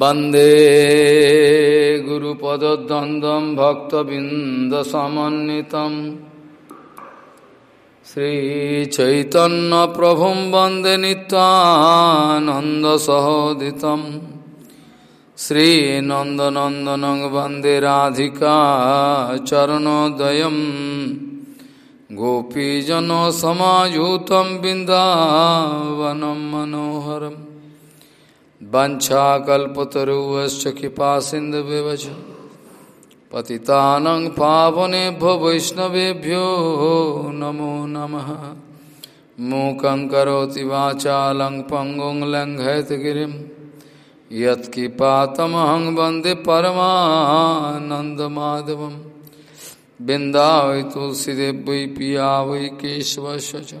वंदे गुरुपदद्वन्द्वं भक्तबिन्दसमन्वितम् श्रीचैतन्यप्रभुं वंदे नित्वानन्दसहोदितं श्रीनन्दनन्दनं वंदे राधिका चरणोदयं गोपीजनसमायुतं बिन्दावनं मनोहरम् वंशाकल्पतरुश्च कृपा सिन्धुविवच पतितानं पावनेभ्यो वैष्णवेभ्यो नमो नमः मूकं करोति वाचालं पङ्गुं यत्किपातमहं वंदे परमानन्दमाधवं बिन्दावै तुलसीदेव वै पिया वै केशवस्य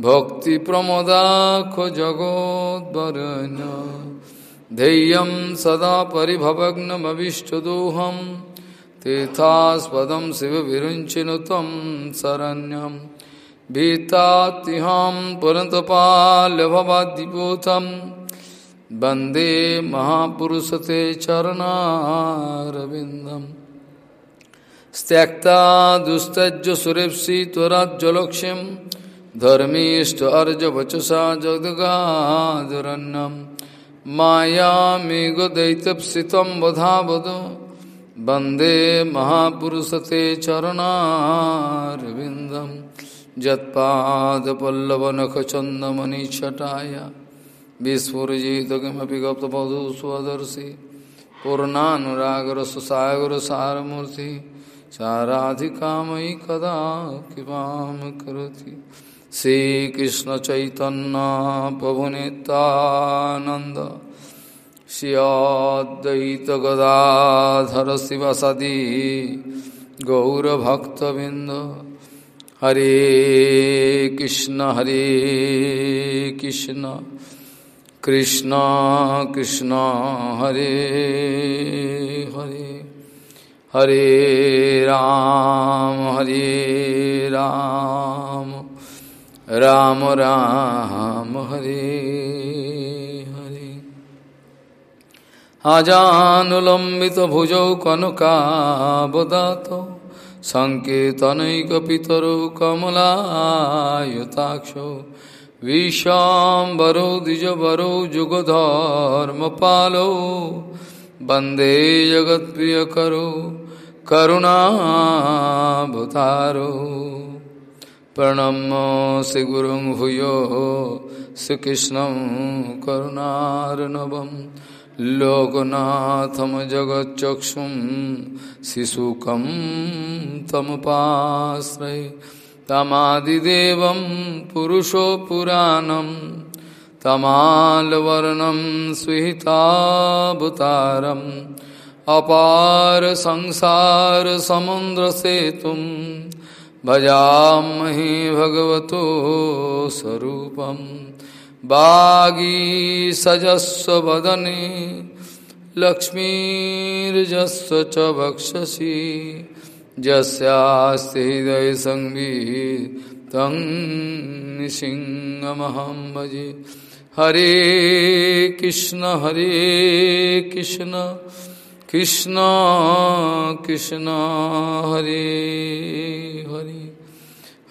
भक्तिप्रमोदाखो जगोद्वरण्य धैर्यं सदा परिभवग्नमविष्टदोहं। तीर्थास्पदं शिवविरुञ्चिनु तं शरण्यं। भीतात्तिहां पुरन्तपाल्यभवाद्दिपूतं वंदे महापुरुषते चरणारविन्दम् त्यक्ता दुस्तज्य सुरेप्सि त्वराज्जलक्ष्यम् धर्मीष्ट अर्ज़ वचसा जगदगाधरण्यम मायामेघ दैतप्सितं वधावद। वंदे महापुरुषते चरणारविन्दं यत्पादपल्लवनखचन्दमणिछटाय विस्फुरजित किमपि गप्तपदु स्वदर्शि पूर्णानुरागरससागरसारमूर्ति साराधिकामयि कदा कृपां करोति। श्रीकृष्ण चैतन्य प्रभु नित्यानंद श्रियाद्वैत गदाधर शिवसदी गौरभक्तबिंद हरे कृष्ण हरे कृष्ण कृष्ण कृष्ण, हरे हरे। हरे राम हरे राम। राम राम, हरे हरे। आजानुलम्बित भुजौ कनकावदात सङ्केतनैकपितरौ कमलायुताक्षौ, विशाम्बरौ द्विजवरौ जुगधर्मपालौ, वंदे जगत्प्रियकरो करुणाभुतारो प्रणम्य श्रीगुरुं भूयो श्रीकृष्णं करुणार्णवं लोकनाथं जगच्चक्षुं शिशुकं तमुपाश्रये तमादिदेवं पुरुषो पुराणं तमालवर्णं सुहितावतारम् अपार संसारसमुद्रसेतुं भजामहे भगवतो स्वरूपं बागीसजस्व वदने, लक्ष्मीर्जस्व च वक्षसि। यस्यास्ति हृदयसंवितं निसिंहमहं भजे हरे कृष्ण हरे कृष्ण। कृष्ण कृष्ण, हरे हरे।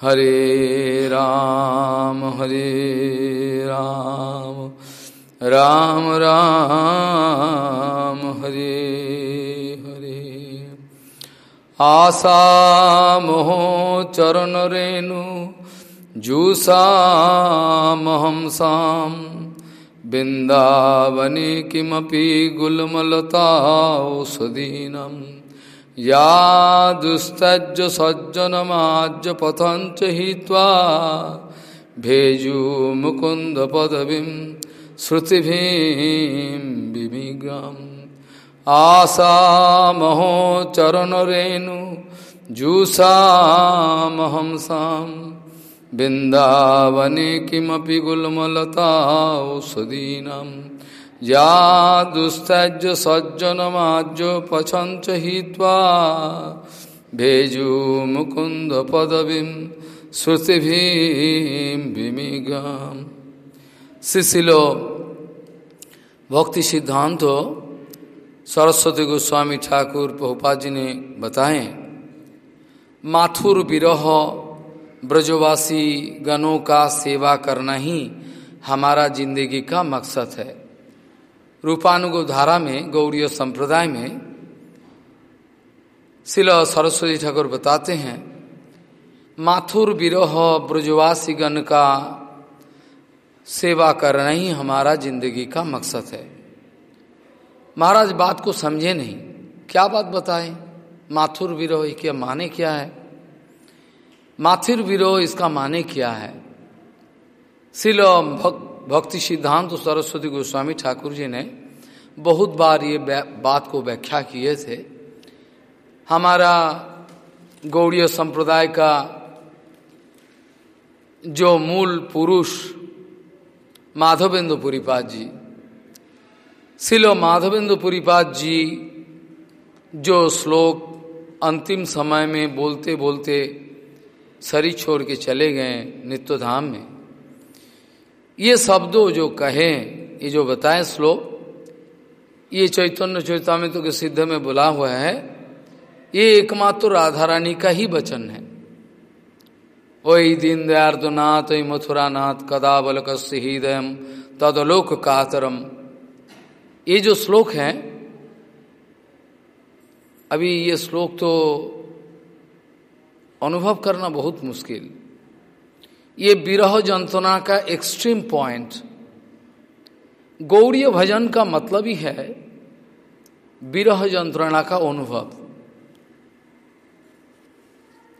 हरे राम हरे राम। राम राम, हरे हरे। आशा मोह चरण रेणु जूसामहं साम्। बिन्दावने किमपि गुल्मलताओषधीनं या दुस्तज्ज सज्जनमाज्य पथञ्च हित्वा भेजूमुकुन्दपदवीं आसामहो चरण रेणु जूसामहं साम बिन्दावने किमपि गुल्मलता औषधीनां या दुस्तज्य सज्जनमाज्य पचञ्च हित्वा भेजु मुकुन्दपदवीं श्रुतिभिं विमिगाम् शिशिलो भक्ति सिद्धांत सरस्वती गोस्वामी ठाकुर पहुपा जी ने बताए, माथुर विरह ब्रजवासी गणों का सेवा करना ही हमारा ज़िंदगी का मकसद है। रूपानुगो धारा में, गौरीय संप्रदाय में, शिल सरस्वती ठाकुर बताते हैं, माथुर विरह ब्रजवासी गण का सेवा करना ही हमारा ज़िंदगी का मकसद है। महाराज बात को समझे नहीं, क्या बात बताएँ? माथुर विरोह के माने क्या है? माथुर विरोह इसका माने क्या है? शिल भक्ति सिद्धांत सरस्वती गोस्वामी ठाकुर जी ने बहुत बार ये बात को व्याख्या किए थे। हमारा गौड़ीय संप्रदाय का जो मूल पुरुष माधवेंद्र पुरीपाद जी शिलो माधवेंद्र पुरीपाद जी जो श्लोक अंतिम समय में बोलते बोलते शरीर छोड़ के चले गए नित्य धाम में। ये शब्दों जो कहे, ये जो बताए श्लोक, ये चैतन्य चैतामित के सिद्ध में बोला हुआ है, ये एकमात्र राधा रानी का ही वचन है। ओई दीन दयार्दनाथ ओई मथुरानाथ कदा बलक हृदय, तदलोक कातरम ये जो श्लोक है, अभी ये श्लोक तो अनुभव करना बहुत मुश्किल। ये विरह जंतना का एक्सट्रीम पॉइंट गौड़ीय भजन का मतलब ही है विरह जंत्रणा का अनुभव।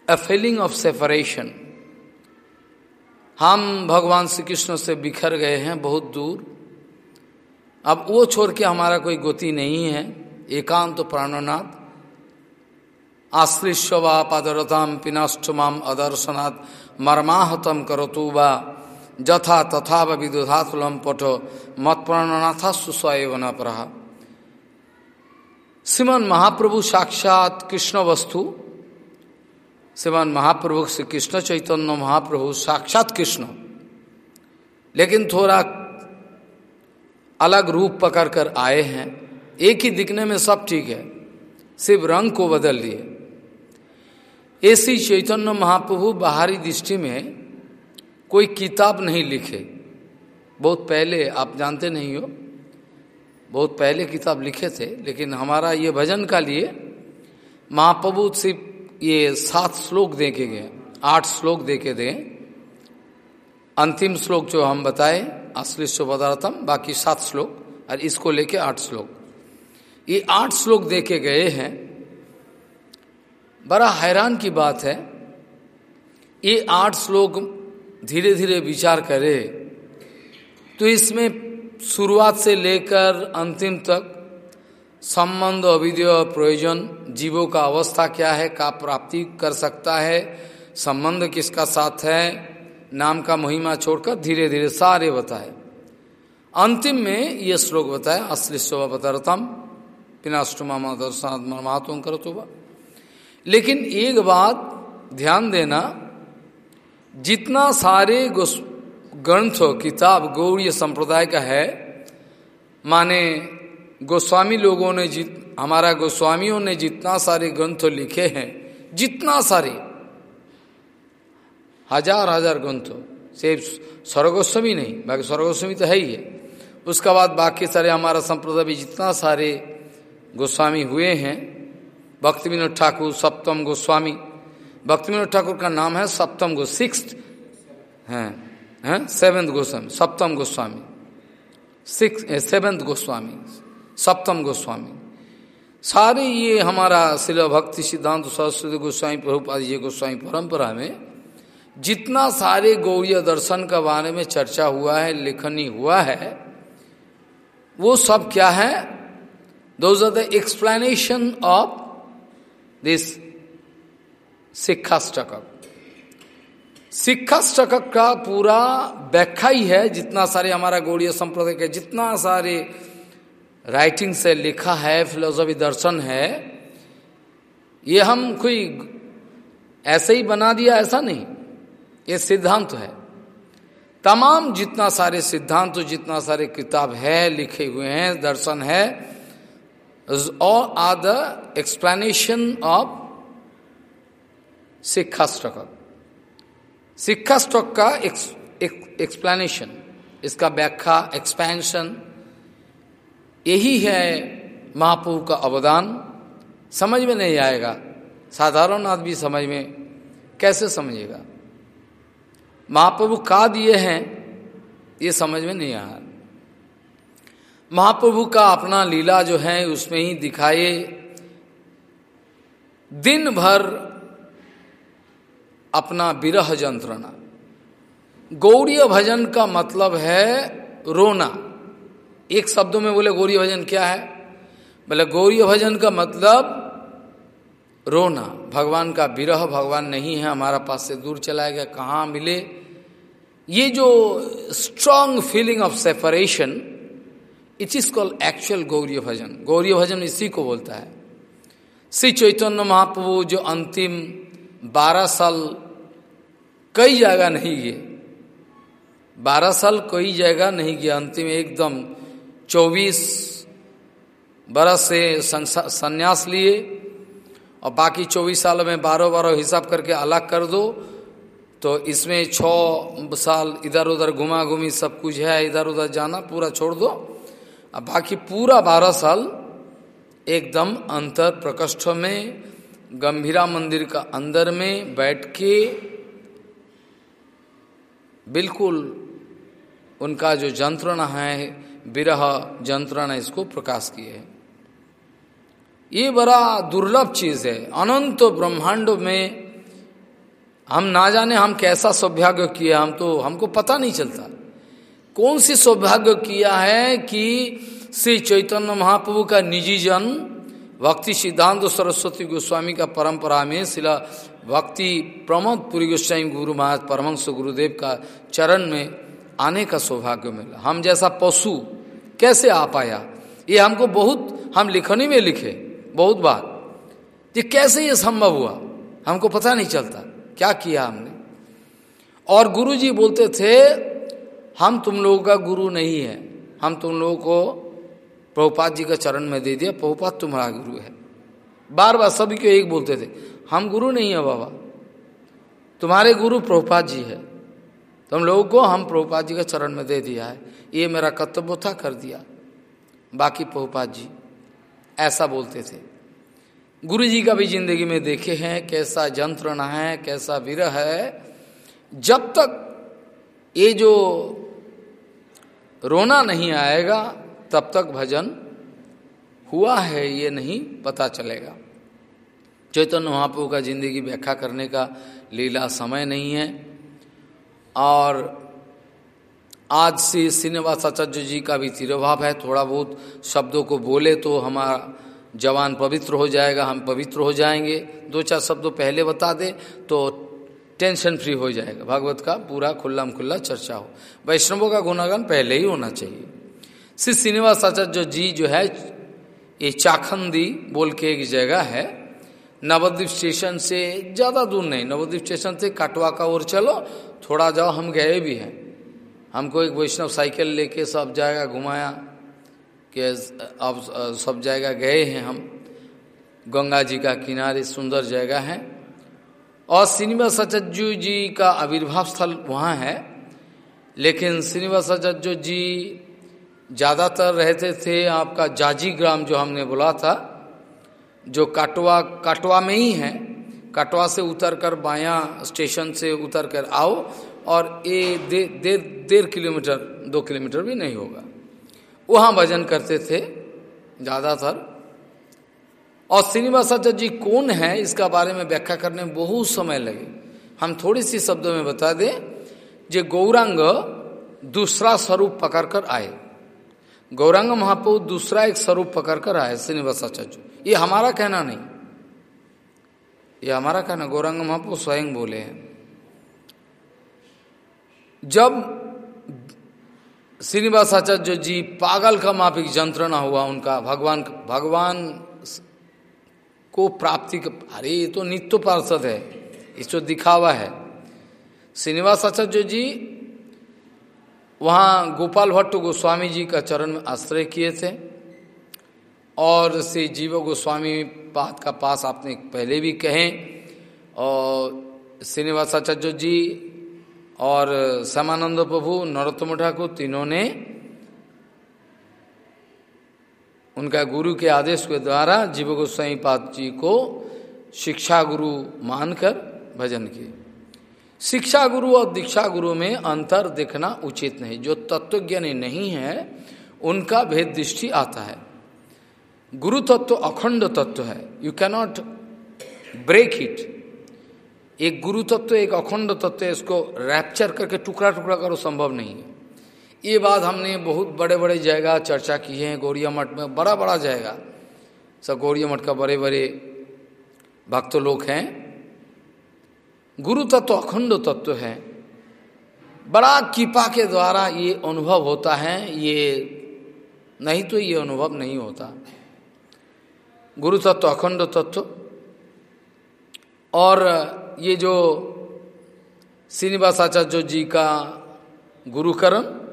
अ फीलिंग ऑफ़ सेपरेशन हम भगवान श्री कृष्ण से बिखर गए हैं बहुत दूर। अब वो छोड़ के हमारा कोई गति नहीं है। एकांत तो प्राणनाथ। आश्लिष्वा पादरताम पिनाष्टमाम अदर्शनाथ मर्माहतम करतु वा। जथा तथा विदुधातुलम पठो। मत प्राणनाथा सुस्व न प्रहा श्रीमन महाप्रभु साक्षात कृष्ण वस्तु श्रीमान महाप्रभु श्री कृष्ण चैतन्य महाप्रभु साक्षात कृष्ण। लेकिन थोड़ा अलग रूप पकड़ कर आए हैं। एक ही दिखने में सब ठीक है। सिर्फ़ रंग को बदल दिए। ऐसी चैतन्य महाप्रभु बाहरी दृष्टि में कोई किताब नहीं लिखे। बहुत पहले, आप जानते नहीं हो, बहुत पहले किताब लिखे थे, लेकिन हमारा ये भजन का लिए महाप्रभु सिर्फ़ ये सात श्लोक दे के गए, आठ श्लोक दे के दे अंतिम श्लोक जो हम बताए अश्लिष्ट पदार्थम, बाकी सात श्लोक, और इसको लेके आठ श्लोक। ये आठ श्लोक दे के गए हैं बड़ा हैरान की बात है। ये आठ श्लोक धीरे धीरे विचार करे तो इसमें शुरुआत से लेकर अंतिम तक संबंध, अविद्य प्रयोजन जीवों का अवस्था क्या है, का प्राप्ति कर सकता है, संबंध किसका साथ है, नाम का महिमा छोड़कर धीरे धीरे सारे बताए। अंतिम में ये श्लोक बताया अश्लिस्व बतरतम पिनाष्टुमा दर्शनात्म कर तो लेकिन एक बात ध्यान देना, जितना सारे ग्रंथ, किताब गौड़ीय संप्रदाय का है, माने गोस्वामी लोगों ने जित, हमारा गोस्वामियों ने जितना सारे ग्रंथ लिखे हैं, जितना सारे, हज़ार हज़ार ग्रंथ, सिर्फ़ स्वर्गोस्वामी नहीं, बाकी स्वर्गोस्वामी तो है ही है। उसका बाद बाकी सारे हमारा संप्रदाय भी जितना सारे गोस्वामी हुए हैं भक्ति विनोद ठाकुर सप्तम गोस्वामी। भक्ति विनोद ठाकुर का नाम है सप्तम गो सिक्स है, हैं सेवेंथ गोस्वामी, सप्तम गोस्वामी। सिक्स सेवेंथ गोस्वामी, सप्तम गोस्वामी। सारे ये हमारा शिल भक्ति सिद्धांत सरस्वती गोस्वामी प्रभुपाद ये गोस्वामी परंपरा में जितना सारे गौड़ीय दर्शन के बारे में चर्चा हुआ है, लेखनी हुआ है, वो सब क्या है? Those are the explanation of this Shikshashtaka Shikshashtaka का पूरा व्याख्या ही है जितना सारे हमारा गौड़ीय संप्रदाय के जितना सारे राइटिंग से लिखा है फिलोसफी दर्शन है ये हम कोई ऐसे ही बना दिया ऐसा नहीं ये सिद्धांत है तमाम जितना सारे सिद्धांत जितना सारे किताब है लिखे हुए हैं दर्शन है are the explanation of Shikshashtaka Shikshashtaka का एक्सप्लेनेशन इसका व्याख्या एक्सपेंशन यही है महाप्रभु का अवदान समझ में नहीं आएगा साधारण आदमी समझ में कैसे समझेगा महाप्रभु का दिए हैं ये समझ में नहीं आया महाप्रभु का अपना लीला जो है, उसमें ही दिखाए। दिन भर अपना विरह यंत्रणा गौड़ीय भजन का मतलब है रोना। एक शब्दों में बोले गौरी भजन क्या है? बोले गौरी भजन का मतलब रोना। भगवान का विरह, भगवान नहीं है, हमारा पास से दूर चला गया, कहाँ मिले? ये जो strong feeling of separation it is called actual Gauri भजन गौरी भजन इसी को बोलता है। श्री चैतन्य महाप्रभु जो अंतिम बारह साल कई जगह नहीं गए बारह साल कोई जगह नहीं गया अंतिम एकदम चौबीस बरस से संन्यास लिए और बाकी चौबीस साल में बारह बारह हिसाब करके अलग कर दो तो इसमें छ साल इधर उधर घुमा घुमी सब कुछ है इधर उधर जाना पूरा छोड़ दो। और बाकी पूरा बारह साल एकदम अंतर प्रकोष्ठ में, गंभीरा मंदिर का अंदर में बैठ के बिल्कुल उनका जो जंत्रणा है, विरह जंत्रणा इसको प्रकाश किए है। ये बड़ा दुर्लभ चीज़ है। अनंत ब्रह्मांड में हम ना जाने हम कैसा सौभाग्य किया हम तो हमको पता नहीं चलता। कौन सी सौभाग्य किया है कि श्री चैतन्य महाप्रभु का निजी जन भक्ति सिद्धांत सरस्वती गोस्वामी का परंपरा में शिला भक्ति प्रमोद पुरी गोस्वामी गुरु महाराज परमंश गुरुदेव का चरण में आने का सौभाग्य मिला। हम जैसा पशु कैसे आ पाया? ये हमको बहुत, हम लिखने में लिखे, बहुत बार। ये कैसे ये संभव हुआ? हमको पता नहीं चलता। क्या किया हमने? और गुरु जी बोलते थे हम तुम लोगों का गुरु नहीं है। हम तुम लोगों को प्रभुपाद जी का चरण में दे दिया। प्रभुपाद तुम्हारा गुरु है। बार बार सभी को एक बोलते थे? हम गुरु नहीं है बाबा। तुम्हारे गुरु प्रभुपाद जी है। तुम लोगों को हम प्रभुपाद जी का चरण में दे दिया है। ये मेरा कर्तव्य था, कर दिया। बाकी प्रभुपाद जी ऐसा बोलते थे। गुरु जी का भी ज़िंदगी में देखे हैं, कैसा यंत्रणा है, कैसा विरह है। जब तक ये जो रोना नहीं आएगा, तब तक भजन हुआ है, ये नहीं पता चलेगा। चैतन्य महाप्रभु का ज़िंदगी व्याख्या करने का लीला समय नहीं है। और आज से श्रीनिवास आचार्य जी का भी तिरभाव है, थोड़ा बहुत शब्दों को बोले तो हमारा जवान पवित्र हो जाएगा, हम पवित्र हो जाएँगे। दो चार शब्दों पहले बता दे तो टेंशन फ्री हो जाएगा। भागवत का पूरा खुल्ला खुल्ला चर्चा हो। वैष्णवों का गुणागन पहले ही होना चाहिए। श्री श्रीनिवास आचार्य जी जो है, ये चाखंदी बोल के एक जगह है। नवद्वीप स्टेशन से ज़्यादा दूर नहीं। नवद्वीप स्टेशन से कटवा का ओर चलो, थोड़ा जाओ, हम गए भी हैं। हमको एक वैष्णव साइकिल लेके सब जगह घुमाया कि अब सब जगह गए हैं हम। गंगा जी का किनारे सुंदर जगह है। और श्रीनिवास आचार्य जी का आविर्भाव स्थल वहाँ है लेकिन श्रीनिवास आचार्य जी ज़्यादातर रहते थे आपका जाजी ग्राम जो हमने बोला था जो काटवा काटवा में ही है। काटवा से उतर कर बाया स्टेशन से उतर कर आओ और ये डेढ़ दे, किलोमीटर दो किलोमीटर भी नहीं होगा। वहाँ भजन करते थे ज़्यादातर। और श्रीनिवासाचार्य जी कौन है, इसका बारे में व्याख्या करने में बहुत समय लगे। हम थोड़ी सी शब्दों में बता दें, जे गौरांग दूसरा स्वरूप पकड़कर आए। गौरांग महाप्रभु दूसरा एक स्वरूप पकड़ कर आए श्रीनिवासाचार्य ये हमारा कहना नहीं। ये हमारा कहना, गौरांग महाप्रभु स्वयं बोले हैं। जब श्रीनिवासाचार्य जी पागल का मापिक जंत्रणा हुआ, उनका, भगवान भगवान को प्राप्ति अरे, ये तो नित्य पार्षद है। इसको दिखावा है। श्रीनिवास आचार्य जी वहाँ गोपाल भट्ट गोस्वामी जी का चरण में आश्रय किए थे और श्री जीव गोस्वामी पाद का पास आपने पहले भी कहे और श्रीनिवासाचार्य जी और श्यामानंद प्रभु नरोत्तम ठाकुर तीनों ने उनका गुरु के आदेश के द्वारा जीव गोस्वामी पाद जी को शिक्षा गुरु मानकर भजन किए। शिक्षा गुरु और दीक्षा गुरु में अंतर देखना उचित नहीं। जो तत्वज्ञानी नहीं है, उनका भेद दृष्टि आता है। गुरु तत्व अखंड तत्व है। यू कैनॉट ब्रेक इट एक गुरु तत्व, एक अखंड तत्व, इसको रैप्चर करके टुकड़ा टुकड़ा करो, संभव नहीं है। ये बात हमने बहुत बड़े बड़े जगह चर्चा की है, गौरिया मठ में बड़ा बड़ा जाएगा सब गौरिया मठ का बड़े बड़े भक्त लोग हैं। गुरु तत्व अखंड तत्व है। बड़ा कृपा के द्वारा ये अनुभव होता है, ये नहीं तो ये अनुभव नहीं होता। गुरु तत्व अखंड तत्व। और ये जो श्रीनिवासाचार्य जी का गुरुकरण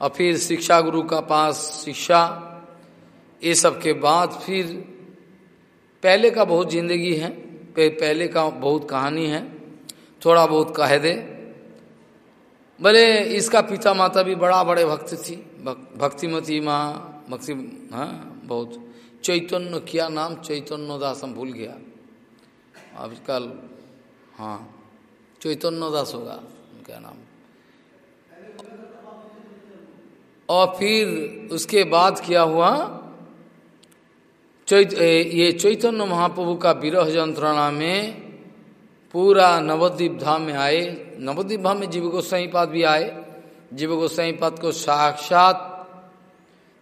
और फिर शिक्षा गुरु का पास शिक्षा, ये सब के बाद फिर पहले का बहुत ज़िंदगी है पहले का बहुत कहानी है, थोड़ा बहुत कह दे। भले इसका पिता माता भी बड़ा बड़े भक्त थी भक्तिमती माँ, भक्ति हाँ बहुत। चैतन्य क्या नाम चैतन्य दास, हम भूल गया। आजकल हाँ चैतन्य दास होगा उनका नाम। और फिर उसके बाद क्या हुआ? चैत ये चैतन्य महाप्रभु का विरह यंत्रणा में पूरा नवद्वीप धाम में आए। नवद्वीप धाम में जीव गोसाई पाद भी आए। जीव गोसाई पाद को साक्षात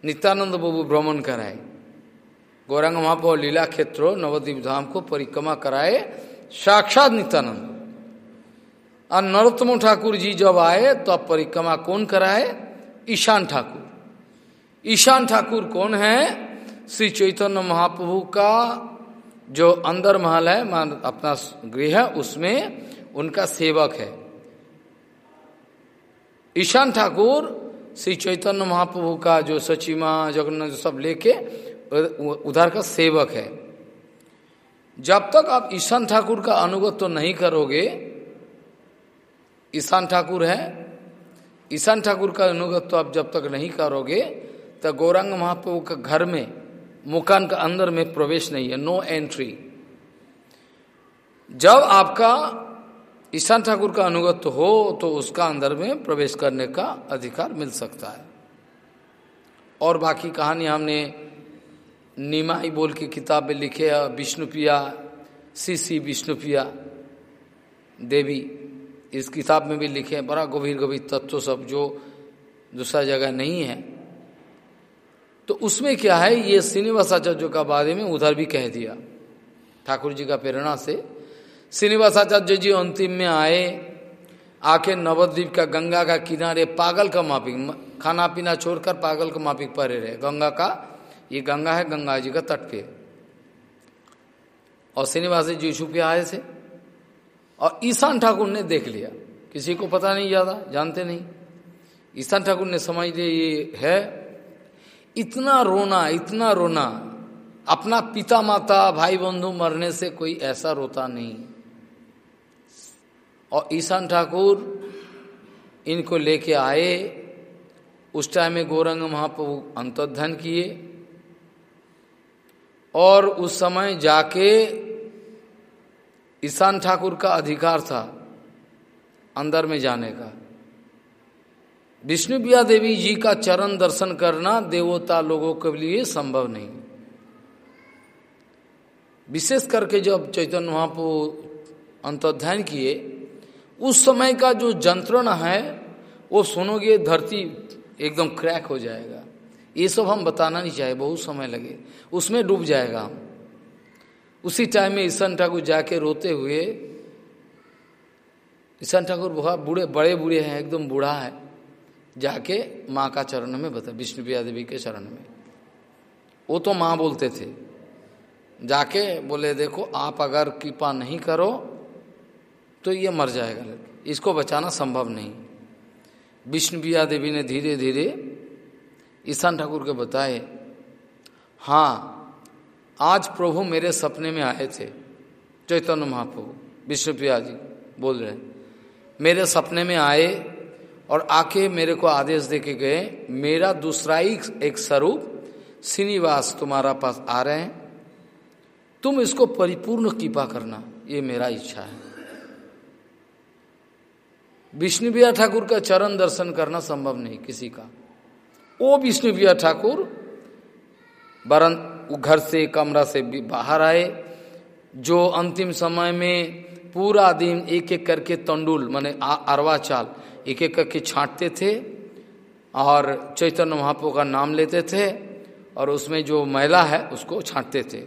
नित्यानंद प्रभु भ्रमण कराए। गौरंग महाप्रभु लीला क्षेत्रों, नवद्वीप धाम को परिक्रमा कराए। साक्षात नित्यानंद। और नरोत्तम ठाकुर जी जब आए तो परिक्रमा कौन कराए? ईशान ठाकुर। ईशान ठाकुर कौन है? श्री चैतन्य महाप्रभु का जो अंदर महल है, मान अपना गृह है, उसमें उनका सेवक है। ईशान ठाकुर श्री चैतन्य महाप्रभु का जो सचिमा, जगन्नाथ सब लेके उधर का सेवक है। जब तक आप ईशान ठाकुर का अनुगत तो नहीं करोगे, ईशान ठाकुर है ईशान ठाकुर का अनुगत तो आप जब तक नहीं करोगे तो गौरांग महाप्रभु का घर में, मुकान का अंदर में प्रवेश नहीं है नो एंट्री जब आपका ईशान ठाकुर का अनुगत हो तो उसका अंदर में प्रवेश करने का अधिकार मिल सकता है। और बाकी कहानी हमने निमाई बोल की किताब में लिखे विष्णुप्रिया, सी सी विष्णुप्रिया देवी। इस किताब में भी लिखे बड़ा गंभीर गंभीर तत्व सब जो दूसरा जगह नहीं है। तो उसमें क्या है, ये श्रीनिवासाचार्य का बारे में उधर भी कह दिया। ठाकुर जी का प्रेरणा से श्रीनिवासाचार्य जी अंतिम में आए, आके नवद्वीप का, गंगा का किनारे पागल का मापिक खाना पीना छोड़कर पागल का मापिक परे रहे। गंगा का, ये गंगा है, गंगा जी का तट पे। और श्रीनिवास जी छुप आए थे और ईशान ठाकुर ने देख लिया। किसी को पता नहीं ज़्यादा, जानते नहीं। ईशान ठाकुर ने समझ लिया, ये है। इतना रोना इतना रोना, अपना पिता माता भाई बंधु मरने से कोई ऐसा रोता नहीं। और ईशान ठाकुर इनको लेके आए, उस टाइम में गौरंग महाप्रभु अंतर्धन किए, और उस समय जाके ईशान ठाकुर का अधिकार था अंदर में जाने का। विष्णु बिया देवी जी का चरण दर्शन करना देवता लोगों के लिए संभव नहीं। विशेष करके जब चैतन्य महापो अंतर्ध्यान किए, उस समय का जो जंत्रणा है, वो सुनोगे धरती एकदम क्रैक हो जाएगा। ये सब हम बताना नहीं चाहे, बहुत समय लगे। उसमें डूब जाएगा हम। उसी टाइम में ईशन ठाकुर जाके रोते हुए, ईशान ठाकुर बहुत बूढ़े, बड़े बूढ़े हैं, एकदम बूढ़ा है, जाके माँ का चरण में बता, विष्णु प्रिया देवी के चरण में। वो तो माँ बोलते थे। जाके बोले, देखो, आप अगर कृपा नहीं करो तो ये मर जाएगा इसको बचाना संभव नहीं। विष्णु प्रिया देवी ने धीरे धीरे ईशान ठाकुर के बताए हाँ आज प्रभु मेरे सपने में आए थे। चैतन्य महाप्रभु विष्णुप्रिया जी बोल रहे मेरे सपने में आए और आके मेरे को आदेश दे के गए, मेरा दूसरा ही एक स्वरूप श्रीनिवास तुम्हारा पास आ रहे हैं। तुम इसको परिपूर्ण कृपा करना, ये मेरा इच्छा है। विष्णु ठाकुर का चरण दर्शन करना संभव नहीं किसी का। वो विष्णु ठाकुर बरन घर से, कमरा से बाहर आए, जो अंतिम समय में पूरा दिन एक एक करके तंडुल, माने अरवा चाल, एक एक करके छांटते थे और चैतन्य महापो का नाम लेते थे और उसमें जो महिला है, उसको छांटते थे।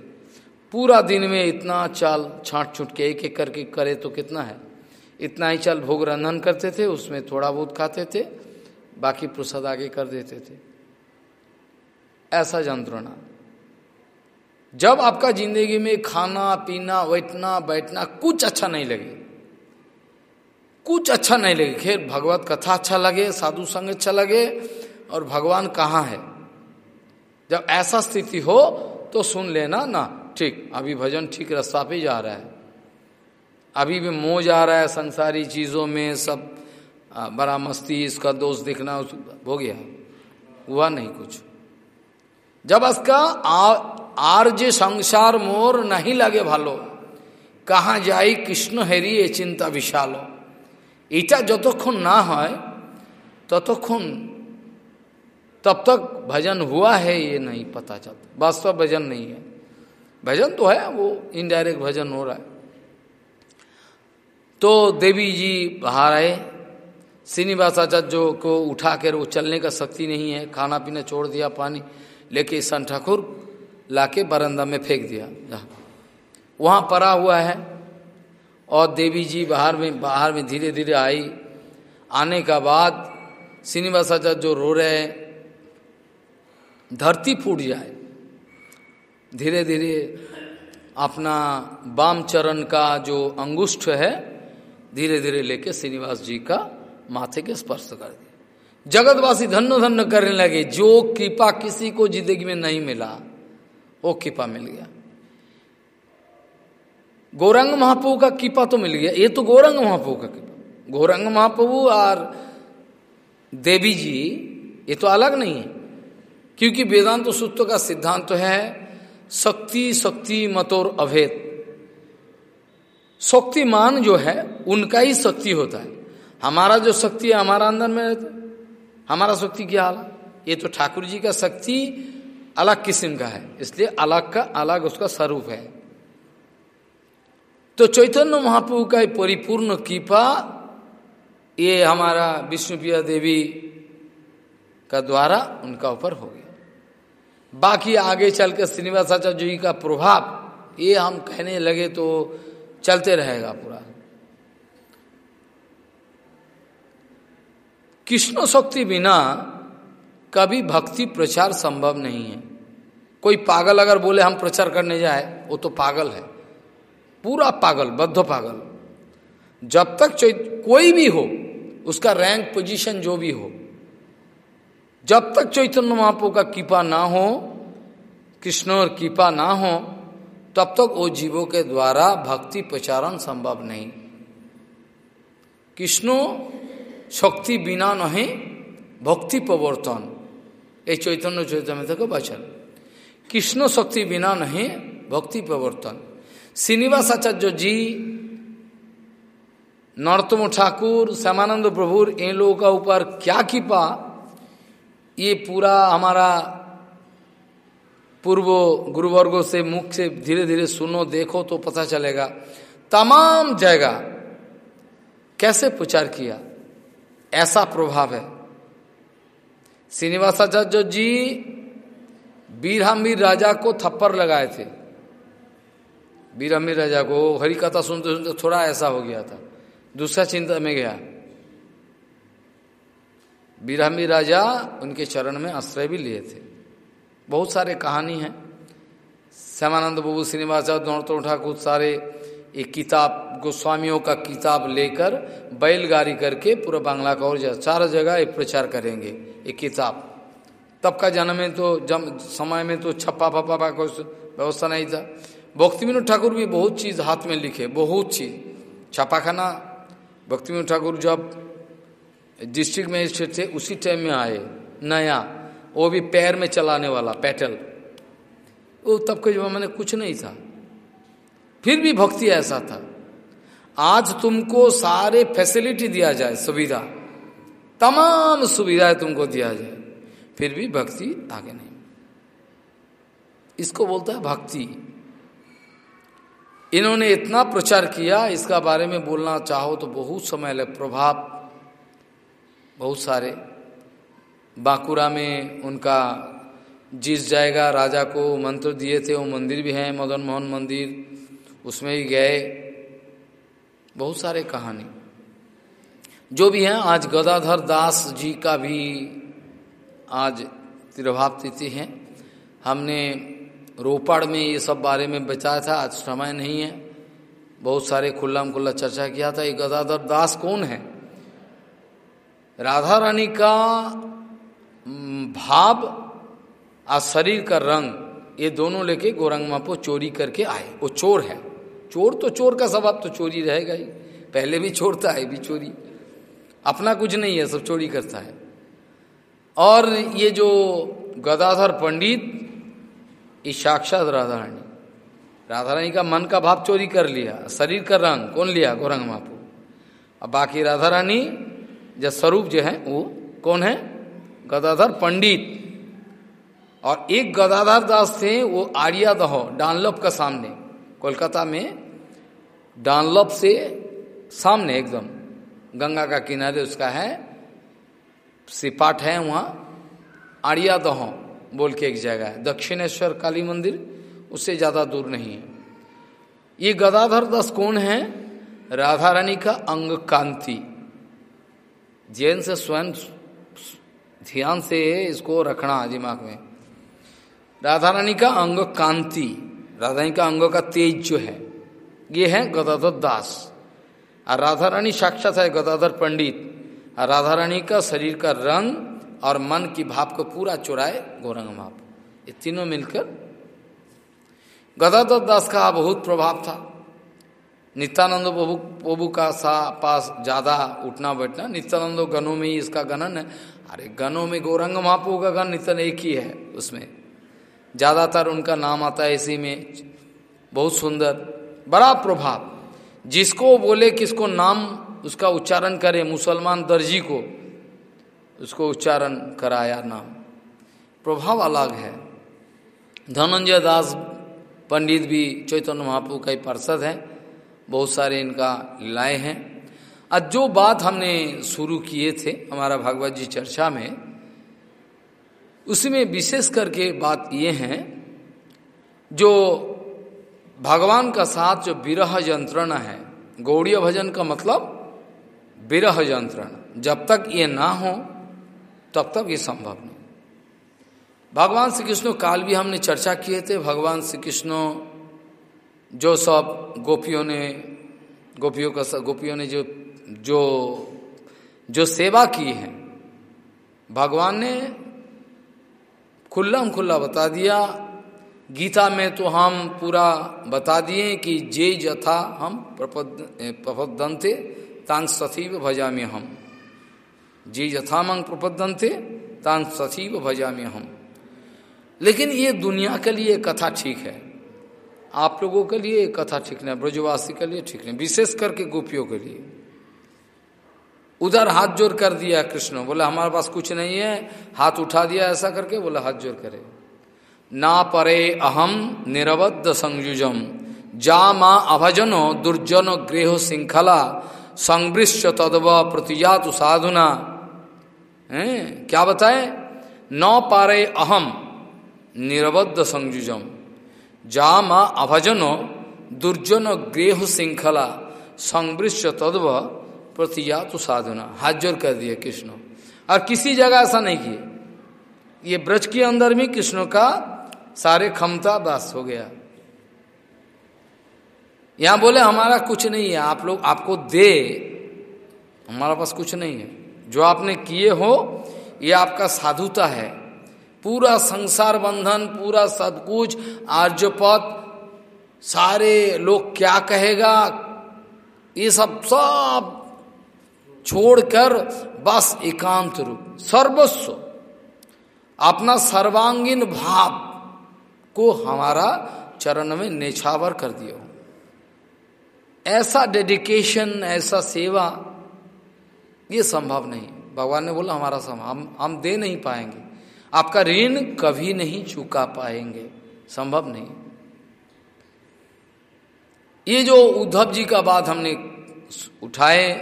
पूरा दिन में इतना चाल छांट छूट के एक एक करके करे तो कितना है? इतना ही चाल भोग रंधन करते थे, उसमें थोड़ा बहुत खाते थे, बाकी प्रसाद आगे कर देते थे। ऐसा यंत्रणा। जब आपका ज़िंदगी में खाना, पीना, बैठना बैठना कुछ अच्छा नहीं लगे, कुछ अच्छा नहीं लगे। खैर, भगवत कथा अच्छा लगे, साधु संग अच्छा लगे, और भगवान कहाँ है? जब ऐसा स्थिति हो तो सुन लेना ना। ठीक, अभी भजन ठीक रास्ता पे जा रहा है। अभी भी मोह जा रहा है संसारी चीज़ों में, सब बड़ा मस्ती, इसका दोष दिखना हो गया। हुआ नहीं कुछ। जब इसका आर्य संसार मोर नहीं लगे भालो कहा जाई कृष्ण हेरी ये चिंता विशालो এটা যতক্ষণ ना है ততক্ষণ तब तक भजन हुआ है ये नहीं पता चलता वास्तव भजन नहीं है भजन तो है वो इनडायरेक्ट भजन हो रहा है तो देवी जी बाहर आए श्रीनिवासाचार्य को उठा कर वो चलने का शक्ति नहीं है खाना पीना छोड़ दिया पानी लेके सन ठाकुर लाके बरंदा में फेंक दिया। वहाँ पड़ा हुआ है और देवी जी बाहर में बाहर में धीरे धीरे आई। आने का बाद श्रीनिवासाचार्य जो रो रहे हैं, धरती फूट जाए। धीरे धीरे अपना वाम चरण का जो अंगुष्ठ है धीरे धीरे लेके श्रीनिवास जी का माथे के स्पर्श कर दिया। जगतवासी धन्य धन्य करने लगे, जो कृपा किसी को ज़िंदगी में नहीं मिला। वो कृपा मिल गया। गौरंग महाप्रभु का कृपा तो मिल गया। ये तो गौरंग महाप्रभु का कृपा। गौरंग महाप्रभु और देवी जी, ये तो अलग नहीं है। क्योंकि वेदांत तो सूत्र का सिद्धांत तो है, शक्ति शक्ति मतोर अभेद। शक्तिमान जो है, उनका ही शक्ति होता है। हमारा जो शक्ति है, हमारा अंदर में रहता है। हमारा शक्ति क्या हाल ये तो ठाकुर जी का शक्ति अलग किस्म का है। इसलिए अलग का, अलग उसका स्वरूप है। तो चैतन्य महाप्रभु का परिपूर्ण कृपा, ये हमारा विष्णुप्रिया देवी का द्वारा उनका ऊपर हो गया। बाकी आगे चल के श्रीनिवासाचार्य जी का प्रभाव, ये हम कहने लगे तो चलते रहेगा पूरा। कृष्ण शक्ति बिना कभी भक्ति प्रचार संभव नहीं है। कोई पागल अगर बोले हम प्रचार करने जाए, वो तो पागल है। पूरा पागल, बद्ध पागल। जब तक कोई भी हो, उसका रैंक पोजीशन जो भी हो, जब तक चैतन्य महापो का कृपा ना हो, कृष्ण और कृपा ना हो, तब तक वो जीवों के द्वारा भक्ति प्रचारण संभव नहीं। कृष्णो शक्ति बिना नहीं, भक्ति प्रवर्तन। ये चैतन्य चैतन्य का वचन कृष्ण शक्ति बिना नहीं भक्ति प्रवर्तन श्रीनिवास आचार्य जी नरतम ठाकुर श्यामानंद प्रभुर इन लोगों का ऊपर क्या कृपा ये पूरा हमारा पूर्व गुरुवर्गों से मुख से धीरे धीरे सुनो देखो तो पता चलेगा तमाम जगह कैसे प्रचार किया ऐसा प्रभाव है। श्रीनिवासाचार्य जी बीरहमीर राजा को थप्पड़ लगाए थे। बीरहमीर राजा को हरी कथा सुनते सुनते थोड़ा ऐसा हो गया था, दूसरा चिंता में गया। बीरहमीर राजा उनके चरण में आश्रय भी लिए थे। बहुत सारे कहानी हैं। श्यामानंद बाबू श्रीनिवास दोनों ठाकुर, सारे एक किताब गोस्वामियों का किताब लेकर बैलगाड़ी करके पूरा बांग्ला का और चार जगह एक प्रचार करेंगे, एक किताब। तब का जन्म में तो जम समय में तो छप्पा फप्पा का कोई व्यवस्था नहीं था। भक्ति विनोद ठाकुर भी बहुत चीज़ हाथ में लिखे, बहुत चीज़। छापाखाना भक्ति विनोद ठाकुर जब डिस्ट्रिक्ट मजिस्ट्रेट थे, उसी टाइम में आए, नया। वो भी पैर में चलाने वाला पैटल वो तब के जमाने कुछ नहीं था। फिर भी भक्ति ऐसा था। आज तुमको सारे फैसिलिटी दिया जाए, सुविधा। तमाम सुविधाएँ तुमको दिया जाए। फिर भी भक्ति आगे नहीं। इसको बोलता है भक्ति। इन्होंने इतना प्रचार किया, इसका बारे में बोलना चाहो तो बहुत समय लगे, प्रभाव। बहुत सारे। बांकुरा में उनका जिस जाएगा, राजा को मंत्र दिए थे, वो मंदिर भी है, मदन मोहन मंदिर, उसमें ही गए। बहुत सारे कहानी। जो भी हैं, आज गदाधर दास जी का भी आज तिरभाव तिथि है। हमने रोपड़ में ये सब बारे में बताया था, आज समय नहीं है। बहुत सारे खुल्ला खुल्ला चर्चा किया था। ये गदाधर दास कौन है? राधा रानी का भाव और शरीर का रंग, ये दोनों लेके गौरंग मापो चोरी करके आए। वो चोर है। चोर तो चोर का स्वभाव तो चोरी रहेगा ही। पहले भी चोर है, भी चोरी। अपना कुछ नहीं है, सब चोरी करता है। और ये जो गदाधर पंडित, ये साक्षात राधा रानी राधा रानी का मन का भाव चोरी कर लिया, शरीर का रंग, कौन लिया? गौरंग महापू अब बाकी राधा रानी जो स्वरूप जो है, वो कौन है? गदाधर पंडित। और एक गदाधर दास थे वो आर्या दहो डानलप का सामने, कोलकाता में डानलप से सामने एकदम, गंगा का किनारे उसका है, सिपाट है वहाँ आड़िया दहो बोल के एक जगह है, दक्षिणेश्वर काली मंदिर, उससे ज़्यादा दूर नहीं है। ये गदाधर दास कौन है? राधा रानी का अंग कांति। जैन से स्वयं ध्यान से इसको रखना दिमाग में। राधा रानी का अंग कांति, राधा रानी का अंग का तेज जो है ये है गदाधर दास। और राधा रानी साक्षात है गदाधर पंडित। और राधा रानी का शरीर का रंग और मन की भाव को पूरा चुराए गौरंग भाव ये तीनों मिलकर गदाधर दास का बहुत प्रभाव था। नित्यानंद प्रभु प्रभु का सा पास ज़्यादा उठना बैठना, नित्यानंद गनों में ही इसका गणन है। अरे गनों में गौरंग महापो का गण नित्यान एक ही है उसमें। ज़्यादातर उनका नाम आता है इसी में। बहुत सुंदर। बड़ा प्रभाव। जिसको बोले किसको नाम, उसका उच्चारण करे, मुसलमान दर्जी को, उसको उच्चारण कराया नाम। प्रभाव अलग है। धनंजय दास पंडित भी चैतन्य महाप्रभु का ही पार्षद है। बहुत सारे इनका लाए हैं। आज जो बात हमने शुरू किए थे हमारा भागवत जी चर्चा में, उसमें विशेष करके बात ये हैं, जो भगवान का साथ जो विरह यंत्रणा है, गौड़ीय भजन का मतलब विरह यंत्रण। जब तक ये ना हो, तब तक ये संभव नहीं। भगवान श्री कृष्ण काल भी हमने चर्चा किए थे। भगवान श्री कृष्ण जो सब गोपियों ने, गोपियों का गोपियों ने जो जो जो सेवा की है, भगवान ने खुल्ला खुल्ला बता दिया गीता में तो हम पूरा बता दिए कि जे जथा हम प्रपद थे तांग सथीव भजाम्य हम जे यथामंग प्रपदन थे तांग सथीव भजाम्य हम लेकिन ये दुनिया के लिए कथा ठीक है। आप लोगों के लिए कथा ठीक नहीं, ब्रजवासी के लिए ठीक नहीं, विशेष करके गोपियों के लिए। उधर हाथ जोड़ कर दिया कृष्ण, बोला, हमारे पास कुछ नहीं है, हाथ उठा दिया ऐसा करके बोला, हाथ जोड़ करे। ना परे अहम निरबद्ध संयुजम। जा माँ अभजनो दुर्जनो गृह श्रृंखला, संवृश्य तदव प्रतिजात साधुना। है? क्या बताए? न पारे अहम निरबद्ध संयुजम। जा माँ अभजनो दुर्जन गृह श्रृंखला, संवृश्य तद्व प्रतिया तो साधना। हाथ ज़ोर कर दिया कृष्ण। और किसी जगह ऐसा नहीं किए। ये ब्रज के अंदर में कृष्ण का सारे क्षमता बस हो गया। यहाँ बोले, हमारा कुछ नहीं है, आप लोग आपको दे। हमारा पास कुछ नहीं है। जो आपने किए हो, ये आपका साधुता है। पूरा संसार बंधन, पूरा सब कुछ आर्यपथ सारे लोग क्या कहेगा? ये सब सब छोड़कर बस एकांत रूप, सर्वस्व। अपना सर्वांगीण भाव को हमारा चरण में नेछावर कर दिया। ऐसा डेडिकेशन ऐसा सेवा, ये संभव नहीं। भगवान ने बोला, हमारा संभव, हम हम दे नहीं पाएँगे। आपका ऋण कभी नहीं चुका पाएँगे। संभव नहीं। ये जो उद्धव जी का बात हमने उठाए,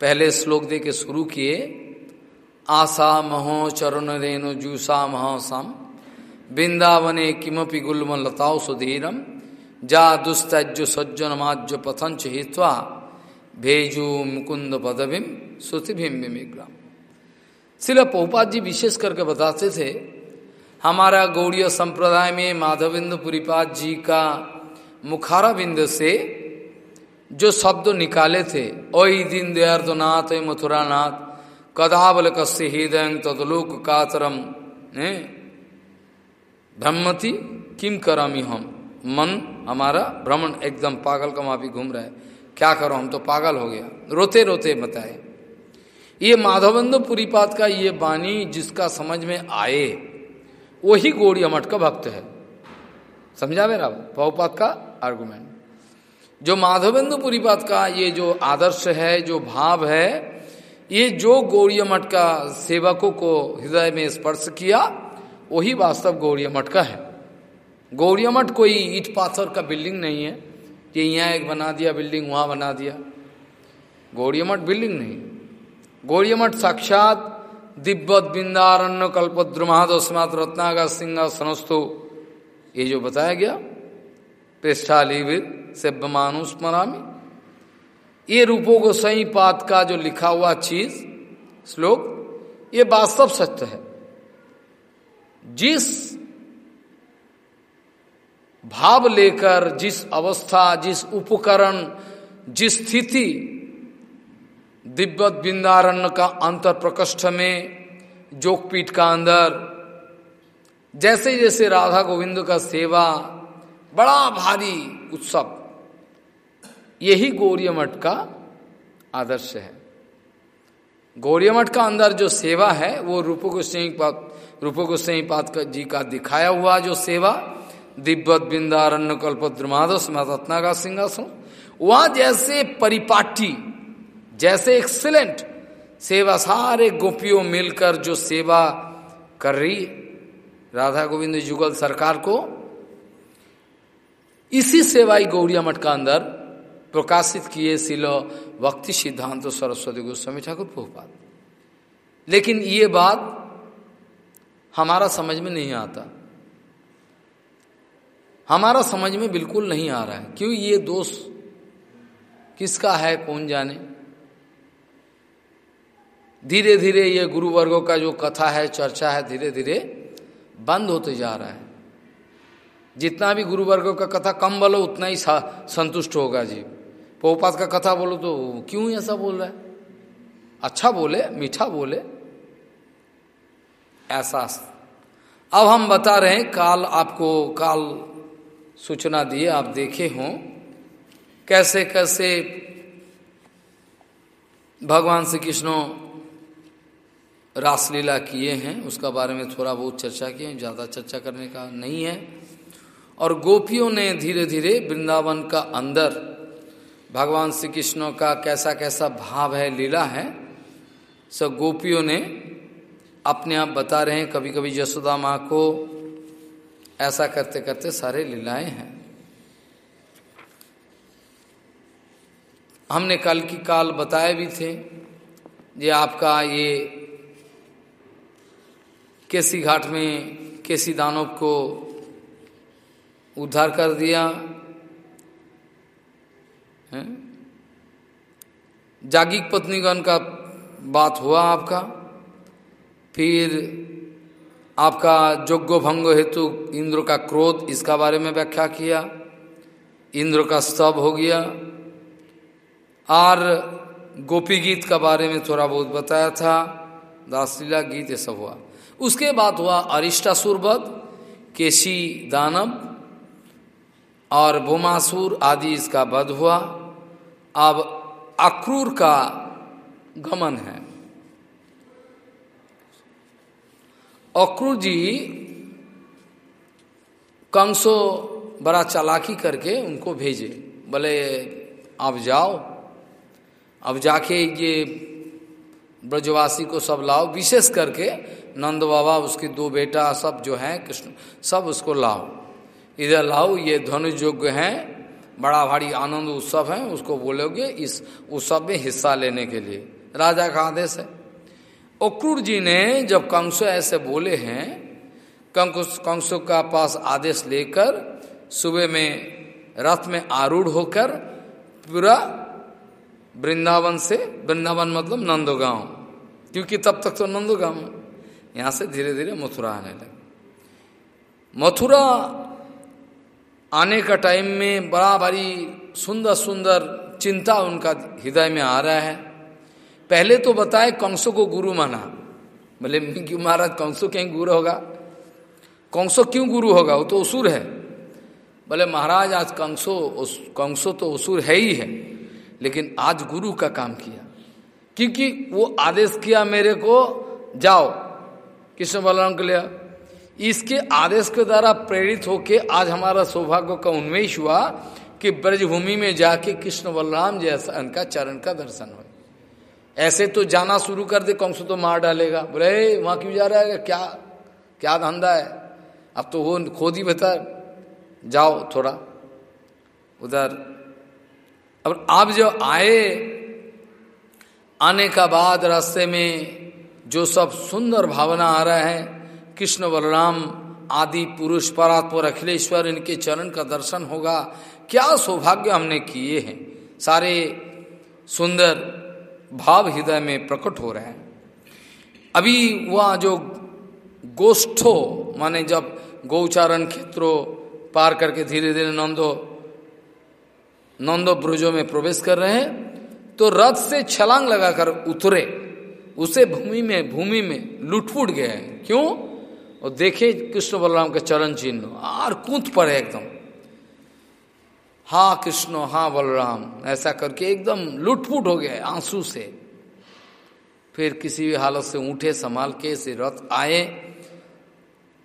पहले श्लोक दे के शुरू किए आशा महो चरण रेणु जूसा महोसम वृंदावने किमपि गुलम लताओ सुधीरम जा सज्जन माज्य पथंच हित्वा भेजू मुकुंद पदभिम श्रुतिभिम विमिग्राम शिल पोपात जी विशेष करके बताते थे, हमारा गौड़ीय संप्रदाय में माधविंद पुरीपाद जी का मुखारा बिंद से जो शब्द निकाले थे ओ दिन दयार्दनाथ मथुरा नाथ कदाबल कस्य हृदय तदलोक कातरम ब्रह्मति किम करामी हम? मन हमारा भ्रमण, एकदम पागल का माफ़ी घूम रहा है। क्या करो, हम तो पागल हो गया। रोते रोते बताए। ये माधवेंद्र पुरीपात का ये बानी जिसका समझ में आए, वही गौड़ी मठ का भक्त है। समझा मेरा बहुपात का आर्गुमेंट जो माधवेंद्र पुरीपात का ये जो आदर्श है, जो भाव है, ये जो गौड़ी मठ का सेवकों को हृदय में स्पर्श किया वही वास्तव गौड़ी मठ का है। गौड़ी मठ कोई ईट पाथर का बिल्डिंग नहीं है। कि यहाँ एक बना दिया बिल्डिंग वहाँ बना दिया। गौड़ी मठ बिल्डिंग नहीं। गौड़ी मठ साक्षात दिव्यत बिंदारण्य कल्पद्रुमादस्मात रत्नागा सिंह सनस्तु। ये जो बताया गया पृष्ठालीवीर सेव्यमानुस्मरामी ये रूपों को सही पात का जो लिखा हुआ चीज़, श्लोक, ये वास्तव सत्य है। जिस भाव लेकर, जिस अवस्था, जिस उपकरण, जिस स्थिति दिव्यत बिंदारण्य का अंतर प्रकोष्ठ में, जोगपीठ का अंदर, जैसे जैसे राधा गोविंद का सेवा, बड़ा भारी उत्सव, यही गौरी मठ का आदर्श है। गौरी मठ का अंदर जो सेवा है, वो रूप गोस्वाई पात रूप गोस्वाई पात जी का दिखाया हुआ जो सेवा दिव्यत बिंदारण्य कल्पद्रमादस रत्ना का सिंहासन, वहाँ जैसे परिपाटी जैसे एक्सीलेंट सेवा, सारे गोपियों मिलकर जो सेवा कर रही, राधा गोविंद जुगल सरकार को, इसी सेवाई गौड़िया मठ का अंदर प्रकाशित किए शिलो वक्ति सिद्धांत, सरस्वती गोस्वामी ठाकुर प्रभुपाद लेकिन ये बात हमारा समझ में नहीं आता। हमारा समझ में बिल्कुल नहीं आ रहा है। क्यों ये दोष किसका है, कौन जाने? धीरे धीरे ये गुरु वर्गों का जो कथा है, चर्चा है धीरे धीरे बंद होते जा रहा है। जितना भी गुरु वर्गों का कथा कम बोलो, उतना ही संतुष्ट होगा जी। पोपात का कथा बोलो तो क्यों ऐसा बोल रहा है? अच्छा बोले, मीठा बोले ऐसा अब हम बता रहे हैं, काल आपको, काल सूचना दिए, आप देखे हों, कैसे कैसे भगवान श्री कृष्ण रासलीला किए हैं, उसका बारे में थोड़ा बहुत चर्चा किए हैं, ज़्यादा चर्चा करने का नहीं है। और गोपियों ने धीरे धीरे वृंदावन का अंदर भगवान श्री कृष्ण का कैसा कैसा भाव है, लीला है, सब गोपियों ने अपने आप बता रहे हैं कभी कभी यशोदा माँ को ऐसा करते करते सारे लीलाएँ हैं। हमने कल की काल बताए भी थे ये आपका ये केसी घाट में केसी दानव को उद्धार कर दिया जागिक पत्नीगण का बात हुआ आपका? फिर आपका जोग्य भंग हेतु इंद्र का क्रोध, इसका बारे में व्याख्या किया। इंद्र का स्तव हो गया। और गोपी गीत का बारे में थोड़ा बहुत बताया था। दासलीला गीत ये सब हुआ। उसके बाद हुआ अरिष्टासुर वध केशी दानव और भूमासुर आदि इसका वध हुआ। अब अक्रूर का गमन है। अक्रूर जी कंसो बड़ा चालाकी करके उनको भेजे। बोले अब जाओ, अब जाके ये ब्रजवासी को सब लाओ, विशेष करके नंद बाबा, उसके दो बेटा सब जो हैं, कृष्ण, सब उसको लाओ। इधर लाओ, ये धनुष योग्य हैं, बड़ा भारी आनंद उत्सव है, उसको बोलोगे इस उत्सव में हिस्सा लेने के लिए। राजा का आदेश है। अक्रूर जी ने जब कंसो ऐसे बोले हैं, कंसो का पास आदेश लेकर सुबह में रथ में आरूढ़ होकर पूरा वृंदावन से, वृंदावन मतलब नंदोगांव, क्योंकि तब तक तो नंदोगांव यहाँ से धीरे धीरे मथुरा आने लगे। मथुरा आने का टाइम में बड़ा भारी सुंदर सुंदर चिंता उनका हृदय में आ रहा है। पहले तो बताए कंसो को गुरु माना। बोले क्यों महाराज कंसो कहीं गुरु होगा? कंसो क्यों गुरु होगा? वो तो असुर है। बोले महाराज, आज कंसो कंसो तो असुर है ही है, लेकिन आज गुरु का काम किया। क्योंकि वो आदेश किया मेरे को, जाओ, कृष्ण बलराम के लिए। इसके आदेश के द्वारा प्रेरित होके आज हमारा सौभाग्य का उन्मेष हुआ कि ब्रजभूमि में जाके कृष्ण बलराम जैसा उनका चरण का दर्शन हो। ऐसे तो जाना शुरू कर दे, कौन कंस तो मार डालेगा। बोले वहाँ क्यों जा रहा है? क्या क्या धंधा है? अब तो वो खोद ही बता, जाओ थोड़ा, उधर। अब आप जो आए, आने का बाद रास्ते में जो सब सुंदर भावना आ रहा है, कृष्ण बलराम आदि पुरुष परात्पर अखिलेश्वर, इनके चरण का दर्शन होगा। क्या सौभाग्य हमने किए हैं। सारे सुंदर भाव हृदय में प्रकट हो रहे हैं। अभी वह जो गोष्ठो, माने जब गौचारण क्षेत्रों पार करके धीरे धीरे नंदो नंदो ब्रुजों में प्रवेश कर रहे हैं तो रथ से छलांग लगाकर उतरे। उसे भूमि में भूमि में लुटफुट गए क्यों? और देखे कृष्ण बलराम के चरण चिन्ह और कूद पड़े एकदम। हा कृष्ण, हा बलराम, ऐसा करके एकदम लुटपुट हो गए आँसू से। फिर किसी भी हालत से उठे संभाल के से रथ आए।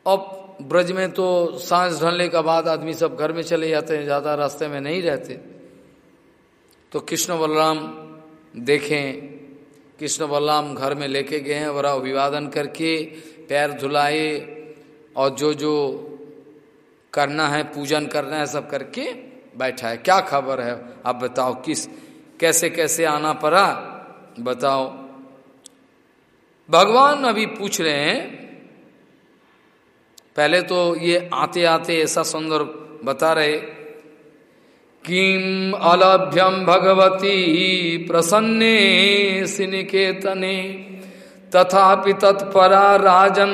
अब ब्रज में तो साँझ ढलने का बाद आदमी सब घर में चले जाते हैं, ज़्यादा रास्ते में नहीं रहते। तो कृष्ण बलराम देखें, कृष्ण बलराम घर में लेके गए हैं, बड़ा अभिवादन करके पैर धुलाए और जो जो करना है, पूजन करना है, सब करके बैठा है। क्या खबर है? आप बताओ, किस, कैसे कैसे आना पड़ा? बताओ। भगवान अभी पूछ रहे हैं, पहले तो ये आते आते ऐसा सुंदर बता रहे, किम अलभ्यम भगवती प्रसन्ने सिनिकेतने, तथापि तत्परा राजन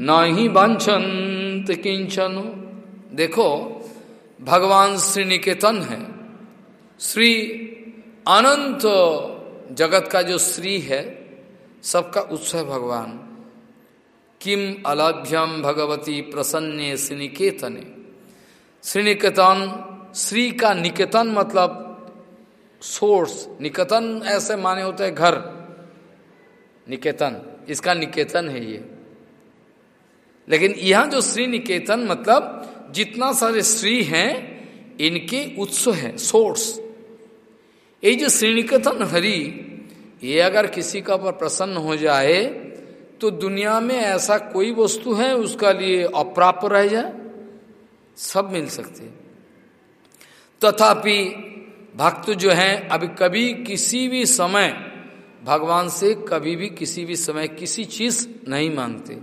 न ही वंशंत किंचन देखो भगवान श्री निकेतन है। श्री अनंत जगत का जो श्री है, सबका उत्सव भगवान। किम अलभ्यम भगवती प्रसन्ने श्रीनिकेतने श्रीनिकेतन श्री का निकेतन मतलब सोर्स निकेतन ऐसे माने होते हैं घर। निकेतन, इसका निकेतन है ये। लेकिन यहाँ जो श्री निकेतन मतलब जितना सारे श्री हैं, इनके उत्सव हैं, सोर्स। ये जो श्रीनिकेतन हरि, ये अगर किसी का पर प्रसन्न हो जाए तो दुनिया में ऐसा कोई वस्तु है, उसका लिए अप्राप्त रह जाए? सब मिल सकते तथापि, भक्त जो हैं, अभी कभी किसी भी समय, भगवान से कभी भी किसी भी समय किसी चीज़ नहीं मांगते।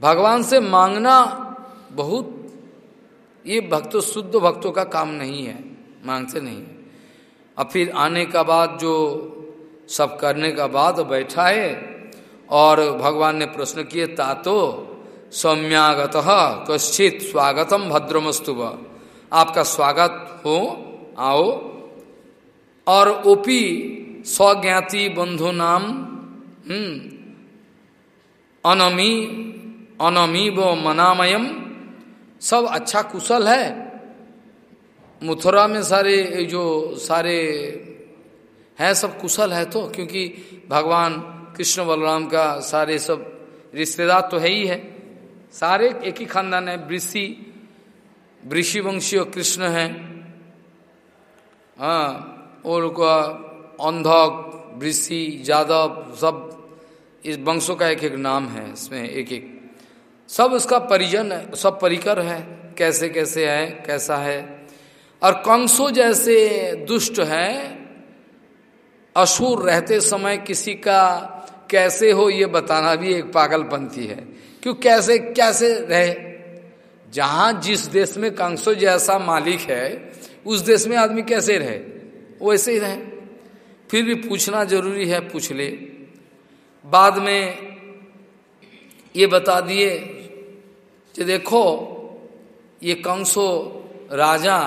भगवान से मांगना बहुत ये भक्तों शुद्ध भक्तों का काम नहीं है मांग से नहीं और फिर आने का बाद जो सब करने का बाद बैठा है और भगवान ने प्रश्न किए तातो सौम्यागत कश्चित स्वागतम भद्रमस्तुव आपका स्वागत हो आओ। और ओपी स्वज्ञाति बंधु नाम हम्म, अनमी अनमी वो मनामयम सब अच्छा कुशल है। मथुरा में सारे जो सारे हैं, सब कुशल है तो क्योंकि भगवान कृष्ण बलराम का सारे सब रिश्तेदार तो है ही है। सारे एक ही खानदान है वृषि वंशी और कृष्ण है। हाँ और अंधक वृषि यादव सब इस वंशों का एक एक नाम है, इसमें एक एक सब उसका परिजन है, सब परिकर है, कैसे कैसे है, कैसा है। और कंसो जैसे दुष्ट है असुर रहते समय किसी का कैसे हो ये बताना भी एक पागलपंथी है। क्यों कैसे कैसे रहे? जहाँ जिस देश में कंसो जैसा मालिक है, उस देश में आदमी कैसे रहे? वैसे ही रहे। फिर भी पूछना ज़रूरी है, पूछ ले। बाद में ये बता दिए कि देखो, ये कंसो राजा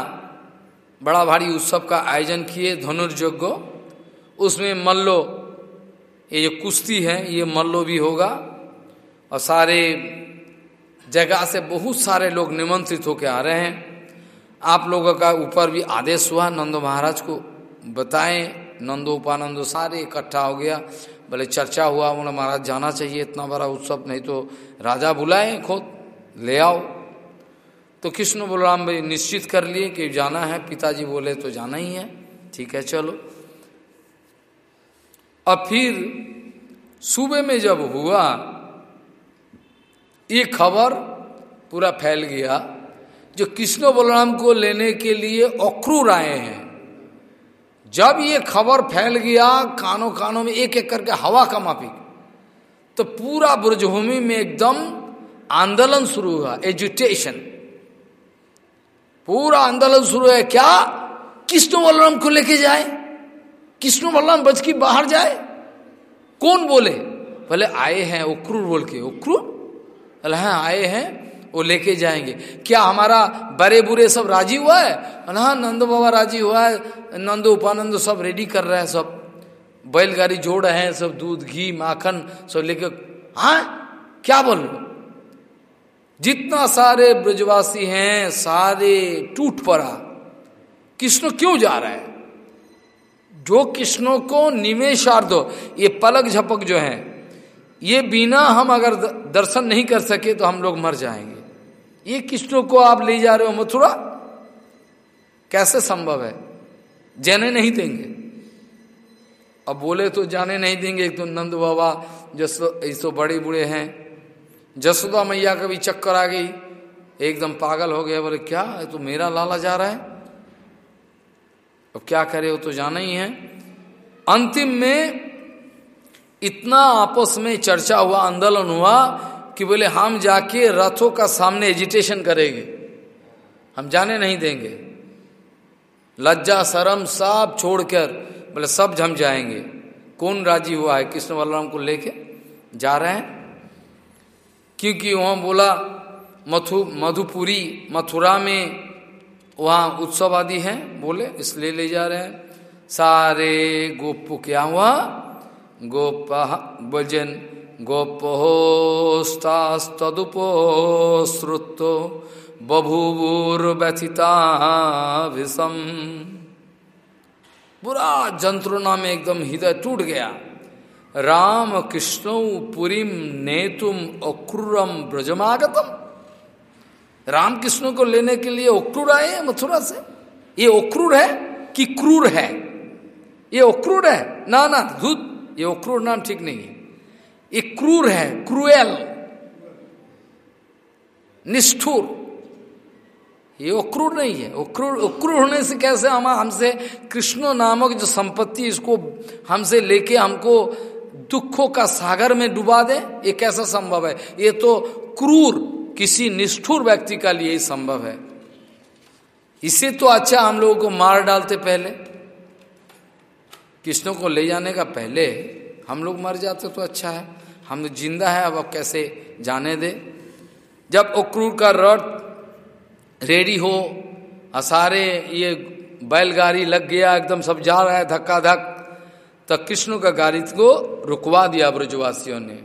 बड़ा भारी उत्सव का आयोजन किए धनुर्यज्ञ उसमें मल्लो, ये जो कुश्ती है, ये मल्लो भी होगा। और सारे जगह से बहुत सारे लोग निमंत्रित होकर आ रहे हैं। आप लोगों का ऊपर भी आदेश हुआ, नंदो महाराज को बताएँ। नंदो उपानंदो सारे इकट्ठा हो गया। बोले चर्चा हुआ, बोले, महाराज, जाना चाहिए इतना बड़ा उत्सव, नहीं तो राजा बुलाए खुद, ले आओ। तो कृष्ण बलराम भाई निश्चित कर लिए कि जाना है, पिताजी बोले तो जाना ही है, ठीक है, चलो। और फिर सुबह में जब हुआ, ये खबर पूरा फैल गया, जो कृष्ण बलराम को लेने के लिए अक्रूर आए हैं। जब ये खबर फैल गया, कानों कानों में एक एक करके हवा का माफिक तो पूरा ब्रजभूमि में एकदम आंदोलन शुरू हुआ एजुटेशन पूरा आंदोलन शुरू है क्या? कृष्ण बलराम को लेके जाए। कृष्ण बलराम बच की बाहर जाए। कौन बोले? बोले, आए हैं उक्रूर बोल के। उक्रूर बोले हाँ आए हैं। वो लेके जाएँगे। क्या हमारा बड़े बुरे सब राज़ी हुआ है? हाँ नंदो बाबा राज़ी हुआ है। नंदो, उपानंद सब रेडी कर रहे हैं सब। बैलगाड़ी जोड़ रहे हैं सब, दूध, घी, माखन सब लेके। हाँ? क्या बोल रहे जितना सारे ब्रजवासी हैं, सारे टूट पड़ा। कृष्ण क्यों जा रहा है? जो कृष्णों को निमेशार्ध ये पलक झपक जो है, ये बिना हम अगर दर्शन नहीं कर सके तो हम लोग मर जाएँगे। ये कृष्णों को आप ले जा रहे हो मथुरा? कैसे संभव है? जाने नहीं देंगे। अब बोले तो जाने नहीं देंगे। एक तो नंद बाबा जो तो बड़े बूढ़े हैं। जसोदा मैया का भी चक्कर आ गई। एकदम पागल हो गया। बोले, क्या? तो मेरा लाला जा रहा है। अब क्या करे? वो तो जाना ही है। अंतिम में इतना आपस में चर्चा हुआ, आंदोलन हुआ कि बोले, हम जाके रथों का सामने एजिटेशन करेंगे। हम जाने नहीं देंगे। लज्जा, शरम सब छोड़कर, बोले, सब हम जाएँगे। कौन राज़ी हुआ है? कृष्ण बलराम को लेके जा रहे हैं। क्योंकि वहाँ बोला, मथु, मधुपुरी, मथुरा में वहाँ उत्सव आदि हैं। बोले, इसलिए ले जा रहे हैं। सारे गोप क्या हुआ? गोप भजन गोपोस्तास्तुपोश्रुतो बभूवुर्व्यथिता विषम बुरा जंत्रणा में एकदम हृदय टूट गया। राम कृष्ण पुरीम नेतुम अक्रूरम ब्रजमागतम। राम कृष्ण को लेने के लिए अक्रूर आए हैं मथुरा से। ये अक्रूर है कि क्रूर है? ये अक्रूर है? ना ना धूत ये अक्रूर नाम ठीक नहीं है। ये क्रूर है, क्रूएल, निष्ठुर। ये अक्रूर नहीं है अक्रूर अक्रूर होने से कैसे हम, हमसे कृष्ण नामक जो संपत्ति इसको हमसे लेके हमको दुखों का सागर में डुबा दे, ये कैसा संभव है? ये तो क्रूर, किसी निष्ठुर व्यक्ति का लिए ही संभव है। इससे तो अच्छा हम लोगों को मार डालते पहले। कृष्ण को ले जाने का पहले हम लोग मर जाते तो अच्छा है। हम तो ज़िंदा है, अब अब कैसे जाने दे? जब अक्रूर का रथ रेडी हो, असारे, ये बैलगाड़ी लग गया, एकदम सब जा रहा है धक्का धक तो कृष्ण का गाड़ी को रुकवा दिया ब्रजवासियों ने।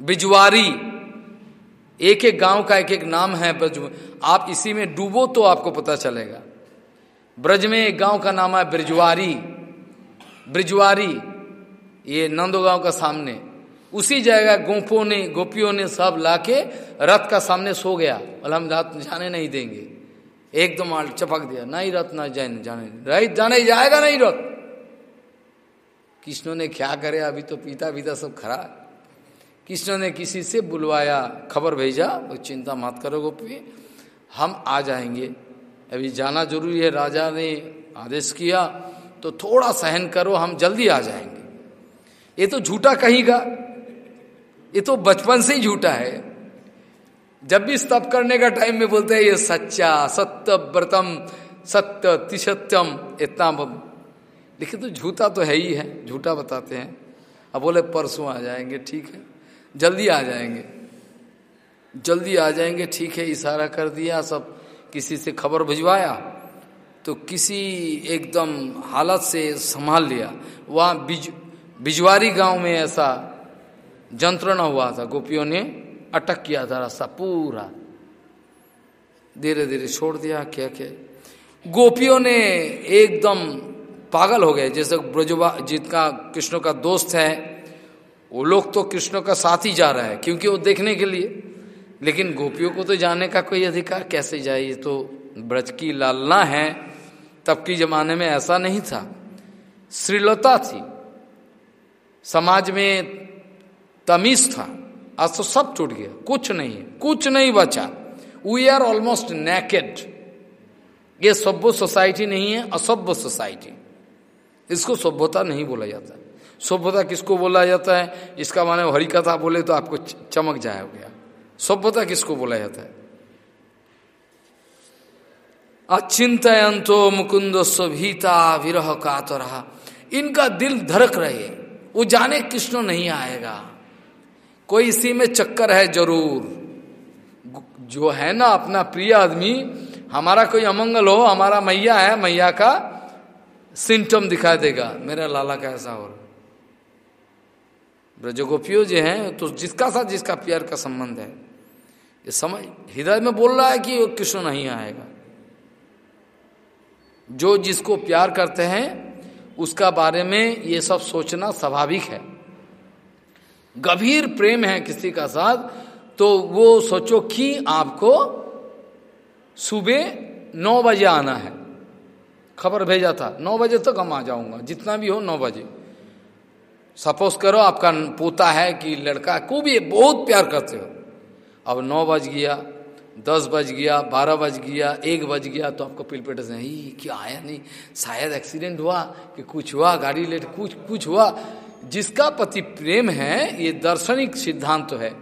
बिजवारी एक एक गाँव का एक एक नाम है ब्रज, आप इसी में डूबो तो आपको पता चलेगा। ब्रज में एक गाँव का नाम है ब्रजवारी ब्रिजवारी ये नंदोगांव का सामने। उसी जगह गोपों ने, गोपियों ने सब लाके रथ का सामने सो गया। और हम रात जाने नहीं देंगे। एकदम चपक दिया। नहीं रथ, ना जाने जाने। रही, जाने जाएगा नहीं रथ। कृष्ण ने क्या करे? अभी तो पीता पीता सब खरा कृष्ण ने किसी से बुलवाया, खबर भेजा। वो चिंता मत करो गोपी, हम आ जाएँगे। अभी जाना ज़रूरी है। राजा ने आदेश किया तो थोड़ा सहन करो, हम जल्दी आ जाएँगे। ये तो झूठा कहीगा। ये तो बचपन से ही झूठा है। जब भी स्तप करने का टाइम में बोलते हैं, ये सच्चा सत्य व्रतम सत्य तिसत्यम इतना लेकिन तो झूठा तो है ही है। झूठा बताते हैं। अब बोले, परसों आ जाएँगे, ठीक है। जल्दी आ जाएँगे। जल्दी आ जाएँगे, ठीक है, इशारा कर दिया, सब किसी से खबर भिजवाया तो किसी एकदम हालत से संभाल लिया। वहाँ बिज, बिजवारी गाँव में ऐसा जंत्रणा हुआ था, गोपियों ने अटक किया था रास्ता पूरा। धीरे धीरे छोड़ दिया, क्या क्या। गोपियों ने एकदम पागल हो गए, जैसे ब्रजवा जिनका कृष्ण का दोस्त है, वो लोग तो कृष्ण का साथ ही जा रहा है, क्योंकि वो देखने के लिए। लेकिन गोपियों को तो जाने का कोई अधिकार कैसे जाए, ये तो ब्रज की लालना है। तब की जमाने में ऐसा नहीं था। श्रीलता थी। समाज में तमीज था। आज तो सब टूट गया। कुछ नहीं है। कुछ नहीं बचा। वी आर ऑलमोस्ट नेकेड ये सभ्य सोसाइटी नहीं है, असभ्य सोसाइटी इसको सभ्यता नहीं बोला जाता। सभ्यता किसको बोला जाता है? इसका माने हरी कथा बोले तो आपको चमक जाएगा। सभ्यता किसको बोला जाता है? अचिंतयंतो मुकुंद स्वभीता विरह का रहा इनका दिल धड़क रहे। वो जाने कृष्ण नहीं आएगा। कोई इसी में चक्कर है ज़रूर। जो है ना अपना प्रिय आदमी, हमारा कोई अमंगल हो, हमारा मैया है, मैया का सिम्टम दिखा देगा। मेरा लाला का ऐसा हो। ब्रजगोपियो जो है तो जिसका साथ जिसका प्यार का संबंध है। ये समझ, हृदय में बोल रहा है कि वो कृष्ण नहीं आएगा। जो जिसको प्यार करते हैं, उसका बारे में ये सब सोचना स्वाभाविक है। गंभीर प्रेम है किसी का साथ तो वो सोचो कि आपको सुबह नौ बजे आना है। खबर भेजा था, नौ बजे तक तो हम आ जाऊँगा, जितना भी हो नौ बजे। सपोज़ करो आपका पोता है कि लड़का को भी बहुत प्यार करते हो। अब नौ बज गया, दस बज गया, बारह बज गया, एक बज गया तो आपको पिलपेट से ही क्या आया नहीं? शायद एक्सीडेंट हुआ कि कुछ हुआ, गाड़ी लेट, कुछ कुछ हुआ। जिसका प्रति प्रेम है, ये दार्शनिक सिद्धांत तो है।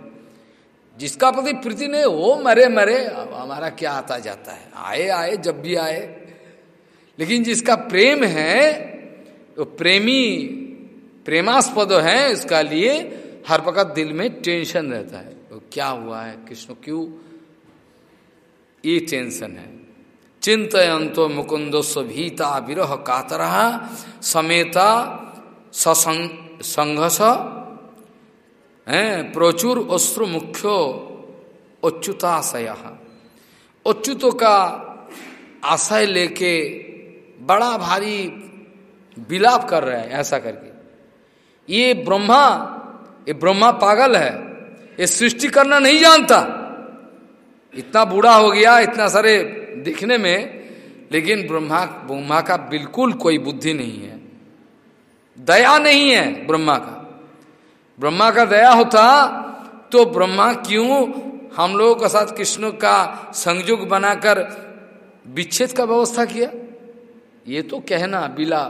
जिसका प्रति प्रीति नहीं, वो मरे मरे, अब हमारा क्या आता जाता है? आए आए, जब भी आए। लेकिन जिसका प्रेम है, वो तो प्रेमी, प्रेमास्पद है, उसका लिए हर वक्त दिल में टेंशन रहता है। वो तो क्या हुआ है? कृष्ण क्यों? ये टेंशन है। चिंतयंतो मुकुंदो भीता विरह कातरा समेता संघस है, प्रचुर अश्रु मुख्यो उच्युताशय उच्युतों का आशय लेके बड़ा भारी विलाप कर रहे हैं, ऐसा करके। ये ब्रह्मा ये ब्रह्मा पागल है, ये सृष्टि करना नहीं जानता। इतना बूढ़ा हो गया, इतना सारे दिखने में, लेकिन ब्रह्मा ब्रह्मा का बिल्कुल कोई बुद्धि नहीं है। दया नहीं है ब्रह्मा का। ब्रह्मा का दया होता तो ब्रह्मा क्यों हम लोगों के साथ कृष्ण का संयोग बनाकर विच्छेद का व्यवस्था किया? ये तो कहना बिला।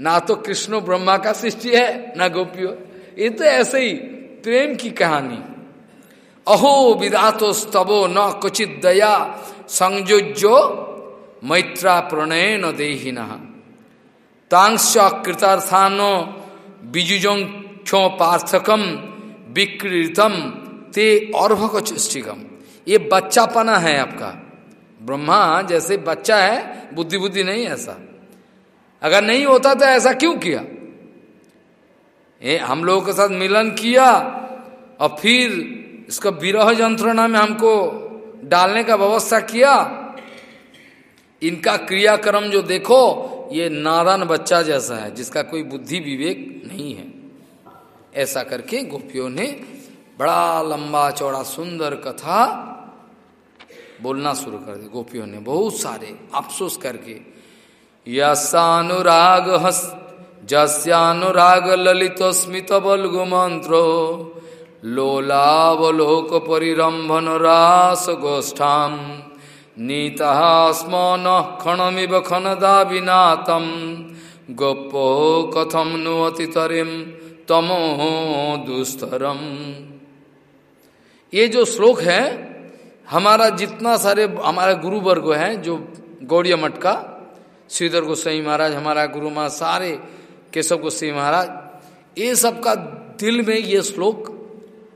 ना तो कृष्ण ब्रह्मा का सृष्टि है, ना गोपियों। ये तो ऐसे ही प्रेम की कहानी। अहो विदातो स्तवो न कुचित दया संयोजो मैत्रा प्रणय न देहिना। तांश कृतार्थानो बीजुजो पार्थकम विकृतम ते अर्भक चेष्टिकम। ये बच्चापना है आपका। ब्रह्मा जैसे बच्चा है बुद्धि बुद्धि नहीं ऐसा। अगर नहीं होता तो ऐसा क्यों किया? ए, हम लोगों के साथ मिलन किया और फिर इसका विरह यंत्रणा में हमको डालने का व्यवस्था किया। इनका क्रियाक्रम जो देखो ये नादान बच्चा जैसा है, जिसका कोई बुद्धि विवेक नहीं है। ऐसा करके गोपियों ने बड़ा लंबा चौड़ा सुंदर कथा बोलना शुरू कर दी। गोपियों ने बहुत सारे अफसोस करके यसानुराग हस, जस्यानुराग ललित स्मित बलगु मंत्रो, लोलावलोक परिरंभन रास गोष्ठाम। नीता स्म न क्षणमिव खनदा विनातम गोपो कथम नु अतितरिम तमो दुस्तरम। ये जो श्लोक है, हमारा जितना सारे हमारा गुरु वर्ग है, जो गौड़िया मठ का, श्रीधर गोस्वाई महाराज, हमारा गुरु महाराज सारे केशव गोस्वाई महाराज, ये सबका दिल में ये श्लोक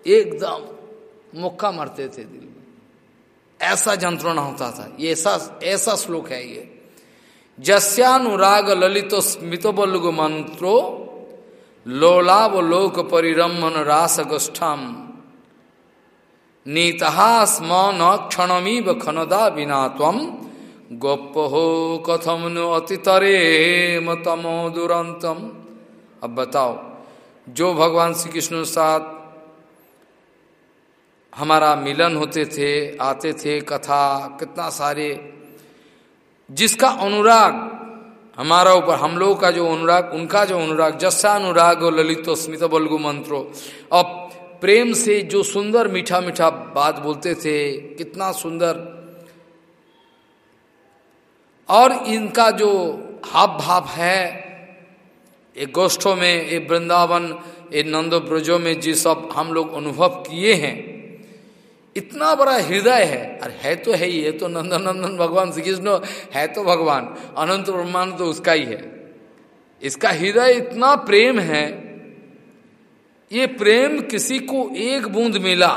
एकदम मुक्का मरते थे दिल। में ऐसा जंत्रणा होता था। ये ऐसा ऐसा श्लोक है ये। जस्यानुराग ललित स्मित बल्गु मंत्रो लोलाव लोक परिरमन रास गोष्ठम नीतहा स्म न क्षणमीव खनदा बिना तम गोप हो कथम नु अतितरे मतमो दुरंतम अब बताओ, जो भगवान श्री कृष्ण साथ हमारा मिलन होते थे, आते थे, कथा, कितना सारे। जिसका अनुराग, हमारा ऊपर, हम लोगों का जो अनुराग, उनका जो अनुराग, जस्सा अनुराग और ललित स्मित बलगु मंत्रो। अब प्रेम से जो सुंदर मीठा मीठा बात बोलते थे, कितना सुंदर। और इनका जो हाव भाव है, एक गोष्ठों में, एक वृंदावन, एक नंदो ब्रजों में जिस सब हम लोग अनुभव किए हैं। इतना बड़ा हृदय है। अरे, है तो है ही है तो नंदन नंदन भगवान श्री कृष्ण है तो भगवान, अनंत ब्रह्मांड तो उसका ही है। इसका हृदय इतना प्रेम है, ये प्रेम किसी को एक बूंद मिला,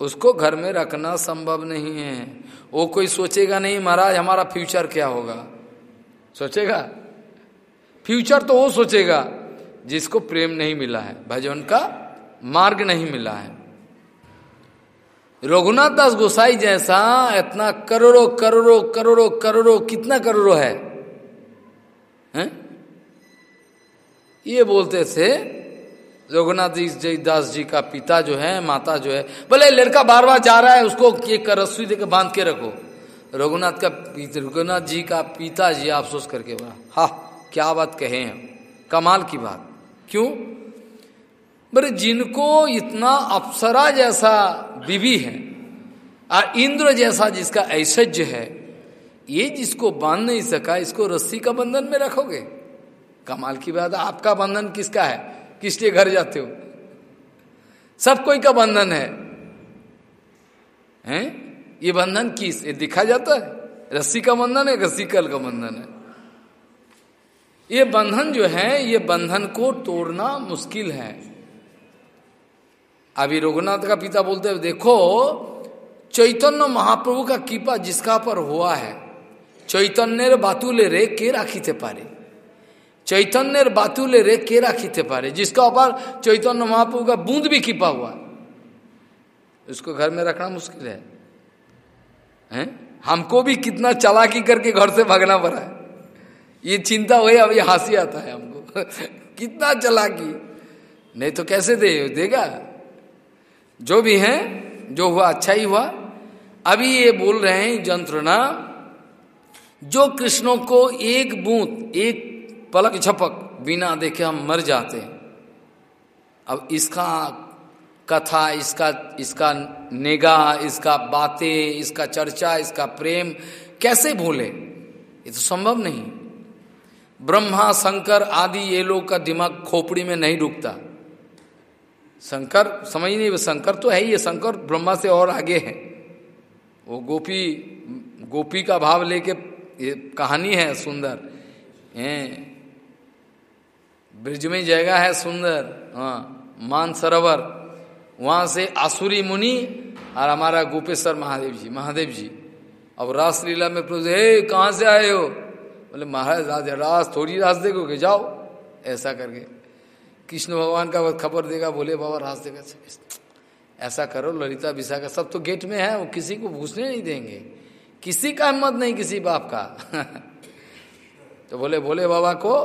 उसको घर में रखना संभव नहीं है। वो कोई सोचेगा नहीं, महाराज, हमारा फ्यूचर क्या होगा? सोचेगा? फ्यूचर तो वो सोचेगा, जिसको प्रेम नहीं मिला है, भजन का मार्ग नहीं मिला है। रघुनाथ दास गोसाई जैसा इतना करोड़ों करोड़ों करोड़ों करोड़ों, कितना करोड़ों है? हैं? ये बोलते थे, रघुनाथ जी दास जी का पिता जो है, माता जो है बोले लड़का बार बार जा रहा है, उसको एक रस्सी देकर बाँध के रखो। रघुनाथ का रघुनाथ जी का पिता जी अफसोस करके बोला, हा, क्या बात कहे हैं? कमाल की बात। क्यों? बोले जिनको इतना अप्सरा जैसा बीबी है और इंद्र जैसा जिसका ऐश्वर्य है, ये जिसको बाँध नहीं सका, इसको रस्सी का बंधन में रखोगे? कमाल की बात, आपका बंधन किसका है? किस लिए घर जाते हो? सब कोई का बंधन है। हैं? ये बंधन किस? ये दिखा जाता है। रस्सी का बंधन है, रस्सी कल का बंधन है। ये बंधन जो है, ये बंधन को तोड़ना मुश्किल है। अभी रघुनाथ का पिता बोलते हैं, देखो, चैतन्य महाप्रभु का कृपा जिसका पर हुआ है चैतन्य बातुले रे के राखी थे पारे। चैतन्य बातुले रे के राखी थे पारे, जिसका ऊपर चैतन्य महाप्रभु का बूंद भी कृपा हुआ। उसको घर में रखना मुश्किल है। हैं? हमको भी कितना चलाकी करके घर से भागना पड़ा है। ये चिंता हुई ये हँसी आता है हमको? कितना चलाकी? नहीं तो कैसे दे, देगा? जो भी है, जो हुआ अच्छा ही हुआ। अभी ये बोल रहे हैं जंत्रणा जो कृष्णों को एक बूंद, एक पलक झपक बिना देखे हम मर जाते हैं। अब इसका कथा, इसका इसका निगाह, इसका बातें, इसका चर्चा, इसका प्रेम कैसे भूले? ये तो संभव नहीं। ब्रह्मा, शंकर आदि ये लोग का दिमाग खोपड़ी में नहीं रुकता शंकर, समझ नहीं शंकर तो है ही शंकर ब्रह्मा से और आगे है। वो गोपी गोपी का भाव लेके ये कहानी है सुंदर। है? ब्रिज में जगह है सुंदर हाँ मान सरोवर वहाँ से आसुरी मुनि और हमारा गोपेश्वर महादेव जी महादेव जी। अब रासलीला में प्रभु हे, कहाँ से आए हो? बोले, महाराज राज रास, थोड़ी रास देखोगे, जाओ। ऐसा करके। कृष्ण भगवान का खबर देगा बोले बाबा रास देगा ऐसा करो, ललिता विशाखा, सब तो गेट में है, वो किसी को घुसने नहीं देंगे। किसी का हिम्मत नहीं, किसी बाप का। तो बोले बोले बाबा को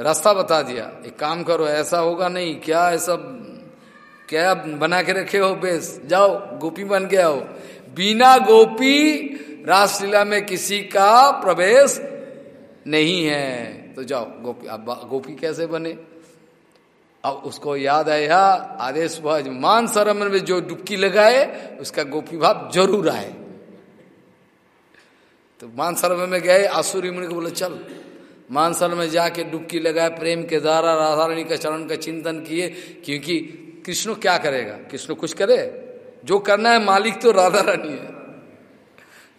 रास्ता बता दिया, एक काम करो, ऐसा होगा नहीं, क्या ऐसा क्या बना के रखे हो बेस? जाओ, गोपी बन के आओ। बिना गोपी रासलीला में किसी का प्रवेश नहीं है। तो जाओ, गोपी, अब गोपी कैसे बने? अब उसको याद आया, आदेश मान सरमन में जो डुबकी लगाए, उसका गोपी भाव ज़रूर आए। तो मान सरोवर में गए, आसुरी मुनि को बोले, चल। मानसर में जाके डुबकी लगाए, प्रेम के द्वारा राधा रानी का चरण का चिंतन किए, क्योंकि कृष्ण क्या करेगा? कृष्ण कुछ करे? जो करना है, मालिक तो राधा रानी है।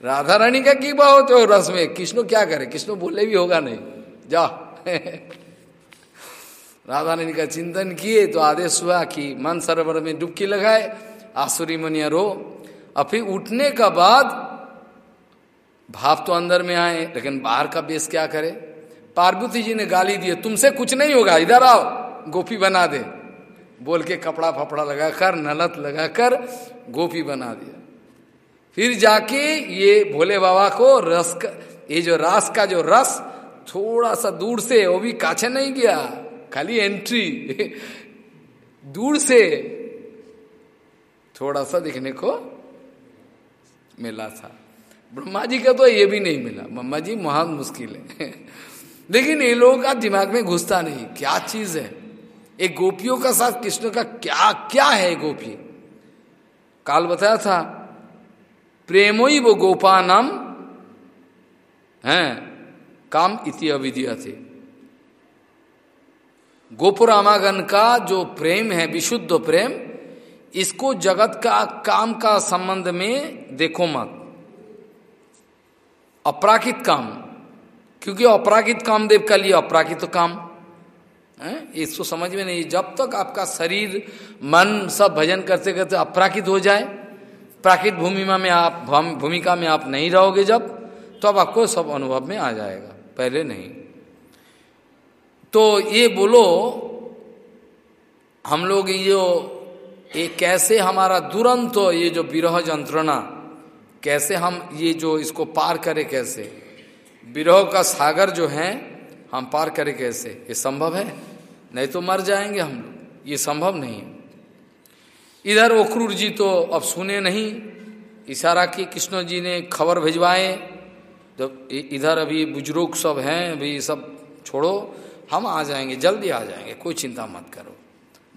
राधा रानी का की बात हो रस में, कृष्ण क्या करे? कृष्ण बोले भी होगा नहीं। जा। राधा रानी का चिंतन किए तो आदेश हुआ कि मन सरोवर में डुबकी लगाए, आसुरी मनिया रो। और फिर उठने का बाद भाव तो अंदर में आए, लेकिन बाहर का बेस क्या करे? पार्वती जी ने गाली दिए तुमसे कुछ नहीं होगा, इधर आओ, गोपी बना दे। बोल के कपड़ा फपड़ा लगाकर, नलत लगाकर गोपी बना दिया। फिर जाके ये भोले बाबा को रस का, ये जो रास का जो रस, थोड़ा सा दूर से, वो भी काछे नहीं गया। खाली एंट्री दूर से थोड़ा सा दिखने को मिला था। ब्रह्मा जी का तो ये भी नहीं मिला। ब्रह्मा जी महान मुश्किल है। लेकिन ये लोगों का दिमाग में घुसता नहीं। क्या चीज़ है? एक गोपियों का साथ कृष्ण का क्या क्या है गोपी? काल बताया था प्रेमोई वो गोपानम है, काम इति अविद्या थे। गोपुरामागन का जो प्रेम है, विशुद्ध प्रेम, इसको जगत का काम का संबंध में देखो मत। अपराकित काम, क्योंकि अपराकित कामदेव का लिए अपराकित काम। है? इसको समझ में नहीं, जब तक आपका शरीर, मन सब भजन करते करते अपराकित हो जाए, प्राकृत भूमिमा में आप भूमिका में आप नहीं रहोगे जब तो अब आपको सब अनुभव में आ जाएगा, पहले नहीं। तो ये बोलो, हम लोग ये जो, ये कैसे हमारा दुरंत ये जो विरह यंत्रणा कैसे हम ये जो इसको पार करें कैसे? विरह का सागर जो है, हम पार करें कैसे? ये संभव है? नहीं तो मर जाएँगे हम लोग। ये संभव नहीं इधर ओक्रूर जी तो अब सुने नहीं। इशारा की कृष्ण जी ने खबर भिजवाए। जब इधर अभी बुज़ुर्ग सब हैं, अभी सब छोड़ो। हम आ जाएँगे, जल्दी आ जाएँगे, कोई चिंता मत करो।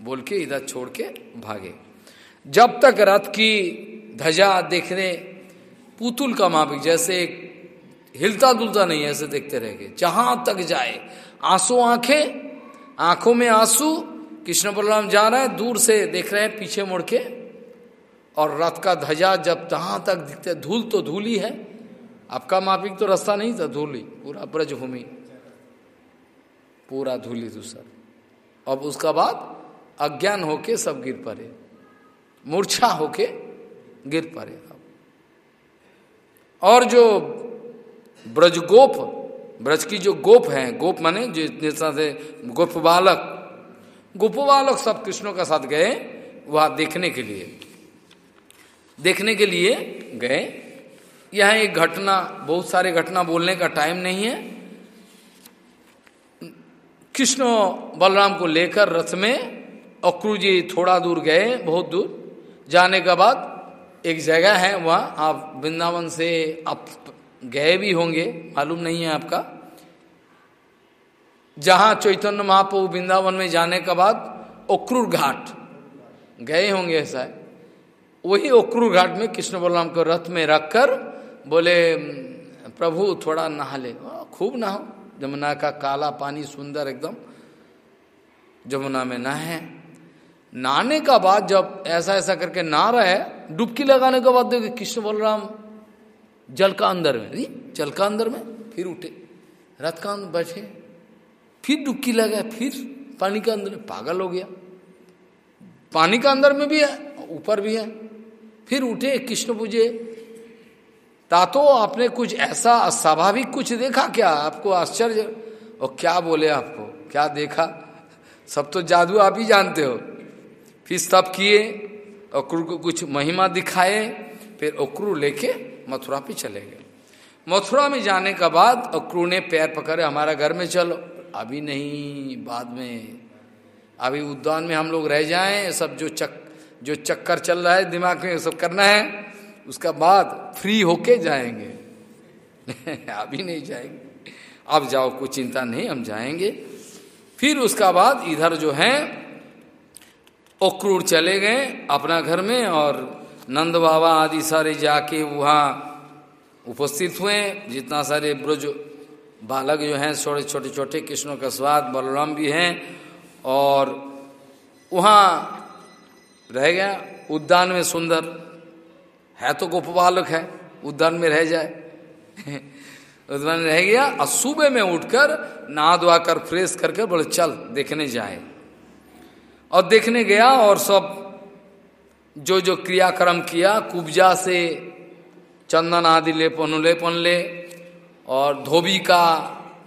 बोल के इधर छोड़ के भागे। जब तक रथ की ध्वजा देखने पुतुल का मापिक, जैसे हिलता दुलता नहीं, ऐसे देखते रह गए। जहाँ तक जाए, आँसू, आँखें, आँखों में आँसू, कृष्ण बलराम जा रहे हैं, दूर से देख रहे हैं, पीछे मुड़ के। और रथ का ध्वजा जब जहाँ तक दिखते, धूल तो धूल ही है। आपका मापिक तो रास्ता नहीं था, धूल ही, पूरा ब्रजभूमि। पूरा धूली दूसर अब उसका बाद अज्ञान होके सब गिर पड़े, मूर्छा होके गिर पड़े। अब और जो ब्रजगोप, ब्रज की जो गोप हैं, गोप माने जैसा से गोप बालक गोप बालक सब कृष्णों का साथ गए वह देखने के लिए। देखने के लिए गए। यह एक घटना, बहुत सारे घटना बोलने का टाइम नहीं है। कृष्ण बलराम को लेकर रथ में अक्रू जी थोड़ा दूर गए, बहुत दूर। जाने के बाद एक जगह है, वहाँ आप वृंदावन से आप गए भी होंगे, मालूम नहीं है आपका। जहाँ चैतन्य महाप्रभु वृंदावन में जाने के बाद ओक्रूर घाट गए होंगे ऐसा वही ओक्रूर घाट में कृष्ण बलराम को रथ में रखकर बोले, प्रभु, थोड़ा नहा ले। खूब नहाओ। जमुना का काला पानी सुंदर एकदम जमुना में नहाए नहाने का बाद जब ऐसा ऐसा करके नहा रहे डुबकी लगाने के बाद देखिए कृष्ण बलराम जल का अंदर में, नहीं, जल का अंदर में फिर उठे रथ का अंदर बैठे, फिर डुबकी लगा फिर पानी के अंदर में पागल हो गया। पानी का अंदर में भी है, ऊपर भी है। फिर उठे, कृष्ण पूजे तातो आपने कुछ ऐसा अस्वाभाविक कुछ देखा क्या? आपको आश्चर्य? और क्या बोले आपको? क्या देखा? सब तो जादू आप ही जानते हो। फिर सब किए अक्रू को कुछ महिमा दिखाए, फिर अक्रू लेके मथुरा पे चले गए। मथुरा में जाने का बाद अक्रू ने पैर पकड़े, हमारा घर में चलो। अभी नहीं, बाद में। अभी उद्यान में हम लोग रह जाएँ, सब जो चक, जो चक्कर चल रहा है, दिमाग में सब करना है। उसका बाद फ्री होके जाएँगे। अभी नहीं जाएँगे। अब जाओ, कोई चिंता नहीं, हम जाएँगे। फिर उसका बाद इधर जो है, ओक्रूर चले गए अपना घर में और नंद बाबा आदि सारे जाके वहाँ उपस्थित हुए। जितना सारे ब्रज बालक जो हैं, छोटे छोटे छोटे कृष्णों का स्वाद, बलराम भी हैं और वहाँ रह गया। उद्यान में सुंदर है तो गोपबालक है, उद्यान में रह जाए। उद्यान रह गया, और सुबह में उठकर नहा धोआ कर, फ्रेश करके बोले, चल, देखने जाए। और देखने गया और सब जो जो क्रियाक्रम किया, कुब्जा से चंदन आदि लेपन लेपन ले और धोबी का,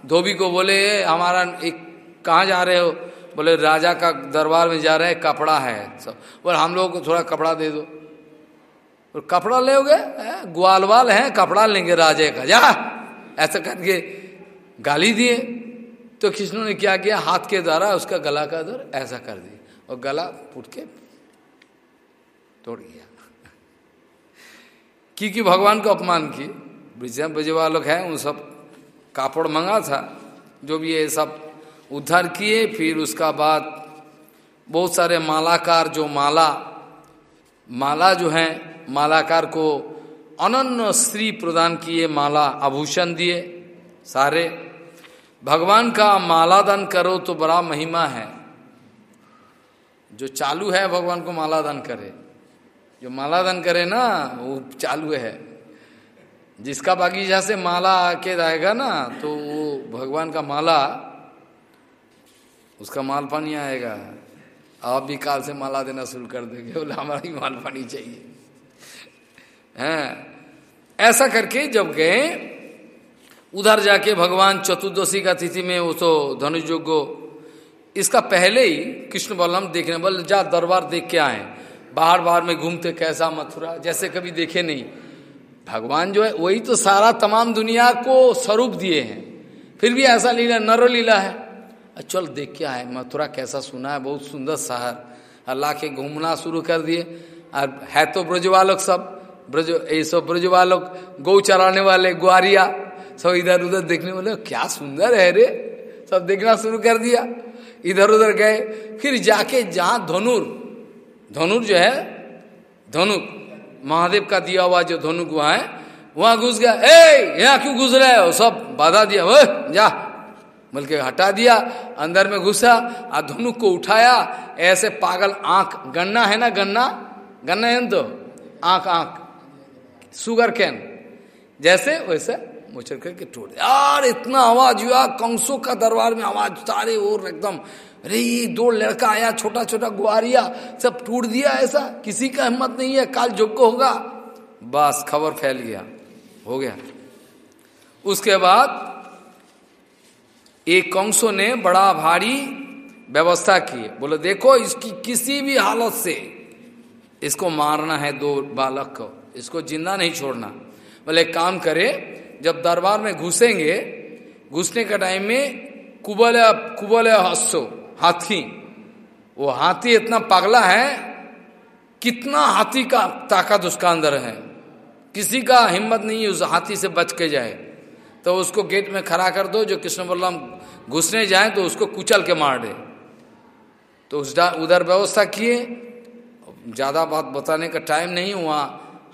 धोबी को बोले हमारा एक, कहाँ जा रहे हो? बोले, राजा का दरबार में जा रहे हैं, कपड़ा है। सब, बोले, हम लोगों को थोड़ा कपड़ा दे दो। और कपड़ा ग्वाल वाल है, कपड़ा लेंगे राजे का। जा, ऐसा करके गाली दिए। तो कृष्ण ने क्या किया? हाथ के द्वारा उसका गला का दर ऐसा कर दिया। और गला फूट के तोड़ गया। क्योंकि भगवान को अपमान किए। ब्रजवा लोग हैं, उन सब कापड़ मंगा था। जो भी ये सब उद्धार किए, फिर उसका बाद बहुत सारे मालाकार जो माला माला जो है, मालाकार को अनन्य स्त्री प्रदान किए, माला आभूषण दिए, सारे। भगवान का माला दान करो तो बड़ा महिमा है। जो चालू है, भगवान को माला दान करे। जो माला दान करे ना, वो चालू है। जिसका बागीचा से माला आके जाएगा ना तो वो भगवान का माला, उसका माल पानी आएगा। आप भी काल से माला देना शुरू कर देंगे। बोले, हमारा ही माल पानी चाहिए। हैं? ऐसा करके जब गए, उधर जाके भगवान चतुर्दशी का तिथि में वो तो धनुष को इसका पहले ही कृष्ण बलराम देखने बोले, जा दरबार देख के आए। बाहर बाहर में घूमते, कैसा मथुरा, जैसे कभी देखे नहीं। भगवान जो है, वही तो सारा तमाम दुनिया को स्वरूप दिए हैं। फिर भी ऐसा लीला, नर लीला है। चल देख के आए मथुरा कैसा सुना है? बहुत सुंदर शहर। अल्लाह के घूमना शुरू कर दिए। और है तो ब्रजवालोक सब। ब्रज, ये सब ब्रजवालोक, गौ चराने वाले, ग्वारिया, सब इधर उधर देखने वाले। क्या सुंदर है रे। सब देखना शुरू कर दिया। इधर उधर गए। फिर जाके जहाँ धनुर धनुर जो है, धनुक, महादेव का दिया हुआ जो धनुक वहाँ है, वहाँ घुस गया। ए, यहाँ क्यों घुस रहे हो? सब बाधा दिया। वह जा। बल्कि हटा दिया, अंदर में घुसा और धनुक को उठाया, ऐसे पागल आँख, गन्ना है ना गन्ना? गन्ना है तो? आँख आँख। सुगर कैन जैसे, वैसे मुचर करके टूट यार, इतना आवाज़ हुआ, कंसों का दरबार में आवाज़, सारे और एकदम। अरे दो लड़का आया छोटा छोटा गुआरिया सब टूट दिया ऐसा। किसी का हिम्मत नहीं है, काल जोग होगा। बस, खबर फैल गया। हो गया। उसके बाद एक कंसों ने बड़ा भारी व्यवस्था की। बोले, देखो, इसकी किसी भी हालत से इसको मारना है दो बालक को। इसको ज़िंदा नहीं छोड़ना। बोले काम करे, जब दरबार में घुसेंगे, घुसने का टाइम में कुबल कुबल हस्सो हाथी। वो हाथी इतना पगला है, कितना हाथी का ताकत उसका अंदर है। किसी का हिम्मत नहीं उस हाथी से बच के जाए। तो उसको गेट में खड़ा कर दो, जो कृष्ण बल्लम घुसने जाए तो उसको कुचल के मार दे। तो उस उधर व्यवस्था किए। ज़्यादा बात बताने का टाइम नहीं हुआ।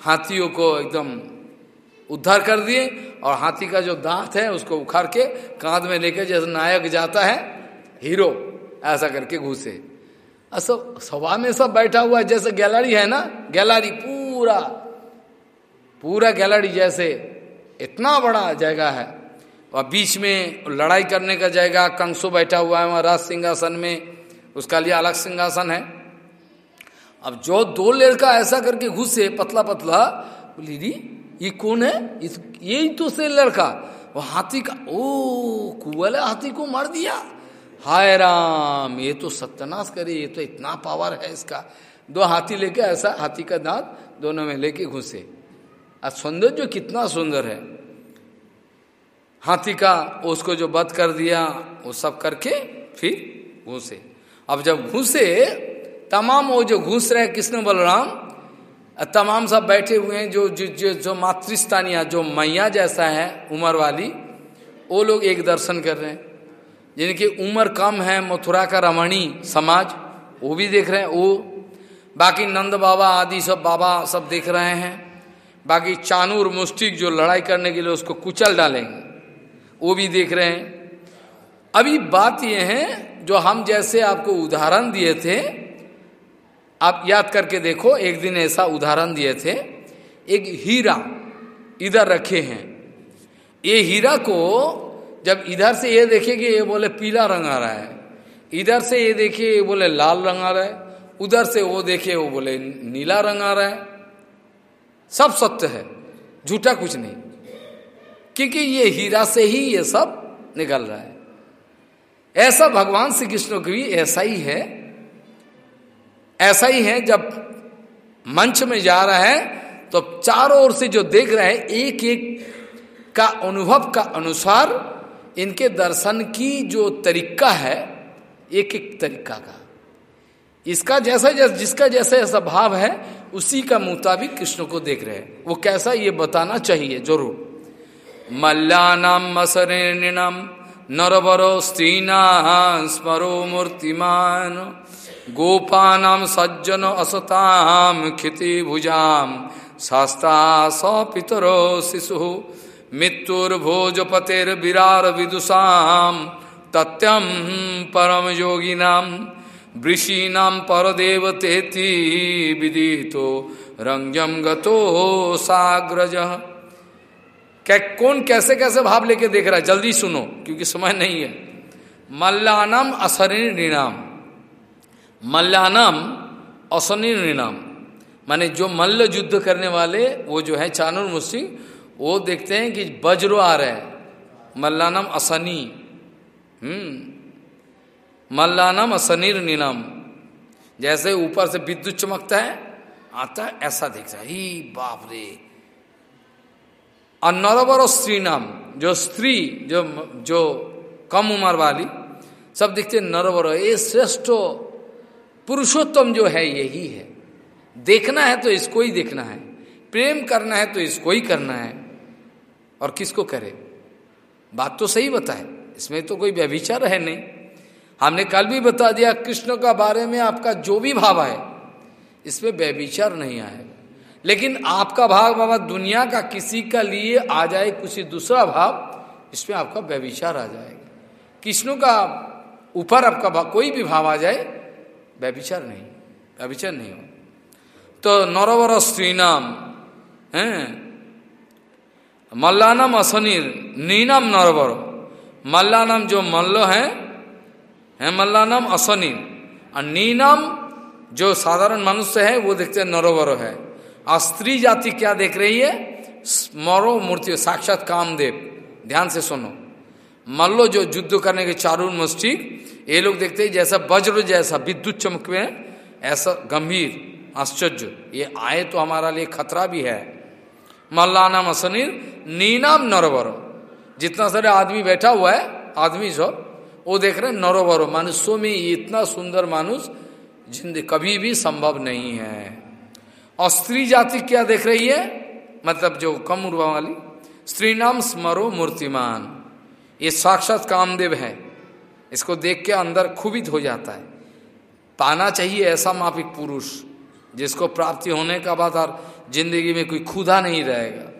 हाथियों को एकदम उद्धार कर दिए और हाथी का जो दांत है उसको उखाड़ के कांध में लेके जैसे नायक जाता है, हीरो, ऐसा करके घुसे। सब, सभा में सब बैठा हुआ है, जैसे गैलरी है ना गैलरी पूरा पूरा गैलरी जैसे, इतना बड़ा जगह है। और बीच में लड़ाई करने का जगह कंसो बैठा हुआ है वहाँ, राज सिंहासन में। उसका लिए अलग सिंहासन है। अब जो दो लड़का ऐसा करके घुसे, पतला पतला, बोली दी ये कौन है? इस यही तो से लड़का। वो हाथी का, ओ कुवल हाथी को मार दिया। हाय राम, ये तो सत्यनाश करे, ये तो इतना पावर है इसका। दो हाथी लेके ऐसा, हाथी का दांत दोनों में लेके घुसे। और सुंदर जो कितना सुंदर है। हाथी का उसको जो बद कर दिया वो सब करके फिर घुसे। अब जब घुसे तमाम वो जो घुस रहे कृष्ण बलराम तमाम सब बैठे हुए हैं जो जो जो, जो मातृस्थानिया जो मैया जैसा है उम्र वाली वो लोग एक दर्शन कर रहे हैं। जिनकी उम्र कम है मथुरा का रमणी समाज वो भी देख रहे हैं वो। बाकी नंद बाबा आदि सब बाबा सब देख रहे हैं। बाकी चानूर मुस्टिक जो लड़ाई करने के लिए उसको कुचल डालेंगे। वो भी देख रहे हैं। अभी बात यह है, जो हम जैसे आपको उदाहरण दिए थे, आप याद करके देखो, एक दिन ऐसा उदाहरण दिए थे। एक हीरा इधर रखे हैं। ये हीरा को जब इधर से ये देखे कि ये बोले पीला रंग आ रहा है, इधर से ये देखे ये बोले लाल रंग आ रहा है, उधर से वो देखे वो बोले नीला रंग आ रहा है। सब सत्य है, झूठा कुछ नहीं। क्योंकि ये हीरा से ही ये सब निकल रहा है। ऐसा भगवान श्री कृष्ण की भी ऐसा ही है। ऐसा ही है, जब मंच में जा रहा है तो चारों ओर से जो देख रहे हैं एक एक का अनुभव का अनुसार इनके दर्शन की जो तरीका है एक एक तरीका का। इसका जैसा जैसा, जिसका जैसा ऐसा भाव है, उसी का मुताबिक कृष्ण को देख रहे हैं। वो कैसा, ये बताना चाहिए, ज़रूर। मल्लानाम मसरेणिनम नरवरो स्त्रीना स्मरो मूर्तिमान। गोपानाम सज्जन असताम खिति भुजाम शास्ता पितरो शिशु। मृत्युर्भोजपतेर विरार विदुषाम तत्यम परम योगिनाम वृषीनाम परदेव तेती विदितो। रंगम गतो साग्रज। क्या कौन कैसे कैसे भाव लेके देख रहा है? जल्दी सुनो, क्योंकि समय नहीं है। मल्लानम असरिणाम मल्लानम असनिर्णाम माने जो मल्ल युद्ध करने वाले, वो जो है चानुर मुस्सी वो देखते हैं कि वज्र आ रहे हैं। मल्लानम असनी। हम्म। मल्लानम असनिर नीनम जैसे ऊपर से विद्युत चमकता है, आता ऐसा दिखता ही। बाप रे। और नरवर स्त्री नाम, जो स्त्री, जो जो कम उम्र वाली, सब दिखते नरवर। ये श्रेष्ठ पुरुषोत्तम जो है, यही है। देखना है तो इसको ही देखना है। प्रेम करना है तो इसको ही करना है। और किसको करे? बात तो सही बताए। इसमें तो कोई व्यभिचार है नहीं। हमने कल भी बता दिया, कृष्ण का बारे में आपका जो भी भाव है इसमें व्यभिचार नहीं आएगा। लेकिन आपका भाव बाबा दुनिया का किसी का लिए आ जाए कुछ दूसरा भाव इसमें आपका व्यविचार आ जाएगा। कृष्ण का ऊपर आपका भाव कोई भी भाव आ जाए व्यविचार नहीं व्यभिचार नहीं हो तो नरवर स्त्री नाम है? मल्लानम असनिर नीनम नरवर। मल्लानम जो मल्लो है, है? मल्लानम असनिर। और नीनम जो साधारण मनुष्य है वो देखते हैं नरोवर है। स्त्री जाति क्या देख रही है? स्मरो मूर्ति साक्षात कामदेव। ध्यान से सुनो। मल्लो जो युद्ध करने के चारू मस्टिक ये लोग देखते हैं जैसा वज्र जैसा, विद्युत चमक में, ऐसा गंभीर, आश्चर्य। ये आए तो हमारा लिए खतरा भी है। मल्लानाम असनीर नीनाम नरोवर। जितना सारे आदमी बैठा हुआ है, आदमी सब वो देख रहे हैं नरोवर। मनुष्यों में इतना सुंदर मानुष जिंद कभी भी संभव नहीं है। और स्त्री जाति क्या देख रही है? मतलब जो कम उर्वा वाली। स्त्री नाम स्मरो मूर्तिमान। ये साक्षात कामदेव है। इसको देख के अंदर खुबित हो जाता है। पाना चाहिए ऐसा मापिक पुरुष, जिसको प्राप्ति होने का बाद और ज़िंदगी में कोई खुदा नहीं रहेगा।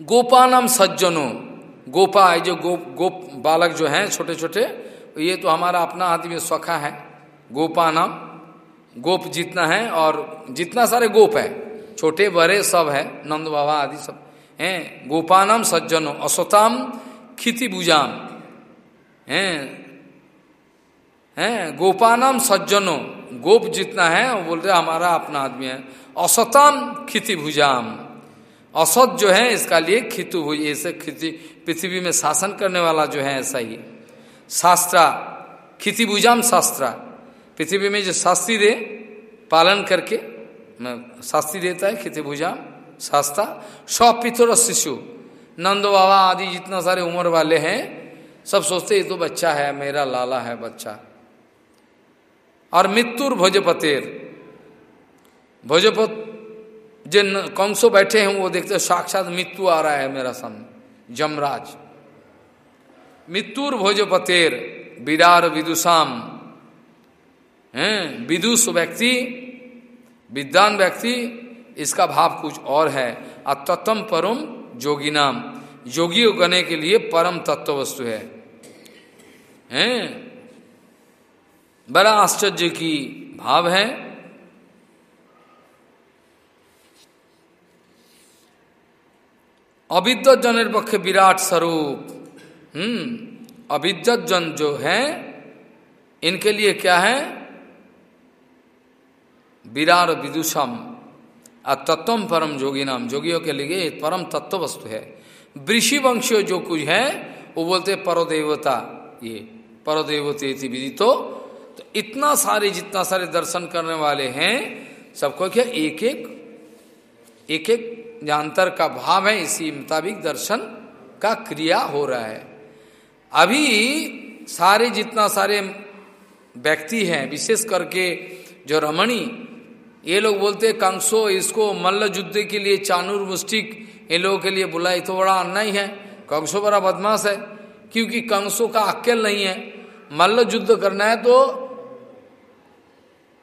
गोपानम सज्जनों। गोपा है जो गो, गोप, बालक जो हैं छोटे छोटे ये तो हमारा अपना आदमी सखा है। गोपानाम गोप जितना है और जितना सारे गोप है, छोटे, बड़े सब है, नंद बाबा आदि सब हैं, गोपानम सज्जनो, असोताम खिति बुजाम हैं हैं, गोपानम सज्जनो, गोप जितना है, वो बोलते हमारा अपना आदमी है। असतम खिति भुजाम, असत जो है, इसका लिए खितु हुई ऐसे खिति, पृथ्वी में शासन करने वाला जो है, ऐसा ही। शास्त्रा, खिति भुजाम शास्त्रा। पृथ्वी में जो शास्त्री दे, पालन करके शास्त्री देता है, खिति भुजाम शास्त्रा सपिथुर शिशु। नंद बाबा आदि जितना सारे उम्र वाले हैं, सब सोचते ये तो बच्चा है, मेरा लाला है बच्चा। और मृत्युर भोजपतेर। भोजपत जिन कंसो बैठे हैं, वो देखते साक्षात मृत्यु आ रहा है मेरा सामने जमराज। मृत्युर भोजपतेर विरार विदुषाम हैं विदुष व्यक्ति विद्वान व्यक्ति, इसका भाव कुछ और है। अतम परम जोगी नाम योगी गने के लिए परम तत्व वस्तु है। हैं? बड़ा आश्चर्य की भाव है। अविद्वत जन पक्ष विराट स्वरूप। हम्म अविद्वत जन जो है, इनके लिए क्या है? विराट विदुषम। तत्वम परम जोगी नाम जोगियों के लिए परम तत्व वस्तु है। वृषि वंशीय जो कुछ है, वो बोलते परोदेवता ये। परोदेवते विदितो। तो इतना सारे जितना सारे दर्शन करने वाले हैं, सबको क्या एक एक एक एक जानतर का भाव है, इसी मुताबिक दर्शन का क्रिया हो रहा है। अभी सारे जितना सारे व्यक्ति हैं, विशेष करके जो रमणी ये लोग बोलते कंसो इसको मल्ल युद्ध के लिए चानूर मुस्टिक इन लोगों के लिए बुलाई तो बड़ा अन्याय है। कंसो बड़ा बदमाश है, क्योंकि कंसो का अक्ल नहीं है। मल्ल युद्ध करना है तो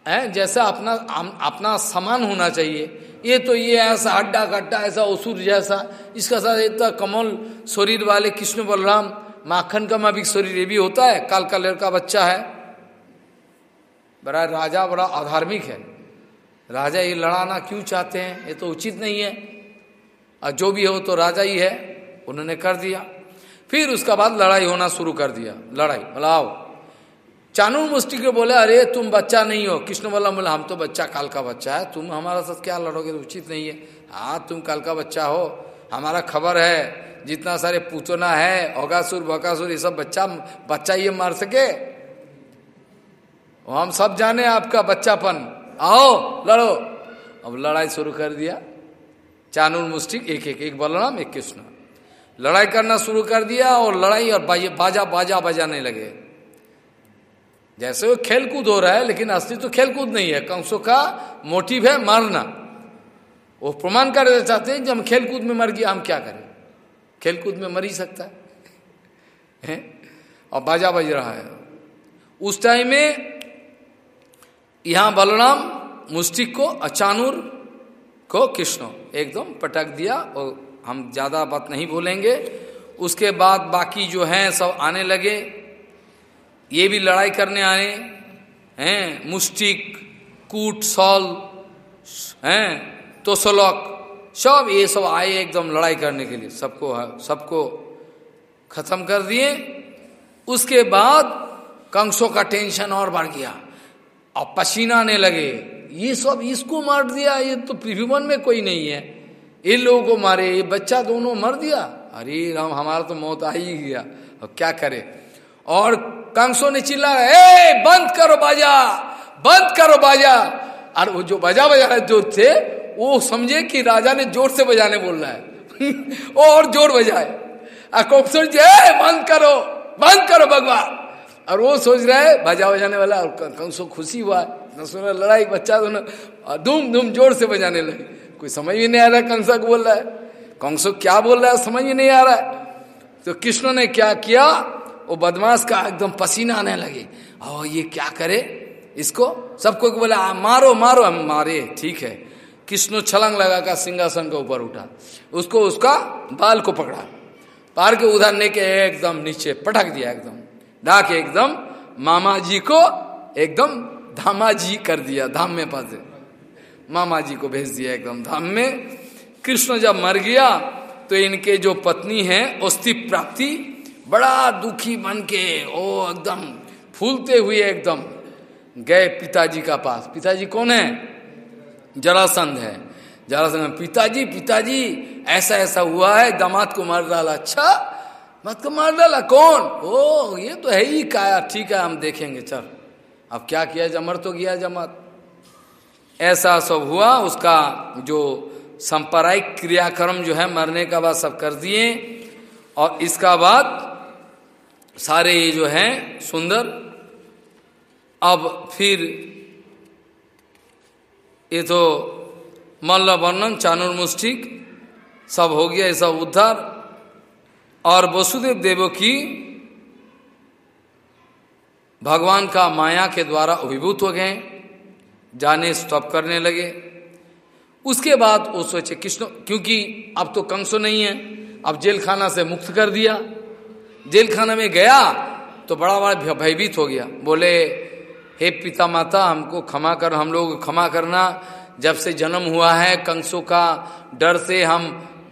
है, जैसा अपना अपना समान होना चाहिए। ये तो ये ऐसा हड्डा कट्टा ऐसा असुर जैसा, इसका साथ इतना कमल शरीर वाले कृष्ण बलराम, माखन का माविक शरीर, ये भी होता है काल का लड़का बच्चा है। बड़ा राजा, बड़ा आधार्मिक है। राजा ये लड़ाना क्यों चाहते हैं? ये तो उचित नहीं है। और जो भी हो तो राजा ही है, उन्होंने कर दिया। फिर उसका बाद लड़ाई होना शुरू कर दिया। लड़ाई बोला आओ चानूर मुष्टि के बोले, अरे, तुम बच्चा नहीं हो। कृष्ण बोला बोला, हम तो बच्चा, काल का बच्चा है। तुम हमारा साथ क्या लड़ोगे? तो उचित नहीं है। हाँ तुम काल का बच्चा हो। हमारा खबर है। जितना सारे पूतना है ओगासुर बकासुर ये सब बच्चा बच्चा ये मार सके। हम सब जाने आपका बच्चापन। आओ लड़ो। अब लड़ाई शुरू कर दिया। चानूर मुस्टिक एक एक एक बलराम एक कृष्ण। लड़ाई करना शुरू कर दिया और लड़ाई और बाजा बाजा बजाने लगे। जैसे वो खेल कूद हो रहा है लेकिन असली तो खेल कूद नहीं है। कंसों का मोटिव है मारना। वो प्रमाण कर चाहते हैं कि हम खेल कूद में मर गया हम क्या करें? खेल कूद में मर ही सकता है, है? और बाजा बज रहा है। उस टाइम में यहाँ बलराम मुस्टिक को, अचानुर को कृष्ण एकदम पटक दिया और हम ज़्यादा बात नहीं बोलेंगे। उसके बाद बाकी जो हैं सब आने लगे। ये भी लड़ाई करने आए। हैं मुस्टिक कूट, सॉल, हैं, तोसलक, सब ये सब आए एकदम लड़ाई करने के लिए। सबको सबको खत्म कर दिए। उसके बाद कंसों का टेंशन और बढ़ गया। और पसीना आने लगे। ये सब इसको मार दिया, ये तो पृथ्वीवन में कोई नहीं है। ये लोगों को मारे, ये बच्चा दोनों मर दिया। अरे राम, हमारा तो मौत आ ही गया। अब क्या करे? और कंसों ने चिल्ला ए, बंद करो बाजा, बंद करो बाजा। और वो जो बजा बजा रहे ज़ोर से वो समझे कि राजा ने ज़ोर से बजाने बोल रहा है। और ज़ोर बजाए। कंसों जी बंद करो बंद करो भगवान। और वो सोच रहा है, बजा बजाने वाला, और कंसो खुशी हुआ। न सुना, लड़ाई, बच्चा दोनों, और धूम धूम ज़ोर से बजाने लगे। कोई समझ भी नहीं आ रहा है कंसा को बोल रहा है। कंसो क्या बोल रहा है, समझ ही नहीं आ रहा है। तो कृष्ण ने क्या किया? वो बदमाश का एकदम पसीना आने लगे। और ये क्या करे? इसको सबको बोला मारो मारो, हम मारे, ठीक है। कृष्ण छलंग लगा का सिंहासन के ऊपर उठा। उसको उसका बाल को पकड़ा। पार के उधरने के एकदम नीचे पटक दिया एकदम। डाके एकदम मामा जी को एकदम धामा जी कर दिया, धाम में फंसे मामा जी को भेज दिया एकदम धाम में। कृष्ण जब मर गया तो इनके जो पत्नी है, अस्थि प्राप्ति, बड़ा दुखी बन के, ओ एकदम फूलते हुए एकदम गए पिताजी का पास। पिताजी कौन है? जरासंध है। जरासंध पिताजी पिताजी ऐसा ऐसा हुआ है, दामाद को मार डाला अच्छा मत को मार डाला, कौन? ओ, ये तो है ही काया। ठीक है, हम देखेंगे, चल। अब क्या किया जमर तो गया जमात ऐसा सब हुआ, उसका जो सांप्रदायिक क्रियाक्रम जो है, मरने का बाद सब कर दिए। और इसका बाद सारे ये जो हैं, सुंदर। अब फिर ये तो मल्ल वर्णन चानुर्मुष्टिक, सब हो गया, ये सब उद्धार। और वसुदेव देवो की भगवान का माया के द्वारा अभिभूत हो गए, जाने स्टॉप करने लगे। उसके बाद वो सोचे, कृष्ण, क्योंकि अब तो कंसो नहीं है, अब जेल खाना से मुक्त कर दिया। जेल खाना में गया तो बड़ा बड़ा भयभीत हो गया। बोले, हे पिता माता हमको क्षमा कर, हम लोग क्षमा करना, जब से जन्म हुआ है, कंसों का डर से हम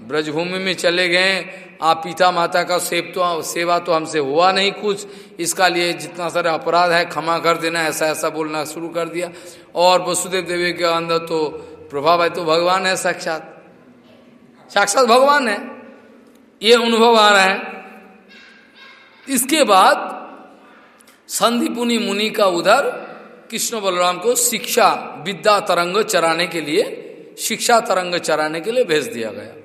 ब्रजभूमि में चले गए, आप पिता माता का सेव तो सेवा तो हमसे हुआ नहीं कुछ। इसका लिए जितना सारे अपराध है, क्षमा कर देना ऐसा ऐसा बोलना शुरू कर दिया। और वसुदेव देवी के अंदर तो प्रभाव है तो भगवान है साक्षात। साक्षात भगवान है। ये अनुभव आ रहा है। इसके बाद संधिपुनि मुनि का उधर कृष्ण बलराम को शिक्षा, विद्या तरंग चराने के लिए, शिक्षा तरंग चराने के लिए भेज दिया गया।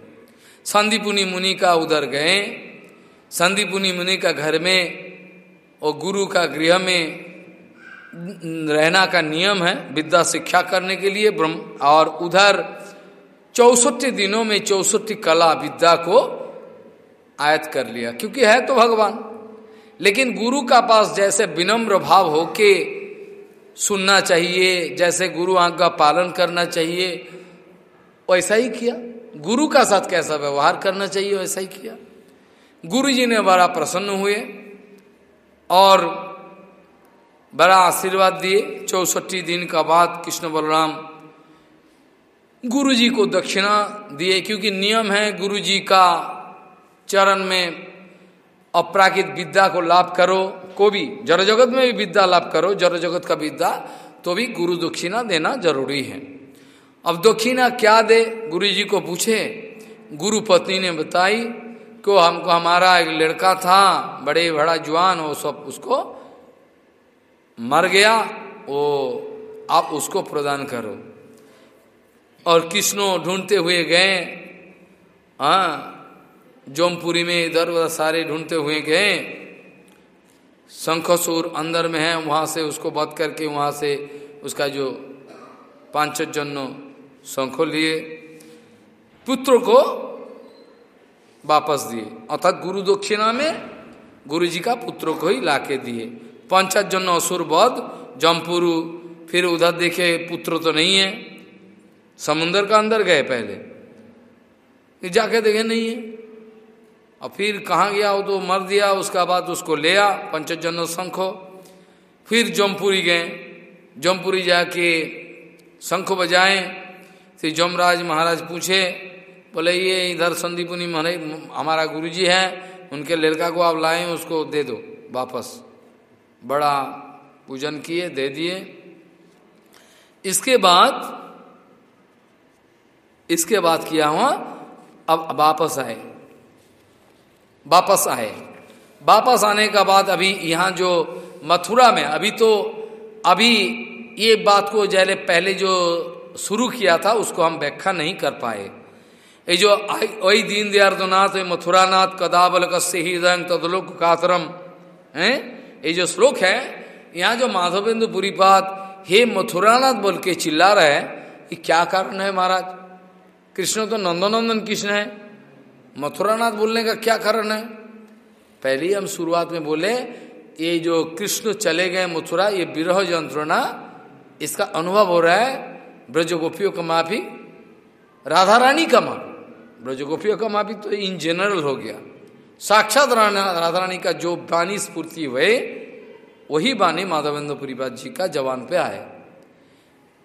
संधिपुनि मुनि का उधर गए। संधिपुनि मुनि का घर में और गुरु का गृह में रहना का नियम है विद्या शिक्षा करने के लिए ब्रह्म। और उधर चौसठ दिनों में चौसठ कला विद्या को आयत कर लिया, क्योंकि है तो भगवान। लेकिन गुरु का पास जैसे विनम्र भाव होके सुनना चाहिए, जैसे गुरु आज्ञा पालन करना चाहिए वैसा ही किया। गुरु का साथ कैसा व्यवहार करना चाहिए, वैसा ही किया। गुरु जी ने बड़ा प्रसन्न हुए और बड़ा आशीर्वाद दिए। चौसठी दिन का बाद कृष्ण बलराम गुरु जी को दक्षिणा दिए, क्योंकि नियम है गुरु जी का चरण में अपराकित विद्या को लाभ करो, को भी जड़ जगत में भी विद्या लाभ करो, जड़ जगत का विद्या तो भी गुरु दक्षिणा देना ज़रूरी है। अब दक्षिणा क्या दे? गुरु जी को पूछे। गुरु पत्नी ने बताई को हमको, हमारा एक लड़का था, बड़े बड़ा जवान, वो सब उसको मर गया, वो आप उसको प्रदान करो। और कृष्णो ढूंढते हुए गए। हाँ जोमपुरी में इधर उधर सारे ढूंढते हुए गए। शंखसूर अंदर में है, वहाँ से उसको बद करके वहाँ से उसका जो पाँच जन्नो शंखो लिए, पुत्र को वापस दिए। अर्थात गुरु दक्षिणा में गुरु जी का पुत्र को ही लाके दिए। पंचायत जन्म असुर बध जमपुरु, फिर उधर देखे पुत्र तो नहीं है। समुन्द्र का अंदर गए पहले। जाके देखे नहीं है। और फिर कहाँ गया वो तो मर दिया, उसका बाद उसको ले आ पंचजन शंखो। फिर जमपुरी गए। जमपुरी जाके शंख बजाए। फिर जमराज महाराज पूछे, बोले, ये इधर संदीपुनी मरे हमारा गुरुजी है, उनके लड़का को आप लाए, उसको दे दो, वापस। बड़ा पूजन किए, दे दिए। इसके बाद इसके बाद किया हुआ, अब वापस आए। वापस आए। वापस आने का बाद अभी यहाँ जो मथुरा में, अभी तो अभी ये बात को जैसे पहले जो शुरू किया था, उसको हम व्याख्या नहीं कर पाए। ये जो वही दीन दयार्दनाथ मथुरानाथ कदाबल कस्य हृदय तदलोक, कातरम, है? ये जो श्लोक है, यहाँ जो माधवेंद्र पुरीपात हे मथुरानाथ बोल के चिल्ला रहे ये क्या कारण है महाराज? कृष्ण तो नंदनंदन कृष्ण है। मथुरानाथ बोलने का क्या कारण है? पहले हम शुरुआत में बोले, ये जो कृष्ण चले गए मथुरा, ये विरह यंत्रणा, इसका अनुभव हो रहा है ब्रज गोपियों का माफ़ी राधा रानी का माफ़ी। ब्रज गोपियों का माफ़ी तो इन जनरल हो गया। साक्षात राधा रानी का जो वाणी स्फूर्ति हुए वही बानी माधवेंद्र पुरीपाद जी का जवान पे आए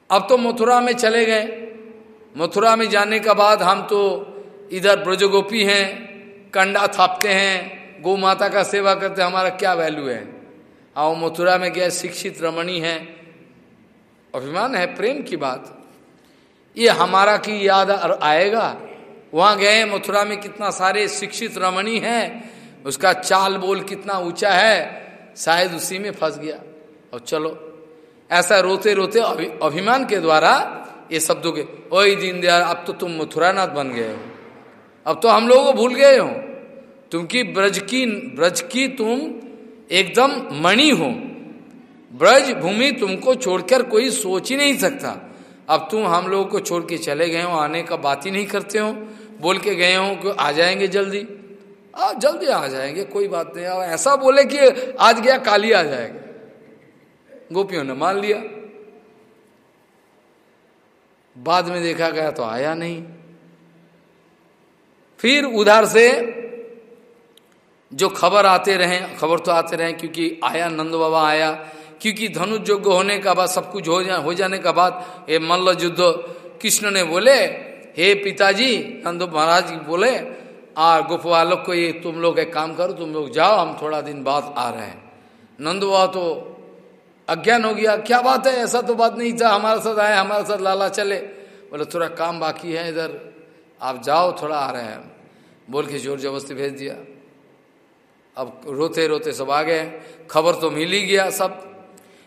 अब तो मथुरा में चले गए। मथुरा में जाने के बाद हम तो इधर ब्रजगोपी हैं, कंडा थापते हैं, गौ माता का सेवा करते हमारा क्या वैल्यू है? आओ मथुरा में गए, शिक्षित रमणी है अभिमान है, प्रेम की बात। ये हमारा की याद आएगा। वहाँ गए, मथुरा में कितना सारे शिक्षित रमणी हैं, उसका चाल बोल कितना ऊँचा है, शायद उसी में फंस गया। और चलो, ऐसा रोते रोते अभिमान के द्वारा ये शब्दों के ओई दीन दयाल अब तो तुम मथुरानाथ बन गए हो। अब तो हम लोगों को भूल गए हो। तुम की ब्रज की ब्रज की तुम एकदम मणि हो। ब्रज भूमि तुमको छोड़कर कोई सोच ही नहीं सकता। अब तुम हम लोगों को छोड़ के चले गए हो, आने का बात ही नहीं करते हो। बोल के गए हो कि आ जाएँगे जल्दी। आ जल्दी आ जाएँगे, कोई बात नहीं। अब ऐसा बोले कि आज गया, काली आ जाएगा। गोपियों ने मान लिया। बाद में देखा गया तो आया नहीं। फिर उधर से जो खबर आते रहे, खबर तो आते रहे क्योंकि आया, नंद बाबा आया। क्योंकि धनुष योग्य होने का बाद, सब कुछ हो जा, हो जाने का बाद, ये मल्ल युद्ध, कृष्ण ने बोले, हे पिताजी, नंद महाराज बोले, आ गोपवालक को ये तुम लोग एक काम करो, तुम लोग जाओ, हम थोड़ा दिन बाद आ रहे हैं। नंद बाबा तो अज्ञान हो गया, क्या बात है? ऐसा तो बात नहीं था, हमारे साथ आए, हमारे साथ लाला चले। बोले, थोड़ा काम बाकी है इधर, आप जाओ, थोड़ा आ रहे हैं। बोल के ज़ोर जबरस्ती भेज दिया। अब रोते रोते सब आ गए, खबर तो मिल ही गया सब।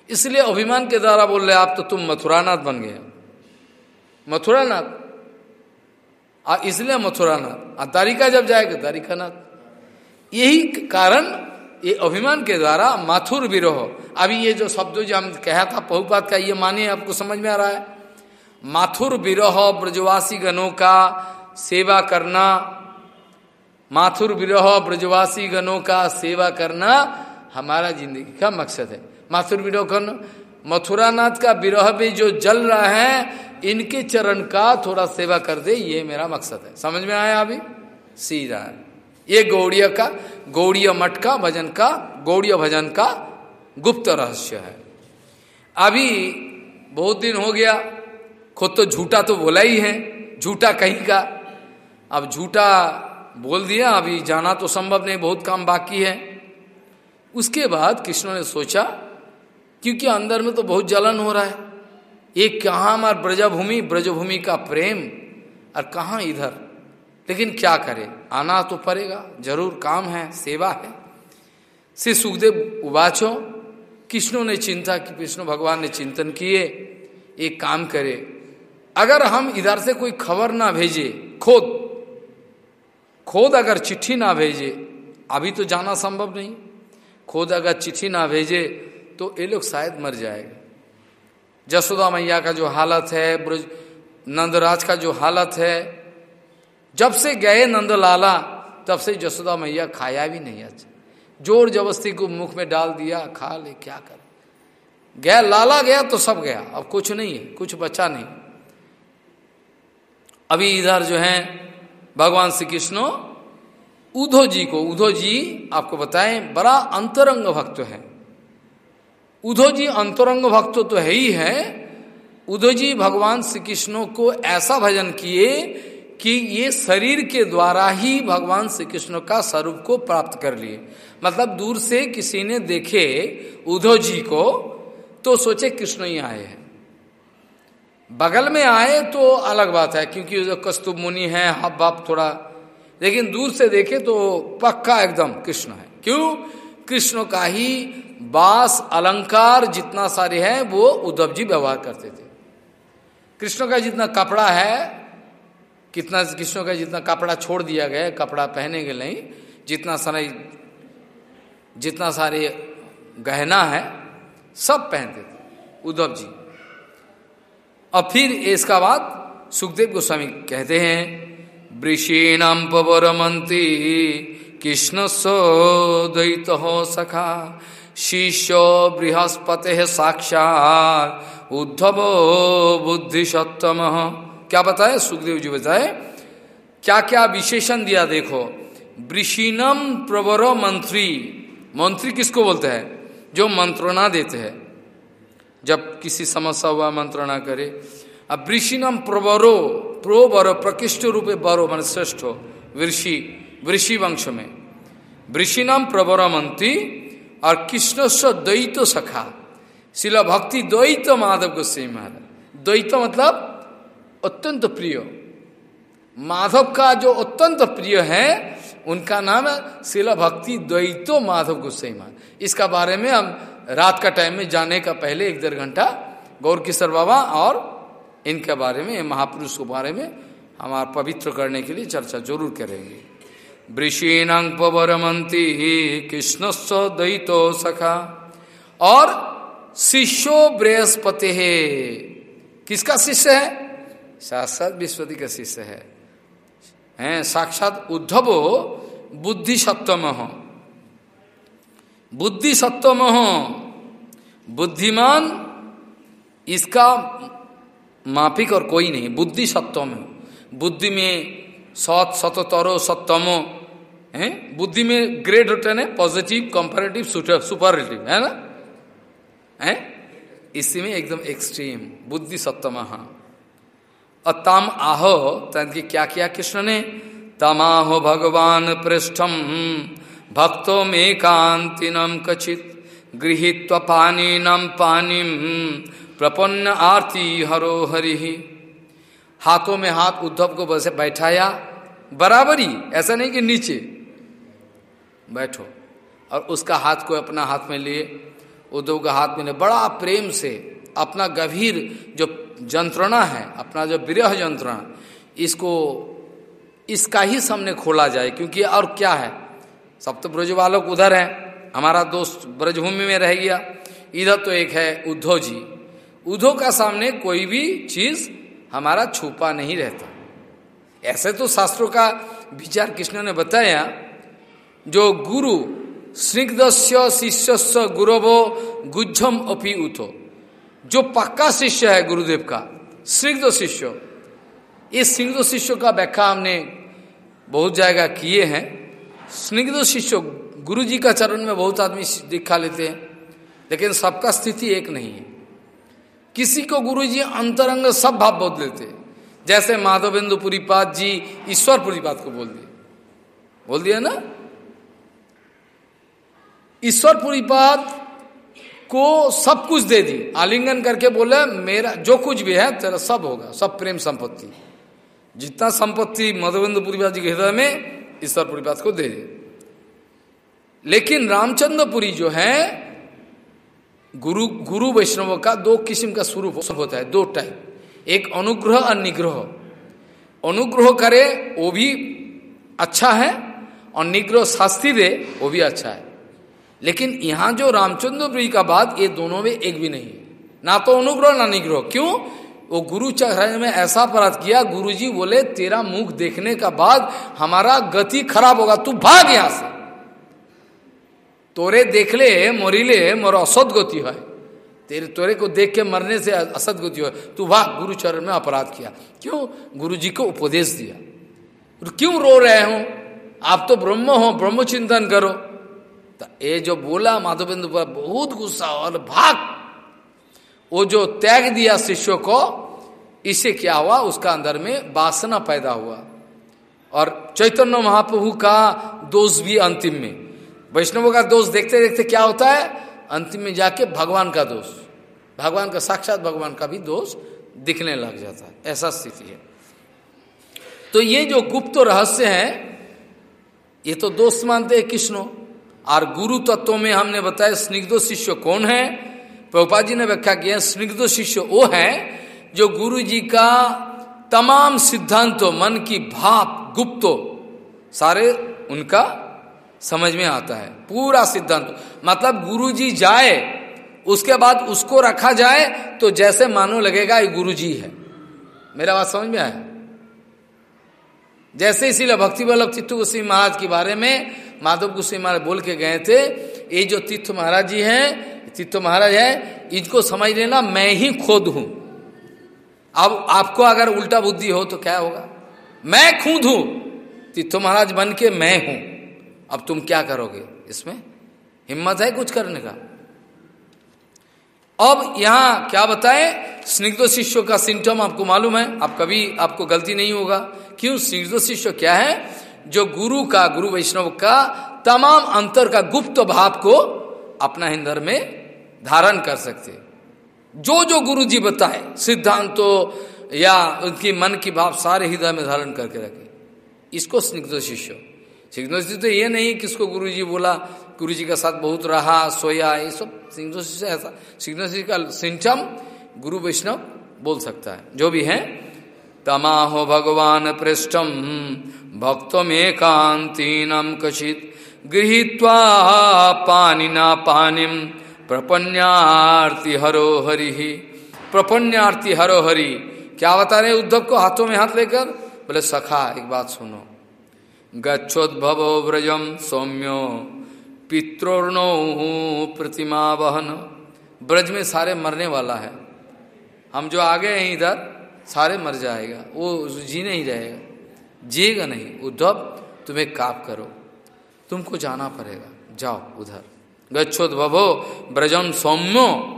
इसलिए अभिमान के द्वारा बोल रहे आप तो तुम मथुरानाथ बन गए। मथुरानाथ? इसलिए मथुरानाथ। तारिका जब जाएगा, तारिकानाथ। यही कारण, ये अभिमान के द्वारा माथुर विरोह। अभी ये जो शब्द जो हम कहा था, पहुपात का, ये माने आपको समझ में आ रहा है? माथुर विरोह ब्रजवासी गणों का सेवा करना, माथुर विरोह ब्रजवासी गणों का सेवा करना हमारा ज़िंदगी का मकसद है। माथुर विरोह करना मथुरानाथ का विरोह भी जो जल रहा है, इनके चरण का थोड़ा सेवा कर दे, ये मेरा मकसद है। समझ में आया अभी? सीधा है। ये गौड़िया का, गौड़ीय मठ का भजन का, गौड़ीय भजन का गुप्त रहस्य है। अभी बहुत दिन हो गया, खुद तो झूठा तो बोला ही है, झूठा कहीं का। अब झूठा बोल दिया, अभी जाना तो संभव नहीं, बहुत काम बाकी है। उसके बाद कृष्ण ने सोचा क्योंकि अंदर में तो बहुत जलन हो रहा है। एक कहाँ हमार ब्रजभूमि? ब्रजभूमि का प्रेम। और कहाँ इधर? लेकिन क्या करे? आना तो पड़ेगा। ज़रूर काम है, सेवा है। श्री सुखदेव उबाचो। कृष्णों ने चिंता की, कृष्ण भगवान ने चिंतन किए। एक काम करे। अगर हम इधर से कोई खबर ना भेजे, खुद। खुद अगर चिट्ठी ना भेजे, अभी तो जाना संभव नहीं। खुद अगर चिट्ठी ना भेजे तो ये लोग शायद मर जाएगा। जसोदा मैया का जो हालत है, ब्रज नंदराज का जो हालत है, जब से गए नंदलाला, तब से जसोदा मैया खाया भी नहीं अच्छा ज़ोर जबरस्ती को मुख में डाल दिया, खा ले, क्या कर? गया, लाला गया तो सब गया, अब कुछ नहीं है, कुछ बचा नहीं। अभी इधर जो है, भगवान श्री कृष्ण उधो जी को उधो जी आपको बताएँ, बड़ा अंतरंग भक्त है। उधो जी अंतरंग भक्त तो है ही है। उधो जी भगवान श्री कृष्ण को ऐसा भजन किए कि ये शरीर के द्वारा ही भगवान श्री कृष्ण का स्वरूप को प्राप्त कर लिए। मतलब दूर से किसी ने देखे उधो जी को तो सोचे कृष्ण ही आए हैं। बगल में आए तो अलग बात है, क्योंकि कस्तुभ मुनि है हब बाप थोड़ा, लेकिन दूर से देखे तो पक्का एकदम कृष्ण है। क्यों? कृष्ण का ही बास, अलंकार जितना सारे हैं, वो उद्धव जी व्यवहार करते थे। कृष्ण का जितना कपड़ा है, कितना कृष्ण का जितना कपड़ा छोड़ दिया गया कपड़ा पहने के नहीं, जितना सारे जितना सारे गहना है, सब पहनते थे उद्धव जी। और फिर इसका बाद सुखदेव गोस्वामी कहते हैं वृषीणाम पवरमंती कृष्ण दैत हो सखा। शिष्य बृहस्पति साक्षात। उद्धव बुद्धि सप्तम क्या बताए सुखदेव जी बताए? क्या क्या विशेषण दिया देखो। वृषीनम प्रवर मंत्री। मंत्री किसको बोलते हैं? जो मंत्रणा देते हैं। जब किसी समस्या हुआ मंत्रणा करे। अब वृषिनम प्रवरो प्रोबरो प्रकृष्ट रूपे बरो, मान श्रेष्ठ हो। वृषि वृषि वंश में। वृषिनम प्रवरमंती और कृष्ण द्वैत सखा। शिला भक्ति द्वैत माधव गोस्वाई महाराज। द्वैत मतलब अत्यंत प्रिय। माधव का जो अत्यंत प्रिय है, उनका नाम है शिला भक्ति द्वैतो माधव गोस्वाई महाराज। इसका बारे में हम रात का टाइम में जाने का पहले एक डेढ़ घंटा गौर किशोर बाबा और इनके बारे में, महापुरुष के बारे में हमारा पवित्र करने के लिए चर्चा ज़रूर करेंगे। वृषीणांग पवरमंती कृष्णस्व द्वैतो सखा। और शिष्यो बृहस्पति है। किसका शिष्य है? साक्षात विश्वति का शिष्य है। हैं, साक्षात उद्धव बुद्धि सत्वम हो बुद्धि सत्वम हो बुद्धिमान इसका मापिक और कोई नहीं बुद्धि सत्वम बुद्धि में सत, सततरो, सत्तमो है? बुद्धि में ग्रेड होते हैं पॉजिटिव कंपेरेटिव सुपरलेटिव है ना? है? इसी में एकदम एक्सट्रीम बुद्धि सत्तम और तम आहो क्या किया कृष्ण ने? तमाहो भगवान पृष्ठम भक्तों में कांतिनम कचित, गृहित्व पानी नम पानी प्रपन्न आरती हरो हरि। हाथों में हाथ उद्धव को बैठाया, बराबरी, ऐसा नहीं कि नीचे। बैठो। और उसका हाथ को अपना हाथ में लिए। उद्धव का हाथ में बड़ा प्रेम से अपना गंभीर जो जंत्रणा है, अपना जो विरह जंत्रणा, इसको, इसका ही सामने खोला जाए। क्योंकि और क्या है? सब तो ब्रज वालों उधर है। हमारा दोस्त ब्रजभूमि में रह गया। इधर तो एक है उद्धव जी। उद्धव का सामने कोई भी चीज़ हमारा छुपा नहीं रहता। ऐसे तो शास्त्रों का विचार कृष्ण ने बताया। जो गुरु स्निग्धस्य शिष्य गुरवो गुज्जम अपी उठो जो पक्का शिष्य है गुरुदेव का, स्निग्ध शिष्य। इस स्निग्ध शिष्य का व्याख्या हमने बहुत जगह किए हैं। स्निग्ध शिष्य गुरु जी का चरण में बहुत आदमी दिखा लेते हैं, लेकिन सबका स्थिति एक नहीं है। किसी को गुरु जी अंतरंग सब भाव बोल लेते जैसे माधवेंद्र पुरीपाद जी ईश्वर पुरीपाद को बोल दिए। बोल दिया ना? ईश्वर पुरीपाद को सब कुछ दे दी। आलिंगन करके बोले, मेरा, जो कुछ भी है, तेरा सब होगा, सब प्रेम संपत्ति। जितना संपत्ति मधुबेंद्र पुरीपाद जी के हृदय में ईश्वर पुरीपाद को दे दे। लेकिन रामचंद्रपुरी जो है, गुरु गुरु वैष्णव का दो किस्म का स्वरूप होता है, दो टाइप एक अनुग्रह, और निग्रह। अनुग्रह करे, वो भी अच्छा है, और निग्रह शास्ति दे, वो भी अच्छा है। लेकिन यहाँ जो रामचंद्र का बात, ये दोनों में एक भी नहीं ना तो अनुग्रह, ना निग्रह। क्यों? वो गुरु चढ़ाने में ऐसा अपराध किया, गुरुजी बोले, तेरा मुख देखने का बाद हमारा गति खराब होगा, तू भाग यहाँ से। तोरे देख ले मोरिले मोर असद गति है। तेरे, तोरे को देख के मरने से असद गति है। तू वाह गुरु चरण में अपराध किया। क्यों? गुरु जी को उपदेश दिया। क्यों रो रहे हो? आप तो ब्रह्म हो ब्रह्म चिंतन करो। ये जो बोला, माधवेंद्र पर बहुत गुस्सा और भाग। वो जो त्याग दिया शिष्य को इसे क्या हुआ? उसका अंदर में वासना पैदा हुआ। और चैतन्य महाप्रभु का दोष भी अंतिम में। वैष्णवों का दोष देखते देखते क्या होता है? अंतिम में जाके भगवान का दोष। भगवान का, साक्षात भगवान का भी दोष दिखने लग जाता है। ऐसा स्थिति है। तो ये जो गुप्त रहस्य है, ये तो दोस्त मानते हैं कृष्ण। और गुरु तत्व में हमने बताया स्निग्ध शिष्य कौन है? प्रभुपा जी ने व्याख्या किया स्निग्ध शिष्य वो है जो गुरु जी का तमाम सिद्धांतों, मन की भाप, गुप्तो, सारे उनका समझ में आता है। पूरा सिद्धांत। मतलब गुरु जी जाए, उसके बाद उसको रखा जाए तो जैसे मानो लगेगा ये गुरु जी है। मेरा बात समझ में आया? जैसे इसीलिए भक्ति वल्लभ गोस्वी महाराज के बारे में माधव गोस्वी महाराज बोल के गए थे, ये जो तीर्थ महाराज जी हैं, तीर्थ महाराज है, इनको समझ लेना, मैं ही खुद हूँ। अब आपको अगर उल्टा बुद्धि हो तो क्या होगा? मैं खुद हूँ। तीर्थ महाराज बन के मैं हूँ। अब तुम क्या करोगे इसमें? हिम्मत है कुछ करने का? अब यहाँ क्या बताए? स्निग्ध शिष्य का सिम्टम आपको मालूम है। आप कभी, आपको गलती नहीं होगा। क्यों? स्निग्ध शिष्य क्या है? जो गुरु का, गुरु वैष्णव का, तमाम अंतर का गुप्त भाव को अपना हिंदर में धारण कर सकते। जो जो गुरु जी बताए, सिद्धांतों या उनकी मन की भाव सारे हृदय में धारण करके रखे। इसको स्निग्ध शिष्य। स्निग्ध शिष्य तो ये नहीं किसको गुरु जी बोला गुरु जी के साथ बहुत रहा, सोया, ये सब स्निग्ध शिष्य ऐसा। स्निग्ध शिष्य का सिंचम गुरु वैष्णव बोल सकता है। जो भी है तमाहो भगवान पृष्ठम। भक्तमेकांतीनम कचित गृहीत्वा पानिना पानी प्रपन्यार्ति हरो हरि प्रपन्यार्ति हरो हरि क्या बता रहे उद्धव को हाथों में हाथ लेकर? बोले, सखा, एक बात सुनो। गच्छोद्भव व्रजम सौम्यो पित्रोर्णो प्रतिमा वहन ब्रज में सारे मरने वाला है। हम जो आ गए हैं इधर सारे मर जाएगा, वो जी नहीं रहेगा। जिएगा नहीं उद्धव तुम्हें काप करो। तुमको जाना पड़ेगा। जाओ उधर। गच्छोद्भवो ब्रजम सौम्यो।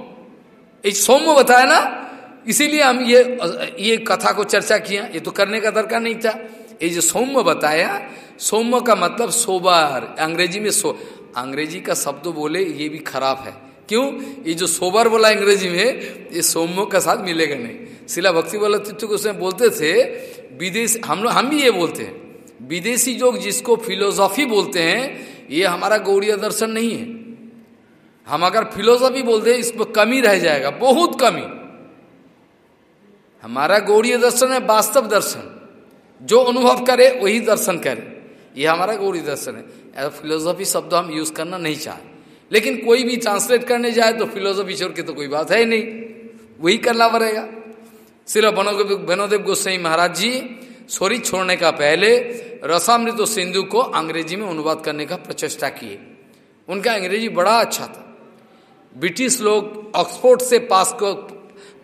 एक सौम्य बताया ना? इसीलिए हम ये ये कथा को चर्चा किया। ये तो करने का दरकार नहीं था। ये जो सौम्य बताया, सौम्य का मतलब सोबर। अंग्रेज़ी में सो, अंग्रेज़ी का शब्द बोले, ये भी खराब है। क्यों? ये जो सोबर बोला अंग्रेज़ी में, ये सौम्य का साथ मिलेगा नहीं। शिला भक्ति वाला को उसमें बोलते थे, विदेश, हम लोग, हम भी ये बोलते हैं। विदेशी लोग जिसको फिलोसॉफी बोलते हैं, ये हमारा गौड़ीय दर्शन नहीं है। हम अगर फिलोसॉफी बोलते हैं इसमें कमी रह जाएगा, बहुत कमी। हमारा गौड़ीय दर्शन है, वास्तव दर्शन। जो अनुभव करे, वही दर्शन करे। ये हमारा गौरी दर्शन है। ऐसा फिलोसॉफी शब्द हम यूज़ करना नहीं चाहे लेकिन कोई भी ट्रांसलेट करने जाए तो फिलोसॉफी छोड़ के तो कोई बात है ही नहीं। वही करना पड़ेगा। सिर्फ़ बनोदेव गोस्वाई महाराज जी, सोरी, छोड़ने का पहले रसामृत सिंधु को अंग्रेज़ी में अनुवाद करने का प्रचेष्टा किए। उनका अंग्रेज़ी बड़ा अच्छा था। ब्रिटिश लोग ऑक्सफोर्ड से पास को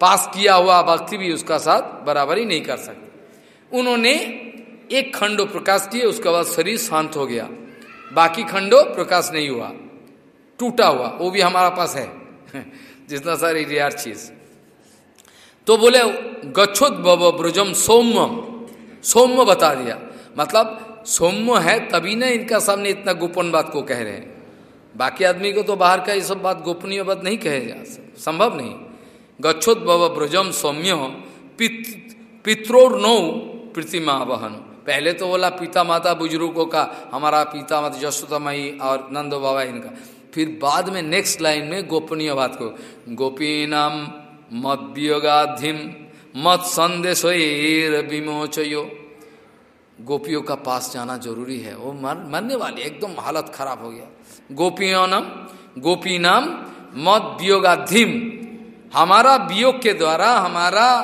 पास किया हुआ भक्ति भी उसका साथ बराबरी नहीं कर सकते। उन्होंने एक खंडो प्रकाश किए, उसके बाद शरीर शांत हो गया। बाकी खंडो प्रकाश नहीं हुआ। टूटा हुआ, वो भी हमारा पास है। जितना सारी रेयर चीज़ तो बोले, गच्छोद ब्रजम सौम्य। सौम्य बता दिया। मतलब सौम्य है तभी ना इनका सामने इतना गोपन बात को कह रहे हैं। बाकी आदमी को तो बाहर का ये सब बात गोपनीय बात नहीं कहे जा संभव नहीं। गच्छोद ब्रजम सौम्य पित्रोर नौ प्रतिमा वहन पहले तो बोला पिता माता बुज़ुर्गों का, हमारा पिता माता जसोदा माई और नंदो बाबा इनका। फिर बाद में नेक्स्ट लाइन में गोपनीय बात को। गोपीनाम मत वियोगाधिम मत संदेश विमोचयो। गोपियों का पास जाना ज़रूरी है। वो मर, मरने वाली, एकदम हालत खराब हो गया। गोपियों नाम गोपी नाम मत वियोगाधिम हमारा वियोग के द्वारा, हमारा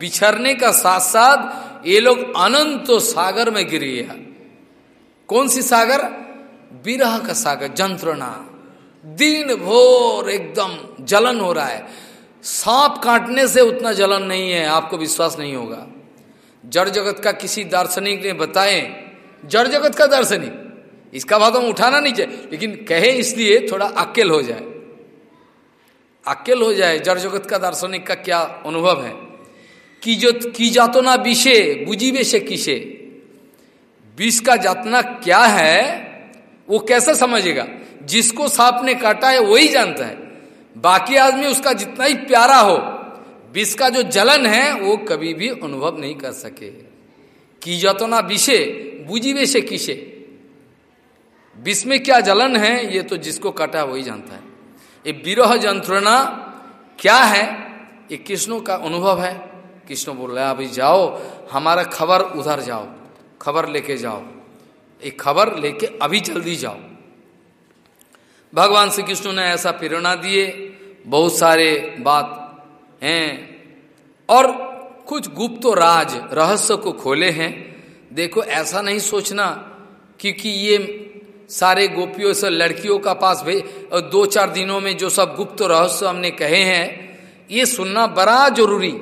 बिछरने का साथ साथ ये लोग अनंत सागर में गिर गया। कौन सी सागर? विरह का सागर, जंत्रणा। दिन भोर एकदम जलन हो रहा है। सांप काटने से उतना जलन नहीं है, आपको विश्वास नहीं होगा। जड़ जगत का किसी दार्शनिक ने बताए जड़ जगत का दार्शनिक, इसका बात हम उठाना नहीं चाहिए, लेकिन कहे इसलिए थोड़ा अकेल हो जाए। अकेल हो जाए, जड़ जगत का दार्शनिक का क्या अनुभव है? कि जो की जातना विषे बुझीबे से किसे? विष का जातना क्या है, वो कैसे समझेगा? जिसको सांप ने काटा है, वही जानता है। बाकी आदमी उसका जितना ही प्यारा हो, विष का जो जलन है, वो कभी भी अनुभव नहीं कर सके। की जतना विषे बुझीबे से किसे? विष में क्या जलन है, ये तो जिसको काटा वही जानता है। ये विरह जंत्रणा क्या है, ये कृष्णों का अनुभव है। कृष्ण बोल रहे अभी जाओ, हमारा खबर उधर जाओ, खबर लेके जाओ। एक खबर लेके अभी जल्दी जाओ। भगवान श्री कृष्ण ने ऐसा प्रेरणा दिए। बहुत सारे बात हैं। और कुछ गुप्त राज, रहस्य को खोले हैं। देखो, ऐसा नहीं सोचना क्योंकि ये सारे गोपियों से लड़कियों का पास भेज दो चार दिनों में जो सब गुप्त रहस्य हमने कहे हैं, ये सुनना बड़ा ज़रूरी।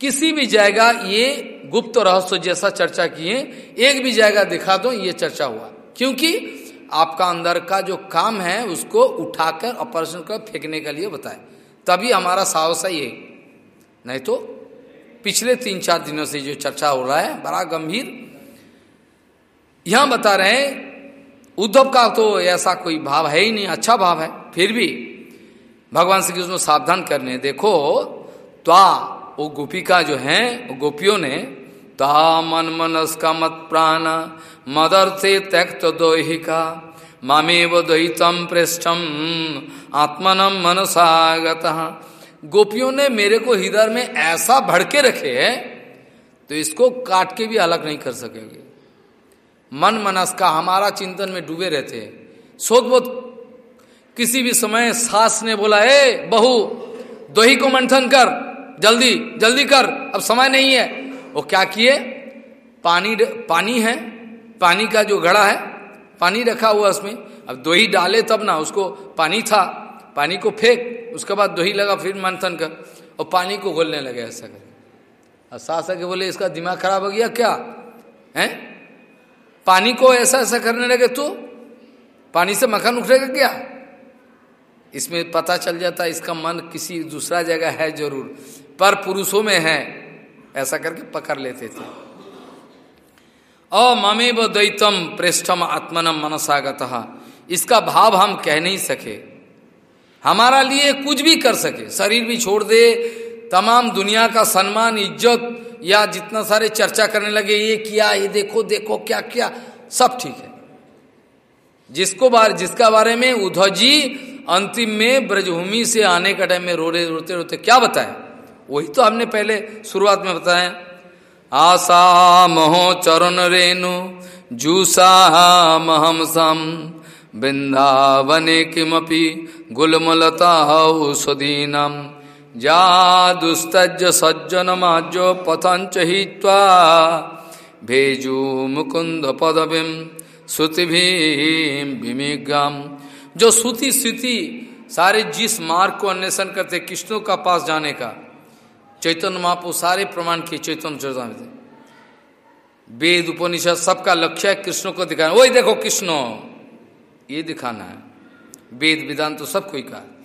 किसी भी जगह ये गुप्त रहस्य जैसा चर्चा किए, एक भी जगह दिखा दो, ये चर्चा हुआ। क्योंकि आपका अंदर का जो काम है, उसको उठाकर ऑपरेशन कर फेंकने के लिए बताए। तभी हमारा साहस है ये। नहीं तो पिछले तीन चार दिनों से जो चर्चा हो रहा है, बड़ा गंभीर। यहाँ बता रहे हैं, उद्धव का तो ऐसा कोई भाव है ही नहीं अच्छा भाव है। फिर भी, भगवान श्री कृष्ण सावधान करने देखो, त्वा, वो गोपिका जो है गोपियों ने ता मन मनस का मत प्राण मदर से त्यक्त दोहिका, मामेव द्वैतम पृष्ठम आत्मनम मनसागत गोपियों ने मेरे को हृदय में ऐसा भड़के रखे है तो इसको काट के भी अलग नहीं कर सकेंगे। मन मनस का हमारा चिंतन में डूबे रहते हैं। सोच बोध किसी भी समय सास ने बोला, ए, बहू, दोही को मंथन कर, जल्दी जल्दी कर, अब समय नहीं है। वो क्या किए? पानी पानी है, पानी का जो घड़ा है, पानी रखा हुआ उसमें। अब दोही डाले तब ना, उसको पानी था, पानी को फेंक, उसके बाद दोही लगा, फिर मंथन कर, और पानी को घोलने लगे ऐसा कर और सास के बोले, इसका दिमाग खराब हो गया क्या? है? पानी को ऐसा ऐसा करने लगे तो? पानी से मक्खन उखड़ेगा क्या? इसमें पता चल जाता, इसका मन किसी दूसरा जगह है ज़रूर, पर पुरुषों में है। ऐसा करके पकड़ लेते थे। अममेव द्वैतम प्रेष्ठम आत्मनम मनसागत। इसका भाव हम कह नहीं सके। हमारा लिए कुछ भी कर सके। शरीर भी छोड़ दे, तमाम दुनिया का सम्मान, इज़्ज़त, या जितना सारे चर्चा करने लगे, ये किया, ये देखो देखो, क्या क्या, सब ठीक है। जिसको बार, जिसका बारे में उद्धव जी अंतिम में ब्रजभूमि से आने का टाइम में रो रहे रोते रोते क्या बताया वही तो हमने पहले शुरुआत में बताया। आशा महो चरण रेणु, जूसा महम सम। वृंदावने किमपि गुलमलता औषधीनम। जा दुस्तज सज्जन माजो पथंच हित्वा भेजू मुकुंद पदवीम श्रुतिभिमिग्राम जो श्रुति स्थिति सारे जिस मार्ग को अन्वेषण करते, कृष्णों का पास जाने का। चैतन्य महापु सारे प्रमाण किए, चैतन्य में वेद, उपनिषद, सबका लक्ष्य है कृष्ण को दिखाना। वही देखो कृष्ण। ये दिखाना है। वेद, विधान तो सब कोई का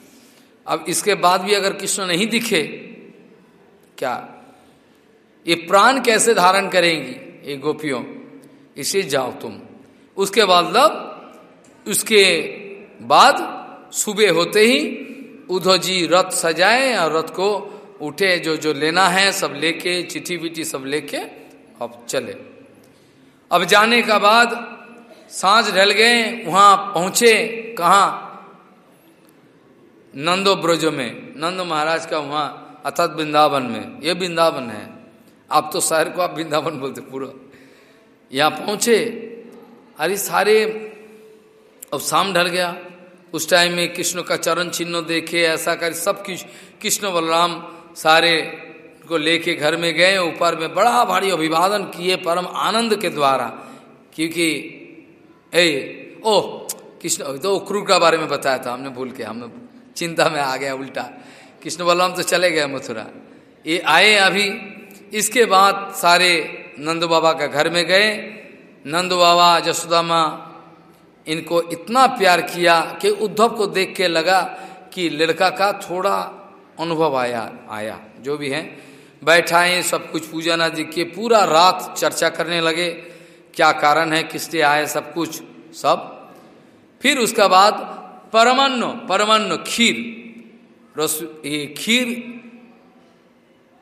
अब इसके बाद भी अगर कृष्ण नहीं दिखे, क्या? ये प्राण कैसे धारण करेंगी, ये गोपियों? इसे जाओ तुम। उसके बाद लब उसके बाद सुबह होते ही उद्धव जी रथ सजाए और रथ को उठे, जो जो लेना है सब लेके, चिट्ठी विठी सब लेके अब चले। अब जाने का बाद साँझ ढल गए, वहाँ पहुँचे कहा? नंदो ब्रज में। नंद महाराज का वहाँ, अर्थात वृंदावन में। ये वृंदावन है। आप तो शहर को आप वृंदावन बोलते, पूरा। यहाँ पहुँचे, अरे सारे, अब शाम ढल गया। उस टाइम में कृष्ण का चरण चिन्ह देखे, ऐसा कर, सब कृष्ण बलराम सारे को लेके घर में गए, ऊपर में बड़ा भारी अभिवादन किए परम आनंद के द्वारा, क्योंकि, ए, ओ, कृष्ण तो क्रूर का बारे में बताया था, हमने भूल के हम चिंता में आ गया उल्टा। कृष्ण बलराम तो चले गए मथुरा। ये आए अभी, इसके बाद सारे नंद बाबा का घर में गए। नंद बाबा जसोदा माँ इनको इतना प्यार किया कि उद्धव को देख के लगा कि लड़का का थोड़ा अनुभव आया आया, जो भी है। बैठाए, सब कुछ पूजा आदि किए पूरा रात चर्चा करने लगे, क्या कारण है किस लिए आए सब कुछ, सब। फिर उसका बाद परमान्न परमान्न खीर, रस, ये खीर,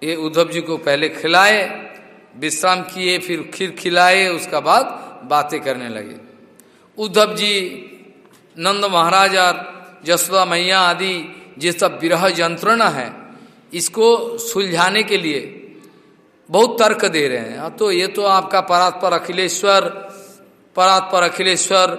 ये उद्धव जी को पहले खिलाए, विश्राम किए, फिर खीर खिलाए, उसका बाद बातें करने लगे। उद्धव जी, नंद महाराज और जसवा मैया आदि ये सब विरह यंत्रणा है, इसको सुलझाने के लिए बहुत तर्क दे रहे हैं। तो ये तो आपका परात्पर अखिलेश्वर परात्पर अखिलेश्वर,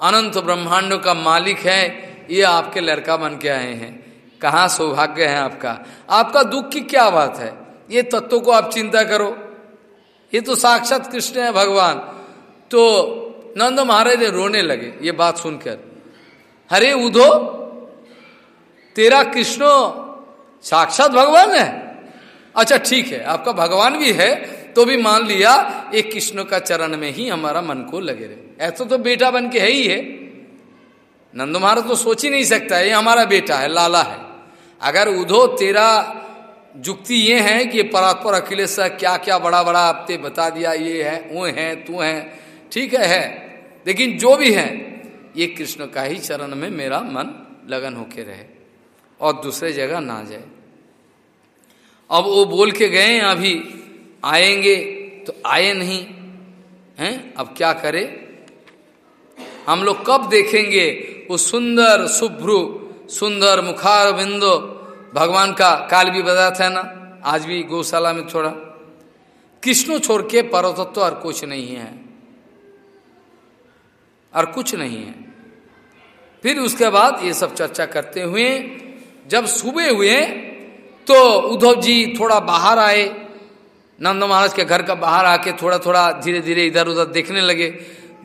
अनंत ब्रह्मांड का मालिक है, ये आपके लड़का बन के आए हैं। कहाँ सौभाग्य है आपका? आपका दुख की क्या बात है? ये तत्व को आप चिंता करो। ये तो साक्षात कृष्ण है भगवान। तो नंद महाराज रोने लगे, ये बात सुनकर। हरे उधो तेरा कृष्ण साक्षात भगवान है? अच्छा ठीक है, आपका भगवान भी है तो भी मान लिया, एक कृष्ण का चरण में ही हमारा मन को लगे रहे। ऐसा तो बेटा बन के है ही है। नंद महाराज तो सोच ही नहीं सकता है ये हमारा बेटा है, लाला है। अगर उधो तेरा जुक्ति ये है कि परात्पर अखिलेश क्या क्या बड़ा बड़ा आपने बता दिया, ये है, वो है, तू है, ठीक है है। लेकिन जो भी है, ये कृष्ण का ही चरण में मेरा मन लगन होके रहे। और दूसरे जगह ना जाए। अब वो बोल के गए, अभी आएँगे तो आए नहीं। हैं? अब क्या करे? हम लोग कब देखेंगे वो सुंदर, शुभ्रु, सुंदर मुखार बिंदु भगवान का काल भी बता था ना, आज भी गौशाला में थोड़ा। कृष्ण छोड़ के परतत्व और कुछ नहीं है। और कुछ नहीं है। फिर उसके बाद ये सब चर्चा करते हुए जब सुबह हुए तो उद्धव जी थोड़ा बाहर आए। नंद महाराज के घर का बाहर आके थोड़ा थोड़ा धीरे धीरे इधर उधर देखने लगे।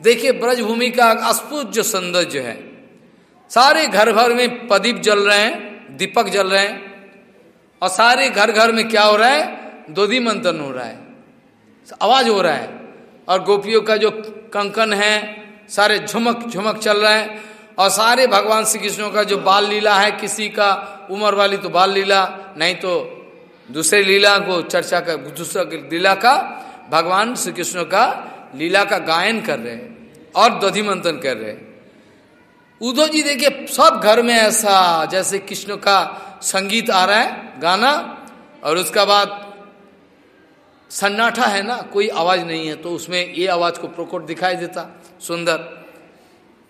देखिए, ब्रजभूमि का अस्पुत जो सौंदर्य है। सारे घर घर में प्रदीप जल रहे हैं, दीपक जल रहे हैं, और सारे घर घर में क्या हो रहा है? दोधी मंथन हो रहा है। आवाज़ हो रहा है। और गोपियों का जो कंकन है, सारे झुमक झुमक चल रहे हैं। और सारे भगवान श्री कृष्ण का जो बाल लीला है, किसी का उम्र वाली तो बाल लीला, नहीं तो दूसरे लीला को चर्चा कर, दूसरा लीला का भगवान श्री कृष्ण का लीला का गायन कर रहे हैं और दधि मंथन कर रहे हैं। उद्धव जी देखिए, सब घर में ऐसा, जैसे कृष्ण का संगीत आ रहा है, गाना, और उसका बाद सन्नाटा है ना, कोई आवाज़ नहीं है तो उसमें ये आवाज़ को प्रकोट दिखाई देता, सुंदर।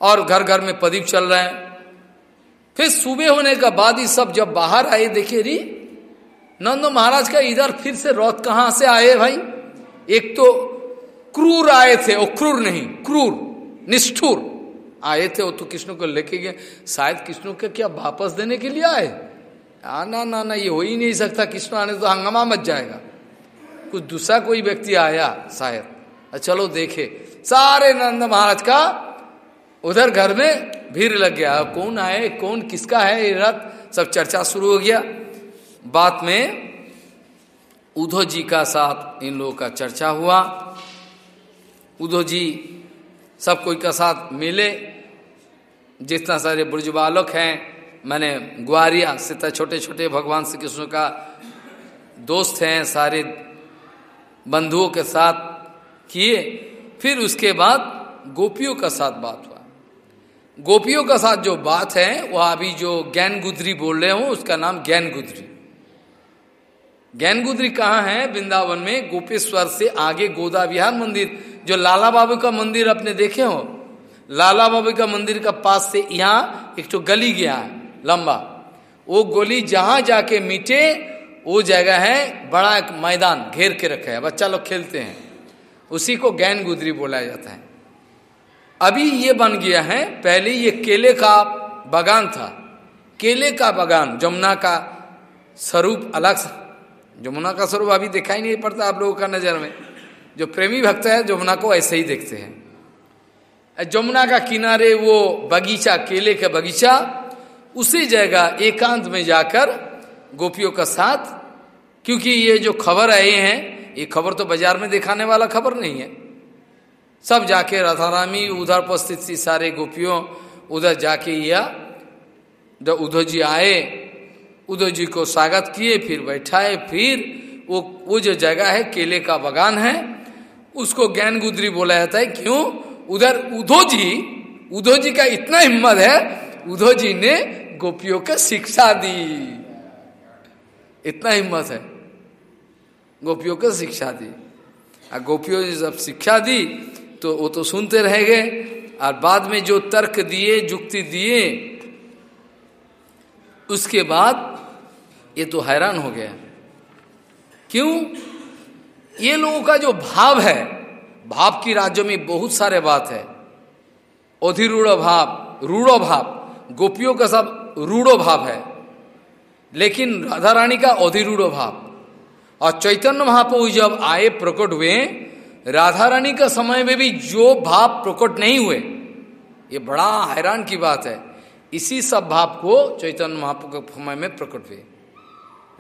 और घर घर में प्रदीप चल रहे हैं। फिर सुबह होने का बाद ही सब जब बाहर आए देखे री नंद महाराज का इधर फिर से रौत कहाँ से आए भाई? एक तो क्रूर आए थे वो क्रूर नहीं क्रूर निष्ठुर आए थे वो तो कृष्ण को लेके गए। शायद कृष्ण को क्या वापस देने के लिए आए? आ, ना ना ना ये हो ही नहीं सकता कृष्ण आने तो हंगामा मच जाएगा। कुछ दूसरा कोई व्यक्ति आया शायद। चलो देखे। सारे नंद महाराज का उधर घर में भीड़ लग गया। कौन आए, कौन किसका है? ये रथ सब चर्चा शुरू हो गया। बात में उद्धव जी का साथ इन लोगों का चर्चा हुआ। उद्धव जी सब कोई का साथ मिले। जितना सारे ब्रज बालक हैं, मैंने ग्वारिया से छोटे छोटे भगवान श्री कृष्ण का दोस्त हैं, सारे बंधुओं के साथ किए। फिर उसके बाद गोपियों का साथ बात हुआ। गोपियों का साथ जो बात है, वह अभी जो ज्ञान गुदरी बोल रहे हो, उसका नाम ज्ञान गुदरी ज्ञान गुदरी कहाँ है? वृंदावन में गोपेश्वर से आगे गोदा विहार मंदिर, जो लाला बाबू का मंदिर अपने देखे हो? लाला बाबू का मंदिर का पास से यहाँ एक तो गली गया है, लंबा। वो गोली जहाँ जाके मिटे, वो जगह है, बड़ा एक मैदान घेर के रखा है। बच्चा लोग खेलते हैं। उसी को गैन गुदरी बोला जाता है। अभी ये बन गया है, पहले ये केले का बगान था। केले का बगान, जमुना का स्वरूप अलग जमुना का स्वरूप अभी दिखाई नहीं पड़ता आप लोगों का नज़र में। जो प्रेमी भक्त है, जमुना को ऐसे ही देखते हैं। जमुना का किनारे वो बगीचा, केले का बगीचा, उसी जगह एकांत में जाकर गोपियों का साथ, क्योंकि ये जो खबर आए हैं, ये खबर तो बाज़ार में दिखाने वाला खबर नहीं है। सब जाके राधारामी, उधर उपस्थित थी सारे गोपियों, उधर जाके या जब उद्धव जी आए, उद्धव जी को स्वागत किए, फिर बैठाए, फिर वो वो जो जगह है, केले का बगान है, उसको ज्ञान गुदरी बोला जाता है, क्यों? उधर उद्धव जी उद्धव जी का इतना हिम्मत है, उद्धव जी ने गोपियों को शिक्षा दी। इतना हिम्मत है, गोपियों को शिक्षा दी। और गोपियों ने जब शिक्षा दी तो वो तो सुनते रह गए और बाद में जो तर्क दिए, जुक्ति दिए, उसके बाद ये तो हैरान हो गया। क्यों? ये लोगों का जो भाव है, भाव की राज्यों में बहुत सारे बात है। अधिरूढ़ भाव, रूढ़ो भाव, गोपियों का सब रूढ़ो भाव है। लेकिन राधा रानी का अधिरूढ़ भाव। और चैतन्य महाप्रभु जब आए प्रकट हुए राधा रानी का समय में भी जो भाव प्रकट नहीं हुए, ये बड़ा हैरान की बात है। इसी सब भाव को चैतन्य महाप्रभु के समय में प्रकट हुए।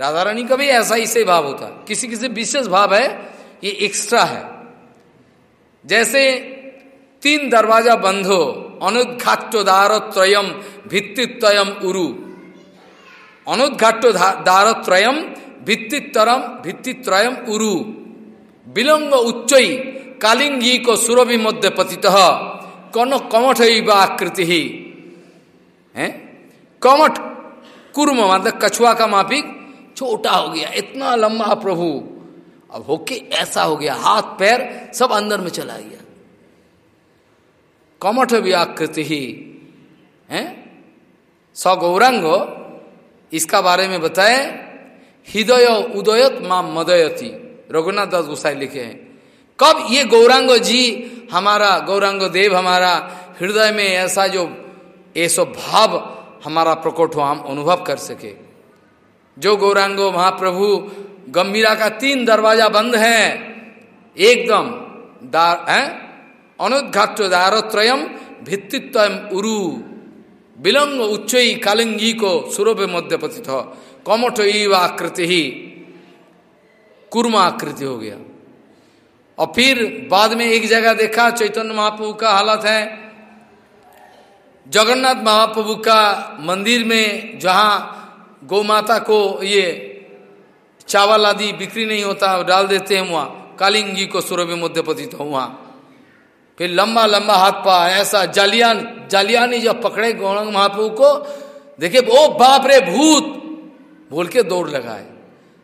राधा रानी का भी ऐसा ही से भाव होता। है किसी किसी विशेष भाव है, ये एक्स्ट्रा है। जैसे तीन दरवाज़ा बंद हो अनुद्घाट्योदार त्रयम भित्तित्रयम उरु। अनुद्घाट्य दारत्रयम भित्तित्रम भित्तित्रयम उरु। विलंग उच्चई कालिंगी को सुरभि मध्य पतित। कौन कमठ आकृति। ही? है कमठ कुर्म मतलब कछुआ का मापिक छोटा हो गया, इतना लंबा प्रभु। अब होके ऐसा हो गया, हाथ पैर सब अंदर में चला गया। कमठ भी आकृति ही। है? सगौरंग, इसका बारे में बताए, हृदय उदयत माँ मदयती। रघुनाथ दास गोसाई लिखे हैं। कब ये गौरांग जी, हमारा गौरांग देव, हमारा हृदय में ऐसा जो ऐसो भाव हमारा प्रकट हो, हम अनुभव कर सके। जो गौरांगो महाप्रभु, गंभीरा का तीन दरवाज़ा बंद है, एकदम दार, है? अनुद्घाट्य दारोत्रयम भित्तित्व उरु। विलंग उच्चई कालिंगी को सुरभ मध्य पतित कमठ आकृति। ही कुर्मा आकृति हो गया। और फिर बाद में एक जगह देखा, चैतन्य महाप्रभु का हालत है। जगन्नाथ महाप्रभु का मंदिर में जहाँ गौ माता को ये चावल आदि बिक्री नहीं होता, डाल देते हैं वहाँ। कालिंगी को सुरभि मध्य पतित हो वहाँ। फिर लंबा लंबा हाथ पा, ऐसा जालियान, जालियानी जब पकड़े गौरंग महाप्रभु को, देखे, ओ बाप रे, भूत! बोल के दौड़ लगाए।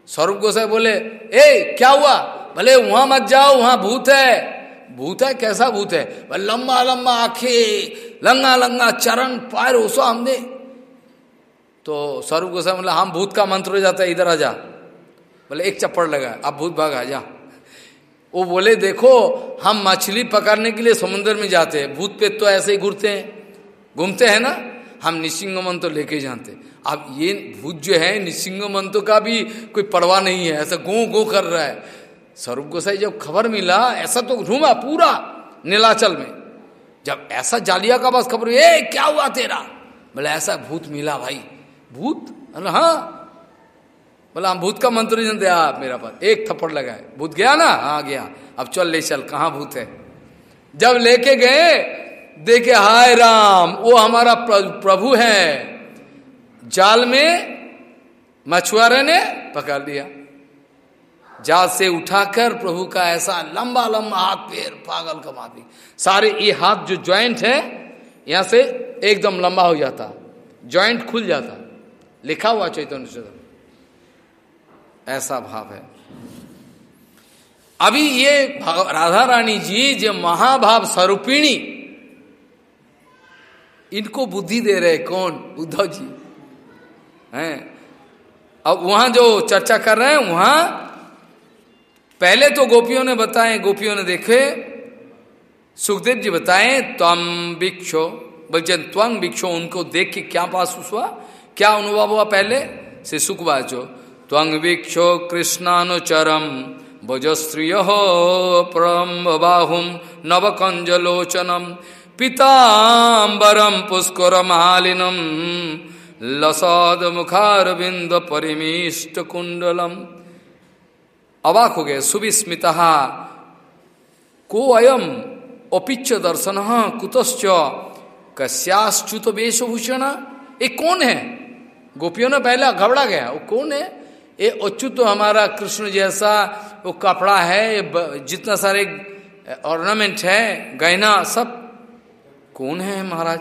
स्वरूप गोसाई बोले, ए, क्या हुआ? भले वहाँ मत जाओ, वहाँ भूत है। भूत है? कैसा भूत है? लंबा लंबा आखे, लंगा लंगा चरण पैर उसो हमने तो स्वरूप गोसाई बोले, हम भूत का मंत्र हो जाता है, इधर आ जा। बोले, एक चप्पड़ लगा अब भूत भाग आ जा। वो बोले, देखो, हम मछली पकड़ने के लिए समुद्र में जाते हैं, भूत पे तो ऐसे ही घूरते हैं। घूमते हैं ना? हम निशिंग तो लेके जाते अब ये भूत जो है निशिंग मंत्र का भी कोई परवाह नहीं है, ऐसा गो गो कर रहा है। स्वरूप गोसाई जब खबर मिला, ऐसा तो घूमा पूरा नीलाचल में। जब ऐसा जालिया का बस खबर ए, क्या हुआ तेरा? बोले, ऐसा भूत मिला भाई। भूत? हाँ। बोला, हम भूत का मंत्र नहीं जानते, आप मेरा पास। एक थप्पड़ लगाए। भूत गया ना? हाँ गया। अब चल ले, चल। कहा भूत है? जब लेके गए, देखे, हाय राम, वो हमारा प्रभु है। जाल में मछुआरे ने पकड़ लिया। जाल से उठाकर प्रभु का ऐसा लंबा लंबा हाथ पैर पागल का माफ़ी सारे ये हाथ जो ज्वाइंट है, यहाँ से एकदम लंबा हो जाता। ज्वाइंट खुल जाता। लिखा हुआ चैतन्य चैतन्य ऐसा भाव है। अभी ये राधा रानी जी, जो महाभाव स्वरूपिणी, इनको बुद्धि दे रहे कौन? उद्धव जी। हैं। अब वहाँ जो चर्चा कर रहे हैं, वहाँ पहले तो गोपियों ने बताए, गोपियों ने देखे। सुखदेव जी बताए तम भिक्षो बल्कि त्वंग भिक्षो, उनको देख के क्या पास हुआ, क्या अनुभव हुआ पहले? से सुखवाचो त्वंगवीक्षो कृष्णानुचरम भुजस्त्रिय परम बाहुम नवकंजलोचनम पीताम्बरम पुष्कर मालिनम लसद मुखारविंद परिमिष्ट कुंडलम। अवाक हो गए सुविस्मिता, को अयम अपिच दर्शन कुतश्च, कस्याश्च्युत वेशभूषण ये कौन है? गोपियों ने पहला घबरा गया, वो कौन है? ये अच्युत हमारा कृष्ण जैसा, वो कपड़ा है जितना सारे ऑर्नामेंट है, गहना सब, कौन है महाराज?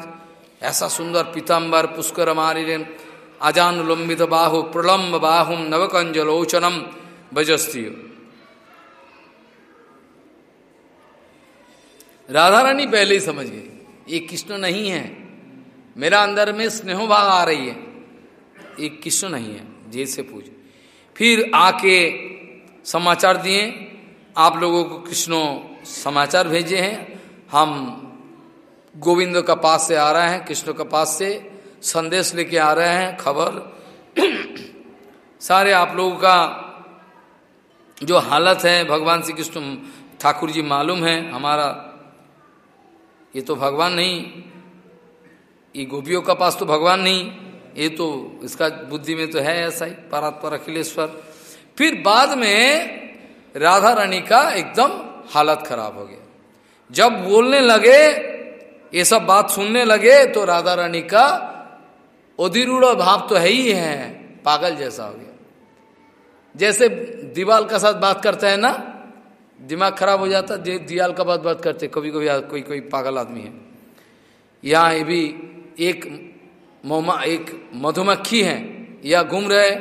ऐसा सुंदर पीताम्बर पुष्कर मारिन अजान लंबित बाहु प्रलम्ब बाहुम नवकंजलोचनम बजस्ती राधा रानी पहले ही समझ गई, ये कृष्ण नहीं है, मेरा अंदर में स्नेहोभाव आ रही है। ये कृष्ण नहीं है जे से पूछ। फिर आके समाचार दिए, आप लोगों को कृष्णो समाचार भेजे हैं, हम गोविंद का पास से आ रहे हैं, कृष्ण का पास से संदेश लेके आ रहे हैं, खबर। सारे आप लोगों का जो हालत है, भगवान श्री कृष्ण ठाकुर जी मालूम है, हमारा ये तो भगवान नहीं, ये गोपियों का पास तो भगवान नहीं, ये तो इसका बुद्धि में तो है ऐसा ही, परात्पर अखिलेश्वर। फिर बाद में राधा रानी का एकदम हालत खराब हो गया। जब बोलने लगे ये सब बात सुनने लगे तो राधा रानी का उदिरूढ़ भाव तो है ही है, पागल जैसा हो गया। जैसे दीवाल का साथ बात करते हैं ना, दिमाग खराब हो जाता है दीवाल का बात बात करते कभी कभी कोई कोई पागल आदमी है। यहाँ ये भी एक मोमा, एक मधुमक्खी है, या घूम रहे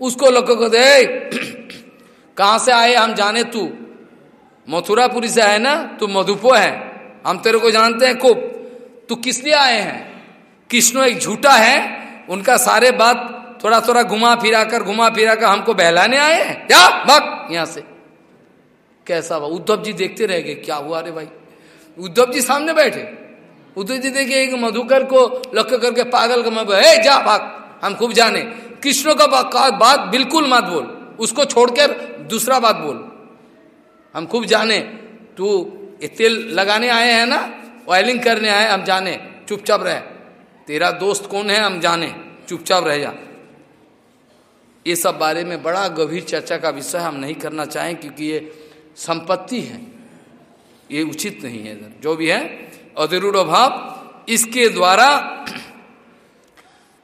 उसको लोगों को दे कहा से आए? हम जाने तू। मथुरापुरी से आए ना, तू मधुपो है। हम तेरे को जानते हैं खूब। तू किस लिए आए हैं? कृष्ण एक झूठा है? उनका सारे बात थोड़ा थोड़ा घुमा फिरा कर, घुमा फिरा कर हमको बहलाने आए हैं? क्या भग यहाँ से। कैसा हुआ? उद्धव जी देखते रह गए। क्या हुआ रे भाई? उद्धव जी सामने बैठे। उद्धव जी देखे एक मधुकर को लक्ष्य करके पागल का मैं जा, भाग। हम खूब जाने। कृष्ण का बात बिल्कुल मत बोल। उसको छोड़कर दूसरा बात बोल। हम खूब जाने। तू तेल लगाने आए हैं ना ऑयलिंग करने आए, हम जाने, चुपचाप रहे। तेरा दोस्त कौन है, हम जाने, चुपचाप रह जा। ये सब बारे में बड़ा गंभीर चर्चा का विषय हम नहीं करना चाहें, क्योंकि ये संपत्ति है। ये उचित नहीं है जो भी है अधरूढ़ भाव, इसके द्वारा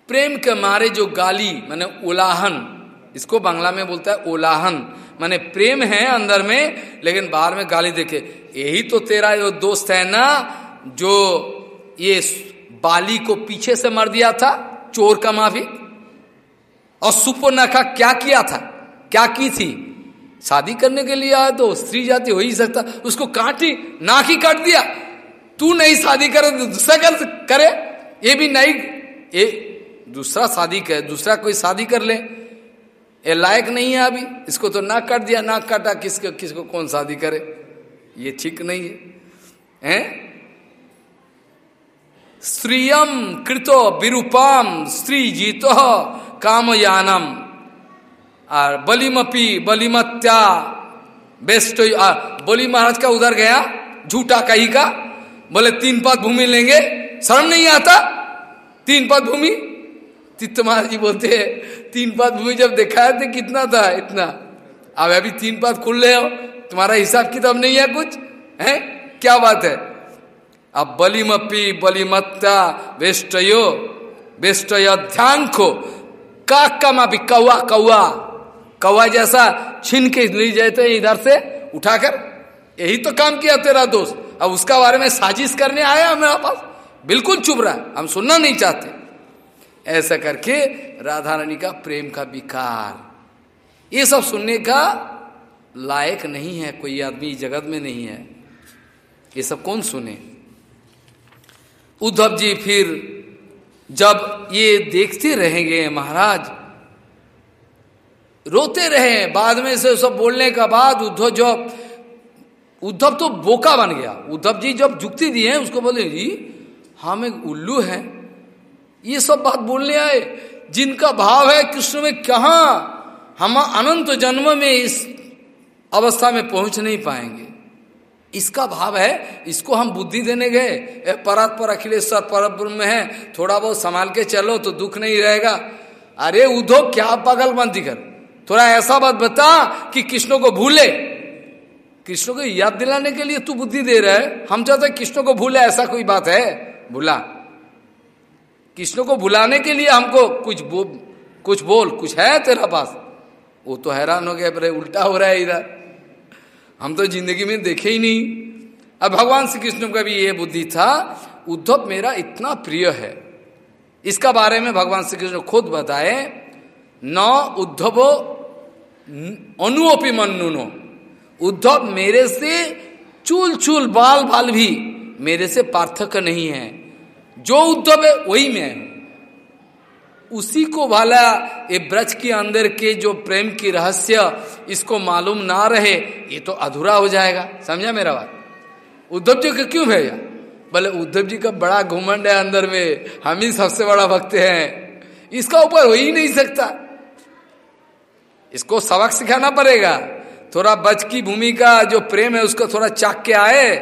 प्रेम के मारे जो गाली, मैंने उलाहन, इसको बांग्ला में बोलता है ओलाहन माने प्रेम है अंदर में, लेकिन बाहर में गाली देखे यही तो तेरा जो दोस्त है ना, जो ये बाली को पीछे से मर दिया था, चोर का माफ़ी? और सुपर्णखा क्या किया था? क्या की थी? शादी करने के लिए आया तो स्त्री जाति हो ही सकता। उसको काटी, नाक ही काट दिया। तू नहीं शादी करे, दूसरा कर, करे। ये भी नहीं, ये दूसरा शादी करे, दूसरा कोई शादी कर ले। ये लायक नहीं है अभी। इसको तो नाक काट दिया, नाक काटा, किसको किसको, कौन शादी करे? ये ठीक नहीं है। हैं? स्त्रियम कृतो विरूपम स्त्री जीतो कामयानम और बलिमपी बलिमत्या बेस्ट बलि महाराज का उधर गया, झूठा कहीं का? बोले, तीन पद भूमि लेंगे शर्म नहीं आता? तीन पद भूमि चित्त महाराज जी बोलते हैं, तीन पद भूमि जब देखा है तो कितना था, इतना। अब अभी तीन पद खुल रहे हो, तुम्हारा हिसाब किताब नहीं है कुछ, है? क्या बात है? अब बलिमपी बलिमत्ता वेष्टयो वेष्टध्यांखो का कमा कौआ कौआ। कौआ जैसा छीन के ले जाते इधर से उठाकर। यही तो काम किया तेरा दोस्त। अब उसका बारे में साजिश करने आया मेरा पास बिल्कुल चुप रहा। हम सुनना नहीं चाहते। ऐसा करके राधा रानी का प्रेम का विकार। ये सब सुनने का लायक नहीं है, कोई आदमी जगत में नहीं है। ये सब कौन सुने? उद्धव जी फिर जब ये देखते रहेंगे महाराज, रोते रहे। बाद में से सब बोलने का बाद उद्धव जब, उद्धव तो बोका बन गया। उद्धव जी जब जुक्ति दिए उसको बोले, जी हम एक उल्लू हैं। ये सब बात बोलने आए। जिनका भाव है कृष्ण में कहा हम अनंत जन्म में इस अवस्था में पहुँच नहीं पाएँगे। इसका भाव है, इसको हम बुद्धि देने गए। परात पर अखिलेश्वर पर ब्रह्म है, थोड़ा बहुत संभाल के चलो तो दुख नहीं रहेगा। अरे उद्धव, क्या पागल बंदी कर। थोड़ा ऐसा बात बता कि कृष्ण को भूले। कृष्ण को याद दिलाने के लिए तू बुद्धि दे रहा हम चाहते कृष्ण को भूले, ऐसा कोई बात है? भूला। कृष्ण को भुलाने के लिए हमको कुछ बो, कुछ बोल कुछ है तेरा पास? वो तो हैरान हो गया पर उल्टा हो रहा है इधर। हम तो ज़िंदगी में देखे ही नहीं। अब भगवान श्री कृष्ण का भी ये बुद्धि था उद्धव मेरा इतना प्रिय है। इसका बारे में भगवान श्री कृष्ण खुद बताए न उद्धव अनुपी मनुनो उद्धव मेरे से चूल चूल बाल बाल भी मेरे से पार्थक्य नहीं है। जो उद्धव है, वही मैं हूँ। उसी को वाला ये ब्रज के अंदर के जो प्रेम की रहस्य, इसको मालूम ना रहे, ये तो अधूरा हो जाएगा। समझा मेरा बात? उद्धव जी को क्यों भेजा बोले, उद्धव जी का बड़ा घुमंड है अंदर में, हम ही सबसे बड़ा भक्त हैं। इसका ऊपर हो ही नहीं सकता। इसको सबक सिखाना पड़ेगा। थोड़ा बच की भूमिका जो प्रेम है, उसको थोड़ा चाक के आए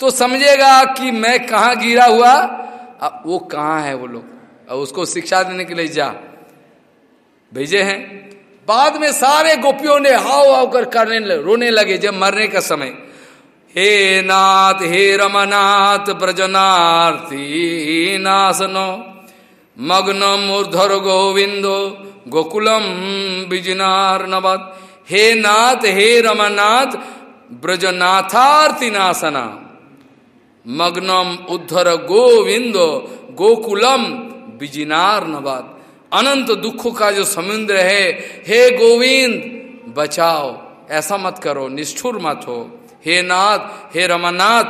तो समझेगा कि मैं कहा गिरा हुआ अब वो कहाँ है वो लोग? अब उसको शिक्षा देने के लिए जा। भेजे हैं। बाद में सारे गोपियों ने हाव हाव कर करने रोने लगे जब मरने का समय। हे नाथ, हे रमनाथ ब्रजनार्थी नासनो, मग्नम ऊर्धर गोविंदो, गोकुलम, बिजनार नवत हे नाथ, हे रमनाथ ब्रजनाथार्तिनासना मग्नम उद्धर गोविंद गोकुलम बिजिनार नवाद अनंत दुखों का जो समुद्र है, हे गोविंद, बचाओ। ऐसा मत करो, निष्ठुर मत हो। हे नाथ, हे रमनाथ,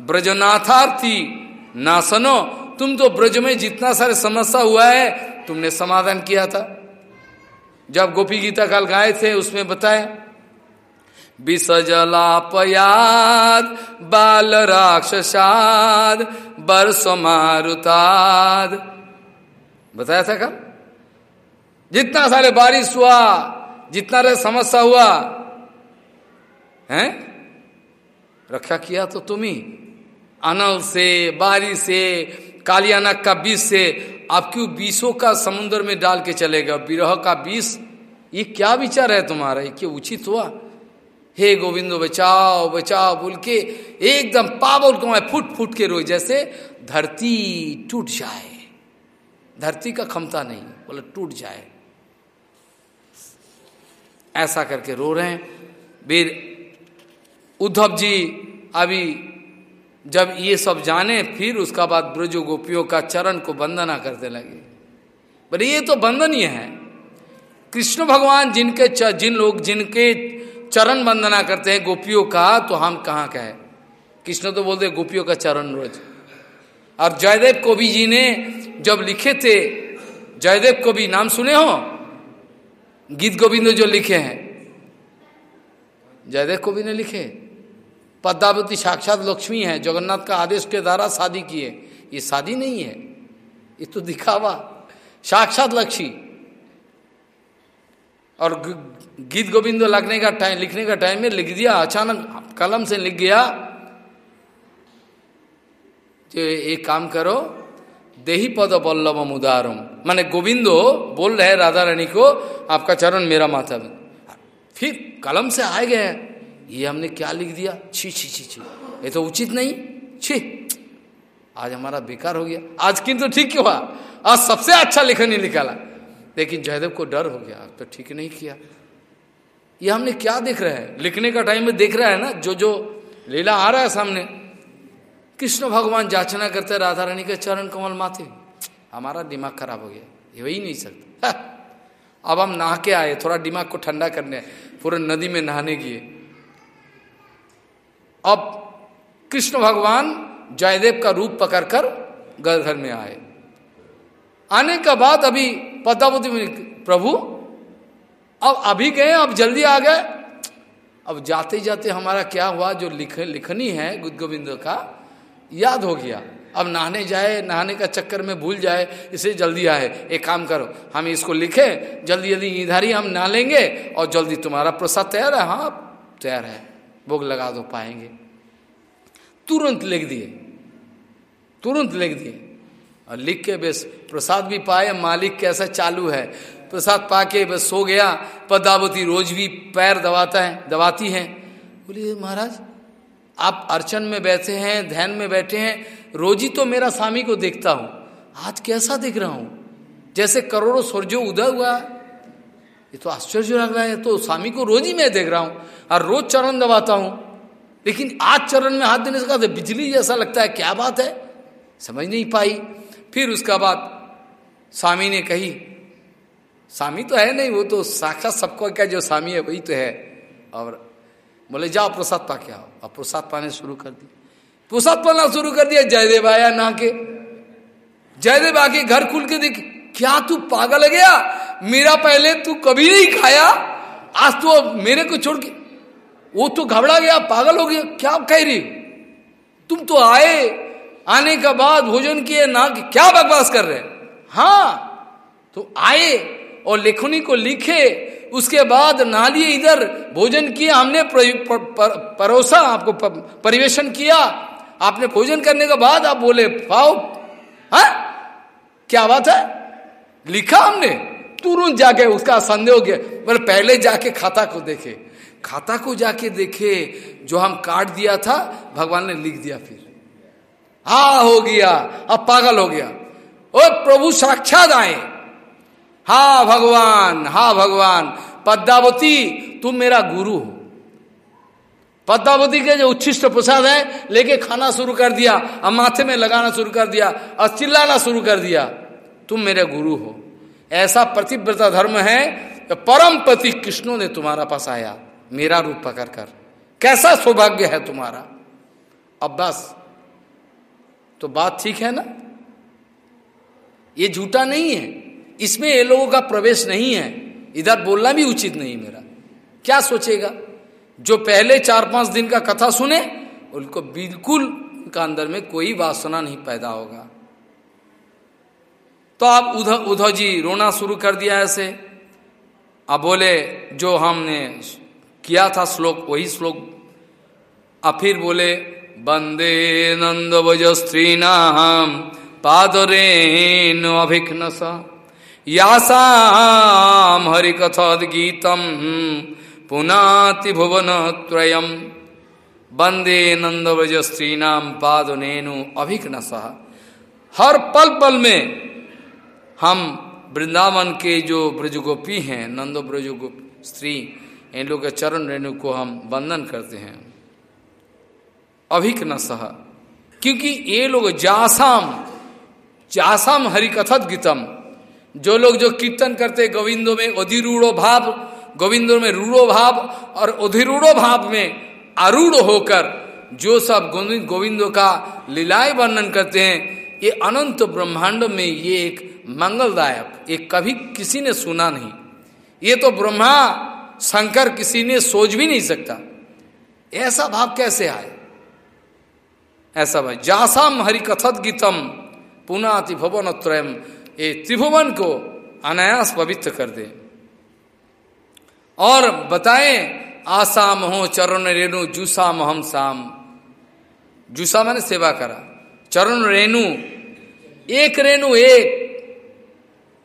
ब्रजनाथार्थी नासनो तुम तो ब्रज में जितना सारे समस्या हुआ है, तुमने समाधान किया था। जब गोपी गीता काल गाए थे, उसमें बताया विसजलापयाद बाल राक्षसाद, बरस मारुताद। बताया था कल जितना सारे बारिश हुआ, जितना रे समस्या हुआ, है? रक्षा किया तो तुम ही अनल से बारिश से कालियानक का बीस से आप क्यों बीसों का समुद्र में डाल के चलेगा विरह का बीस, ये क्या विचार है तुम्हारा? ये क्या उचित हुआ? हे गोविंदो, बचाओ बचाओ, बोल के एकदम पावल को मैं फुट फुट के रोई जैसे धरती टूट जाए। धरती का क्षमता नहीं, बोले टूट जाए। ऐसा करके रो रहे हैं। वीर उद्धव जी, अभी जब ये सब जाने, फिर उसका बाद ब्रज गोपियों का चरण को वंदना करते लगे। बोले, ये तो वंदनीय है। कृष्ण भगवान जिनके जिन लोग, जिनके चरण वंदना करते हैं, गोपियों का तो हम कहाँ का है? कृष्ण तो बोलते गोपियों का चरण रोज। और जयदेव कवि जी ने जब लिखे थे, जयदेव कवि नाम सुने हो? गीत गोविंद जो लिखे हैं। जयदेव कवि ने लिखे। पद्मावती साक्षात लक्ष्मी है, जगन्नाथ का आदेश के द्वारा शादी की है ये शादी नहीं है। ये तो दिखावा। साक्षात लक्ष्मी। और गीत गोविंद लगने का टाइम, लिखने का टाइम में लिख दिया, अचानक कलम से लिख गया जो एक काम करो, देही पद पल्लव उदारम माने गोविंदो बोल रहे राधा रानी को, आपका चरण मेरा माथा में। फिर कलम से आए गए ये हमने क्या लिख दिया? छी छी छी छी ये तो उचित नहीं। छी आज हमारा बेकार हो गया। आज किंतु ठीक हुआ। आज सबसे अच्छा लेखन ही निकाला। लेकिन जयदेव को डर हो गया तो ठीक नहीं किया। ये हमने क्या देख रहे हैं? लिखने का टाइम में देख रहा है ना जो जो लीला आ रहा है सामने। कृष्ण भगवान जाचना करते राधा रानी के चरण कमल माथे। हमारा दिमाग खराब हो गया, ये वही नहीं सकता अब हम नहा के आए, थोड़ा दिमाग को ठंडा करने, पूरे नदी में नहाने गए अब कृष्ण भगवान जयदेव का रूप पकड़कर घर घर में आए। आने का बाद अभी पद्मावती प्रभु, अब अभी गए, अब जल्दी आ गए। अब जाते जाते हमारा क्या हुआ, जो लिख, लिखनी है गुद गोविंद का, याद हो गया। अब नहाने जाए, नहाने का चक्कर में भूल जाए, इसे जल्दी आए। एक काम करो, हम इसको लिखे, जल्दी जल्दी इधर ही हम नहा लेंगे और जल्दी तुम्हारा प्रसाद तैयार है। हाँ तैयार है। भोग लगा दो, पाएँगे। तुरंत लिख दिए। तुरंत लिख दिए। और लिख के बस प्रसाद भी पाए, मालिक कैसा चालू है? प्रसाद पाके बस सो गया पदावती रोज भी पैर दबाता है, दबाती है। बोलिए महाराज, आप अर्चन में बैठे हैं, ध्यान में बैठे हैं, रोज तो मेरा स्वामी को देखता हूँ। आज कैसा दिख रहा हूँ? जैसे करोड़ों सूर्यो उदय हुआ। ये तो आश्चर्य लग रहा है तो स्वामी को रोज ही मैं देख रहा हूँ और रोज चरण दबाता हूँ। लेकिन आज चरण में हाथ देने से कहा बिजली जैसा लगता है, क्या बात है? समझ नहीं पाई। फिर उसका बाद स्वामी ने कही, स्वामी तो है नहीं, वो तो साक्षात सबको क्या जो स्वामी है, वही तो है। और बोले, जाओ प्रसाद पा के आओ। और प्रसाद पाने शुरू कर दिया प्रसाद पाना शुरू कर दिया, जयदेव आया ना के जयदेव आके घर खुल के देख, क्या तू पागल गया मेरा पहले तू कभी नहीं खाया, आज तो मेरे को छोड़ के वो तो घबरा गया, पागल हो गया, क्या कह रही तुम तो आए, आने के बाद भोजन किए ना क्या बकवास कर रहे हाँ तो आए और लेखनी को लिखे उसके बाद नालिए इधर भोजन किया हमने पर, पर, परोसा आपको पर, परिवेशन किया। आपने भोजन करने के बाद आप बोले पाओ हा? क्या बात है? लिखा हमने? तुरंत जाके उसका संदेह गया। पहले जाके खाता को देखे। खाता को जाके देखे जो हम काट दिया था भगवान ने लिख दिया फिर। हा हो गया अब पागल हो गया। ओ प्रभु साक्षात आए। हा भगवान हा भगवान, पद्मावती, तुम मेरा गुरु हो। पद्मावती के जो उच्छिष्ट प्रसाद है, लेके खाना शुरू कर दिया, अब माथे में लगाना शुरू कर दिया और चिल्लाना शुरू कर दिया, तुम मेरे गुरु हो। ऐसा प्रतिव्रता धर्म है तो परम पति कृष्णो ने तुम्हारा पास आया, मेरा रूप पकड़ कर। कैसा सौभाग्य है तुम्हारा। अब बस तो बात ठीक है ना? ये झूठा नहीं है। इसमें ये लोगों का प्रवेश नहीं है। इधर बोलना भी उचित नहीं मेरा। क्या सोचेगा? जो पहले चार पाँच दिन का कथा सुने, उनको बिल्कुल उनका अंदर में कोई वासना नहीं पैदा होगा। तो आप उधर उधर जी, रोना शुरू कर दिया ऐसे। अब बोले, जो हमने किया था श्लोक, वही श्लोक। अब फिर बोले, बंदे नंद भज स्त्री नाम पादरेन अभिघ्नस यासाम हरिकथद गीतम पुनाति भुवन त्रयम वंदे नंद व्रज स्त्री नाम पाद पादनेनु अभिघ्नस हर पल पल में हम वृंदावन के जो ब्रजगोपी हैं, नंदो ब्रजगोप स्त्री, इन लोग के चरण रेणु को हम वंदन करते हैं। अभिक न सह क्योंकि ये लोग जासाम जासाम हरिकथत गीतम। जो लोग जो कीर्तन करते गोविंदो में अधिरूढ़ो भाव, गोविंदो में रूढ़ो भाव और अधिरूढ़ो भाव में आरूढ़ होकर जो सब गोविंदो का लीलाएँ वर्णन करते हैं, ये अनंत ब्रह्मांड में ये एक मंगलदायक, ये कभी किसी ने सुना नहीं। ये तो ब्रह्मा, शंकर किसी ने सोच भी नहीं सकता। ऐसा भाव कैसे आए? ऐसा भाई जासाम हरिकथत गीतम पुनः त्रिभुवन त्रयम ये त्रिभुवन को अनायास पवित्र कर दे। और बताएँ आसाम हो चरण रेणु जूसा महम शाम जूसा मैंने सेवा करा। चरण रेणु, एक रेणु, एक।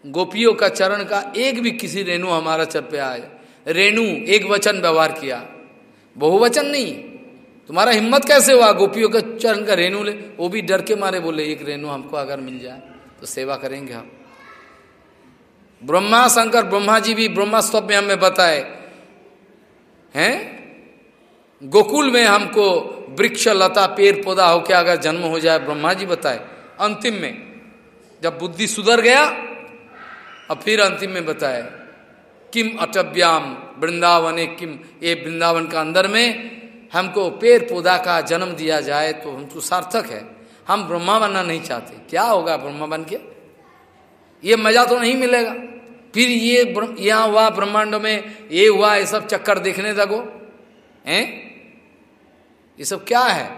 गोपियों का चरण का एक भी किसी रेणु हमारा चर पे आए। रेणु, एक वचन व्यवहार किया। बहुवचन नहीं। तुम्हारा हिम्मत कैसे हुआ? गोपियों का चरण का रेणु ले। वो भी डर के मारे बोले, एक रेणु हमको अगर मिल जाए तो सेवा करेंगे हम। ब्रह्मा शंकर ब्रह्मा जी भी ब्रह्मा स्तव में हमें बताए, हैं? गोकुल में हमको वृक्ष, लता, पेड़, पौधा होके अगर जन्म हो जाए ब्रह्मा जी बताए। अंतिम में, जब बुद्धि सुधर गया और फिर अंतिम में बताए, किम अटव्याम वृंदावन, किम, ये वृंदावन का अंदर में हमको पेड़ पौधा का जन्म दिया जाए तो हमको सार्थक है। हम ब्रह्मा बनना नहीं चाहते। क्या होगा ब्रह्मा बन के? ये मज़ा तो नहीं मिलेगा। फिर ये यहाँ हुआ ब्रह्मांड में, ये हुआ, ये सब चक्कर देखने लगो। हैं? ये सब क्या है?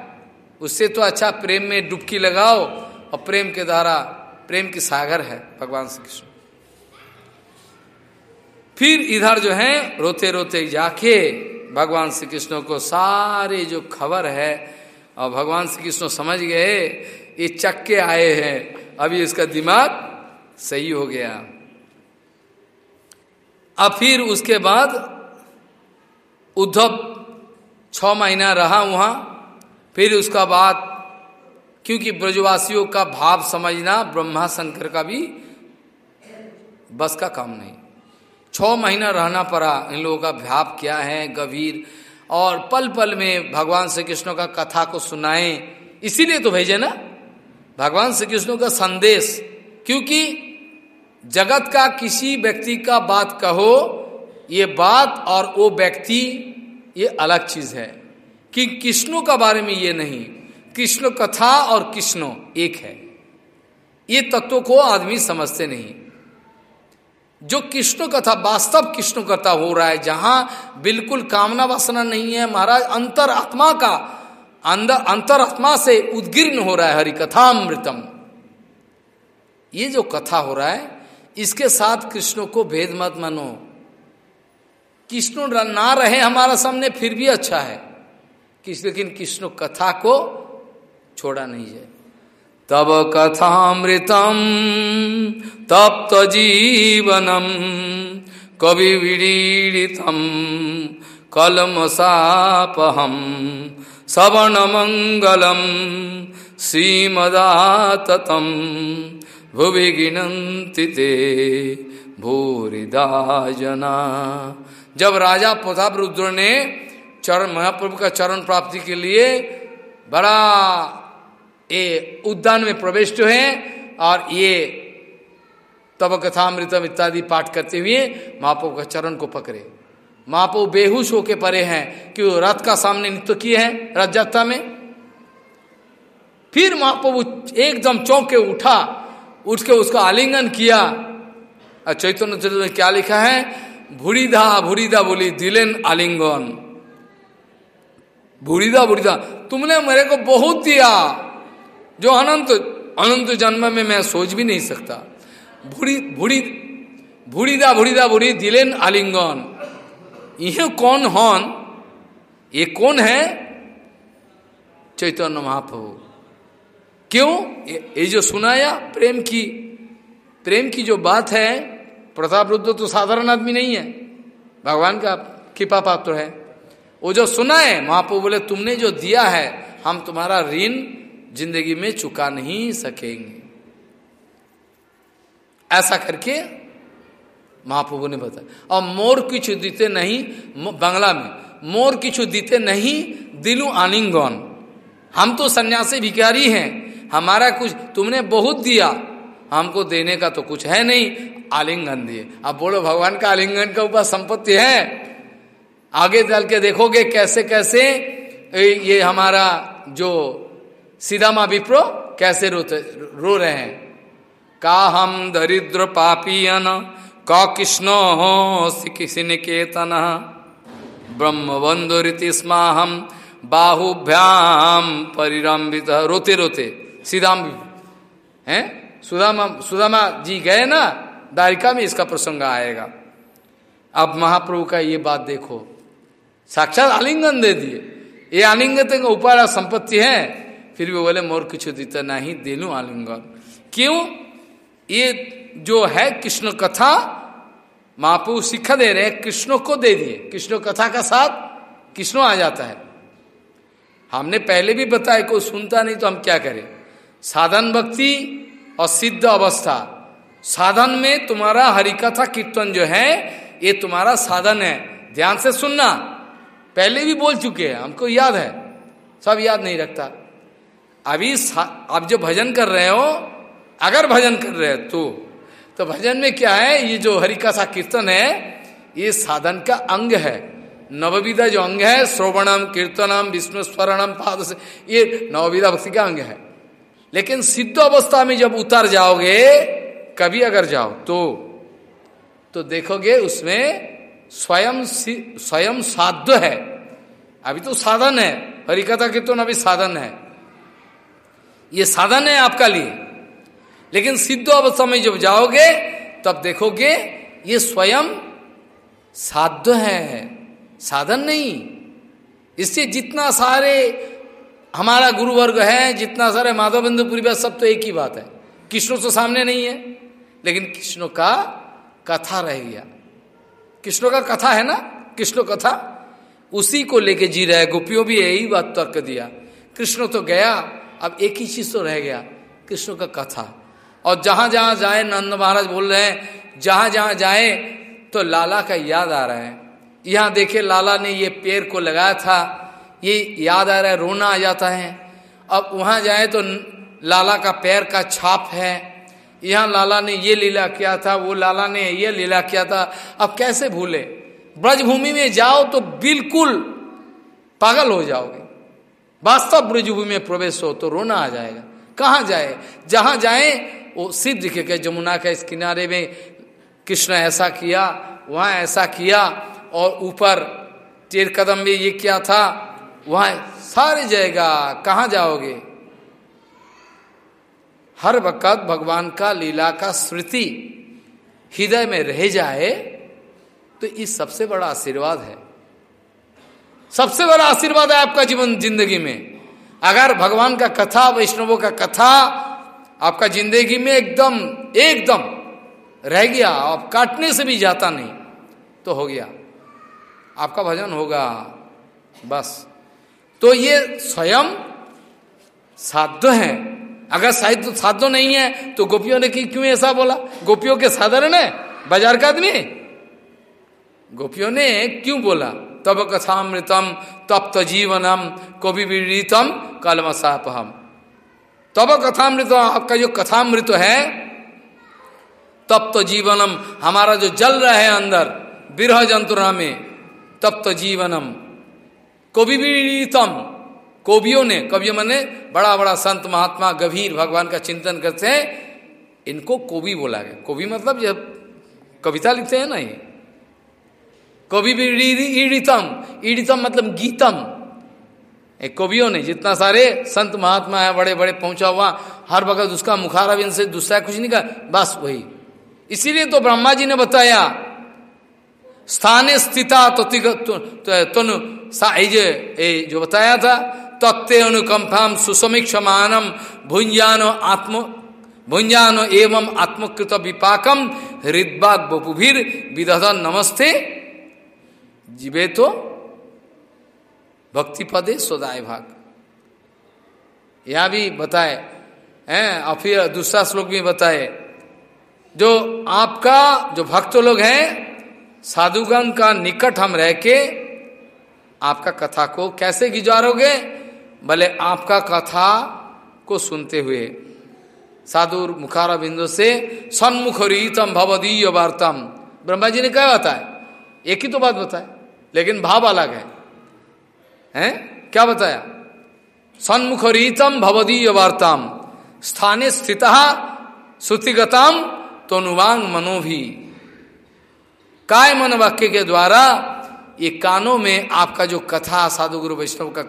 उससे तो अच्छा प्रेम में डुबकी लगाओ और प्रेम के द्वारा, प्रेम की सागर है भगवान श्री कृष्ण। फिर इधर जो है रोते रोते जाके भगवान श्री कृष्ण को सारे जो खबर है, और भगवान श्री कृष्ण समझ गए, ये चक्के आए हैं। अभी इसका दिमाग सही हो गया। अब फिर उसके बाद उद्धव छ महीना रहा वहाँ, फिर उसका बाद, क्योंकि ब्रजवासियों का भाव समझना ब्रह्मा शंकर का भी बस का काम नहीं। छ महीना रहना पड़ा। इन लोगों का भाव क्या है, गंभीर। और पल पल में भगवान श्री कृष्ण का कथा को सुनाए। इसीलिए तो भेजे ना। भगवान श्री कृष्ण का संदेश। क्योंकि जगत का किसी व्यक्ति का बात कहो, ये बात और वो व्यक्ति, ये अलग चीज़ है। कि कृष्णों का बारे में ये नहीं। कृष्ण कथा और कृष्णो एक है। ये तत्व को आदमी समझते नहीं। जो कृष्ण कथा वास्तव कृष्ण कथा हो रहा है जहाँ बिल्कुल कामना वासना नहीं है। महाराज अंतर आत्मा का अंदर अंतर आत्मा से उद्गीर्ण हो रहा है हरि कथामृतम ये जो कथा हो रहा है, इसके साथ कृष्ण को भेद मत मानो। कृष्ण ना रहे हमारा सामने, फिर भी अच्छा है। किस लेकिन कृष्ण कथा को छोड़ा नहीं है तब कथामृतम, तप्त जीवनम, कवि विड़ीड़ितम कलमसापहम श्रवण मंगलम श्रीमदाततम, भुवि गिनती ते भूरिदा जना जब राजा प्रताप रुद्र ने चरण, महाप्रभु का चरण प्राप्ति के लिए बड़ा ये उद्यान में प्रविष्ट हुए और ये तब कथामृतम इत्यादि पाठ करते हुए महाप्रभु का चरण को पकड़े। महाप्रभु बेहुश होके परे हैं कि वो रथ का सामने नृत्य किए हैं रथ यात्रा में। फिर महाप्रभु एकदम चौंक के उठा उठ के उसका आलिंगन किया। चैतन्य चरित्र में क्या लिखा है? भूरीधा भूरीधा बोली, दिलेन आलिंगन। भूरीधा भूरीधा, तुमने मेरे को बहुत दिया। जो अनंत अनंत जन्म में मैं सोच भी नहीं सकता। भूरी भूरी, भूरीदा भूरीदा, भूरी, दिलेन आलिंगन। यह कौन हन? ये कौन है? चैतन्य महाप्रभु। क्यों? ये जो सुनाया, प्रेम की प्रेम की जो बात है, प्रताप रुद्र तो साधारण आदमी नहीं है। भगवान का कृपा पात्र है। वो जो सुना है महाप्रभु बोले, तुमने जो दिया है, हम तुम्हारा ऋण ज़िंदगी में चुका नहीं सकेंगे। ऐसा करके महाप्रभु ने बताया। और मोर किचु दीते नहीं बांग्ला में, मोर किचु दीते नहीं, दिलू आनिंगन। हम तो सन्यासी भिकारी हैं, हमारा कुछ तुमने बहुत दिया, हमको देने का तो कुछ है नहीं, आलिंगन दिए। अब बोलो, भगवान का आलिंगन का ऊपर संपत्ति है? आगे चल के देखोगे कैसे कैसे ये हमारा जो सीधामा विप्रो कैसे रोते रो रहे हैं? का हम दरिद्र पापियन, का कृष्ण हो किसी निकेतन ब्रह्म बंधु रीति हम बाहुभ्याम परिरंबित रोते रोते। सीधाम हैं? सुदामा सुदामा जी गए ना? दारिका में इसका प्रसंग आएगा। अब महाप्रभु का ये बात देखो। साक्षात आलिंगन दे दिए। ये आलिंगन ऊपर संपत्ति है। फिर भी बोले, मोर कुछ दीता नहीं, दिलू आलिंगन। क्यों? ये जो है कृष्ण कथा महाप्रभु शिक्षा दे रहे हैं, कृष्ण को दे दिए। कृष्ण कथा का साथ कृष्ण आ जाता है। हमने पहले भी बताया कोई सुनता नहीं तो हम क्या करें? साधन भक्ति और सिद्ध अवस्था। साधन में तुम्हारा हरिकथा कीर्तन जो है, ये तुम्हारा साधन है। ध्यान से सुनना। पहले भी बोल चुके हैं, हमको याद है। सब याद नहीं रखता। अभी आप जो भजन कर रहे हो, अगर भजन कर रहे हो तो तो भजन में क्या है, ये जो हरिकथा कीर्तन है, ये साधन का अंग है। नवविधा जो अंग है, श्रोवणम, कीर्तनम विष्णु स्मरणम पाद से, ये नवविधा भक्ति का अंग है। लेकिन सिद्ध अवस्था में जब उतर जाओगे, कभी अगर जाओ तो तो देखोगे उसमें स्वयं स्वयं साध्य है। अभी तो साधन है हरिकथा कीर्तन अभी साधन है। ये साधन है आपका लिए। लेकिन सिद्ध अवस्था में जब जाओगे, तब देखोगे ये स्वयं साध्य है। साधन नहीं। इससे जितना सारे हमारा गुरु वर्ग है, जितना सारे माधव बिंदु पूर्व सब तो एक ही बात है। कृष्ण तो सामने नहीं है, लेकिन कृष्ण का कथा रह गया। कृष्ण का कथा है ना? कृष्ण कथा। उसी को लेके जी रहे गोपियों भी यही बात तर्क दिया। कृष्ण तो गया अब एक ही चीज़ तो रह गया, कृष्ण का कथा। और जहाँ जहाँ जाए, नंद महाराज बोल रहे हैं, जहाँ जहाँ जाए तो लाला का याद आ रहा है। यहाँ देखे लाला ने ये पेड़ को लगाया था, ये याद आ रहा है, रोना आ जाता है। अब वहाँ जाए तो लाला का पैर का छाप है। यहाँ लाला ने ये लीला किया था, वो लाला ने ये लीला किया था। अब कैसे भूले? ब्रजभूमि में जाओ तो बिल्कुल पागल हो जाओगे। वास्तव ब्रजभूमि में प्रवेश हो तो रोना आ जाएगा। कहाँ जाए? जहाँ जाए, वो सिद्ध के जमुना के इस किनारे में कृष्ण ऐसा किया, वहाँ ऐसा किया और ऊपर टेर कदम में ये क्या था? वहाँ सारे जाएगा कहाँ जाओगे? हर वक़्त भगवान का लीला का स्मृति हृदय में रह जाए तो इस सबसे बड़ा आशीर्वाद है। सबसे बड़ा आशीर्वाद है आपका जीवन ज़िंदगी में। अगर भगवान का कथा, वैष्णवों का कथा आपका ज़िंदगी में एकदम एकदम रह गया, आप काटने से भी जाता नहीं तो हो गया। आपका भजन होगा, बस। तो ये स्वयं साध्य है। अगर साहित्य साध्य नहीं है तो गोपियों ने क्यों ऐसा बोला? गोपियों के साधारण है? बाज़ार का आदमी? गोपियों ने क्यों बोला? तब कथामृतम तप्त जीवनम कवि विरीतम कलमसापहम। तब कथामृत आपका जो कथामृत है तप्त जीवनम हमारा जो जल रहा है अंदर, विरह जंतुरा में तप्त जीवनम कवि विरीतम कवियों ने, कवियों मैंने बड़ा बड़ा संत महात्मा गंभीर भगवान का चिंतन करते हैं। इनको कोबी बोला गया। कोबी मतलब जब कविता लिखते हैं ना ये? कवि भी ईडितम ईडितम मतलब गीतम। एक कवियों ने जितना सारे संत महात्मा है बड़े बड़े पहुँचा हुआ, हर वक्त उसका मुखारबिन से दूसरा कुछ नहीं कर, बस वही। इसीलिए तो ब्रह्मा जी ने बताया, स्थाने स्थिता तो तुन जो बताया था तत्व अनुकंपाम सुसमीक्षमानम भुंजानो आत्म भुंजानो एवं आत्मकृत विपाकम हृदबाग बपुभिर विदधन नमस्ते। जीवे तो भक्ति पदे सोदाय भाग। यहाँ भी बताए, हैं, और फिर दूसरा श्लोक भी बताए, जो आपका, जो भक्त लोग हैं, साधुगण का निकट हम रह के आपका कथा को कैसे गुजारोगे? भले आपका कथा को सुनते हुए। साधु मुखारा बिंदु से, सन्मुख रीतम भवदीय वार्तम। ब्रह्मा जी ने क्या बताया? एक ही तो बात बताया। लेकिन भाव अलग है। हैं? क्या बताया? सन्मुख रीतम भवदीय वार्ताम। स्थाने स्थित श्रुतिगताम तनुवांग मनोभी। काय मन वाक्य के द्वारा ये कानों में आपका जो कथा साधु गुरु वैष्णव का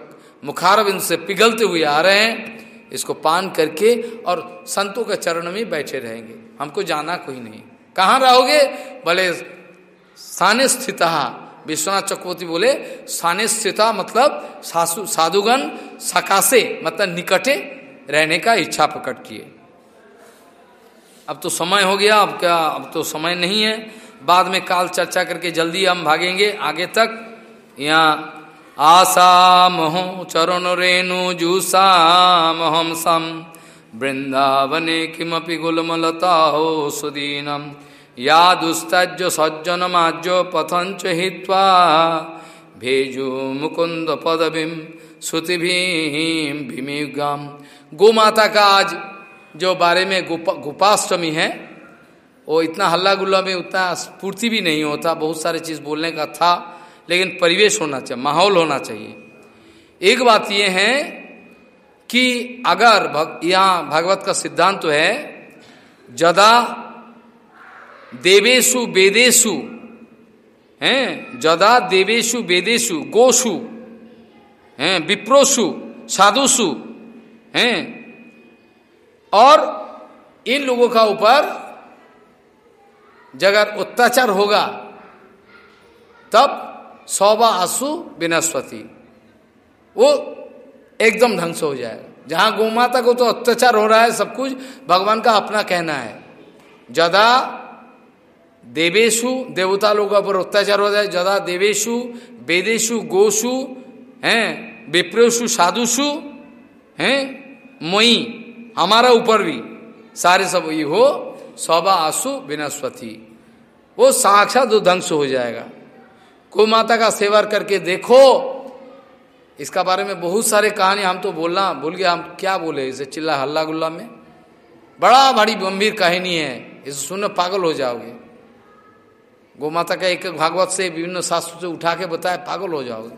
मुखारबिंद से पिघलते हुए आ रहे हैं, इसको पान करके और संतों के चरण में बैठे रहेंगे। हमको जाना कोई नहीं। कहाँ रहोगे? भले स्थाने स्थित विश्वनाथ चक्रवर्ती बोले स्थाने स्थिता मतलब साधुगण सकाशे मतलब निकटे रहने का इच्छा प्रकट किए। अब तो समय हो गया, अब क्या, अब तो समय नहीं है। बाद में काल चर्चा करके जल्दी हम भागेंगे। आगे तक यहाँ, आशा महो चरण रेणु जूसामहम सम, वृंदावने किमपि गुलमलता हो सुदीनम। या दुस्तज्य सज्जनमाज्य पथंच हित्वा भेजु मुकुंद पदवीम श्रुतिभीम गो माता का आज जो बारे में गोपा गोपाष्टमी है वो इतना हल्ला गुल्ला में उतना स्फूर्ति भी नहीं होता बहुत सारे चीज़ बोलने का था लेकिन परिवेश होना चाहिए माहौल होना चाहिए। एक बात यह है कि अगर भग, यहाँ भागवत का सिद्धांत तो है जदा देवेशु वेदेशु हैं, जदा देवेशु वेदेशु गोशु हैं विप्रोशु साधुसु हैं, और इन लोगों का ऊपर जगह अत्याचार होगा, तब सौबा आसु विनस्पति वो एकदम ढंग से हो जाएगा जहाँ गौमाता को तो अत्याचार हो रहा है, सब कुछ भगवान का अपना कहना है। जदा देवेशु देवता लोगों पर अत्याचार हो जाए जदा देवेशु वेदेशु गोसु हैं विप्रेशु साधुषु, हैं, मोई, हमारा ऊपर भी, सारे सब ये हो, सौबा आसु विनस्पति वो साक्षात ध्वंस हो जाएगा। गौ माता का सेवा करके देखो, इसका बारे में बहुत सारे कहानी हम तो बोलना भूल गया हम क्या बोले, इसे चिल्ला हल्ला गुल्ला में? बड़ा भारी गंभीर कहानी है, इसे सुनने पागल हो जाओगे। गौ माता का एक एक भागवत से विभिन्न शास्त्र से उठा के बताए पागल हो जाओगे।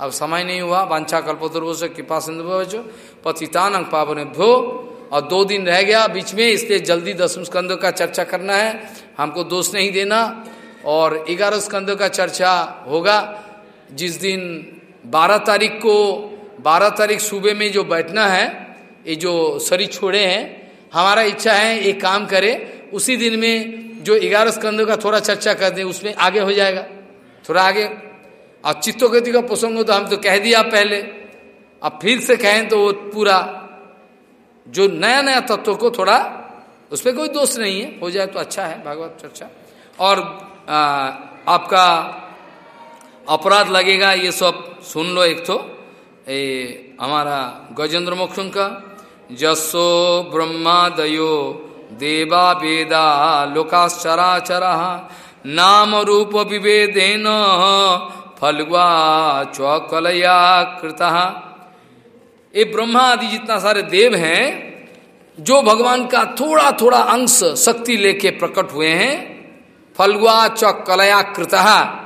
अब समय नहीं हुआ, वांछा कल्पतुर्व से कृपा सिंधु पतितान पावन भो, और दो दिन रह गया, बीच में इसलिए जल्दी दसम स्कंद का चर्चा करना है। हमको दोष नहीं देना, और ग्यारह स्कंदों का चर्चा होगा। जिस दिन बारह तारीख को, बारह तारीख सुबह में जो बैठना है, ये जो शरीर छोड़े हैं, हमारा इच्छा है एक काम करे। उसी दिन में जो ग्यारह स्कंदों का थोड़ा चर्चा कर दें उसमें आगे हो जाएगा। थोड़ा आगे। और चित्तोगति का प्रसंग तो हम तो कह दिया पहले। अब फिर से कहें तो वो पूरा जो नया नया तत्व को थोड़ा उस पर कोई दोष नहीं है। हो जाए तो अच्छा है भागवत चर्चा। और आ, आपका अपराध लगेगा ये सब सुन लो एक तो। ये हमारा गजेंद्र मोक्षण का जसो ब्रह्मा ब्रह्मादयो देवा वेदा लोकाश्चराचरा नाम रूप विभेदेन फलुआ चौकलया कृता। ये ब्रह्मा आदि जितना सारे देव हैं, जो भगवान का थोड़ा थोड़ा अंश शक्ति लेके प्रकट हुए हैं फलुआ चौकलया कृता।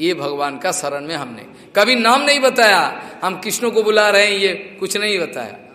ये भगवान का शरण में हमने। कभी नाम नहीं बताया। हम कृष्ण को बुला रहे हैं, ये कुछ नहीं बताया।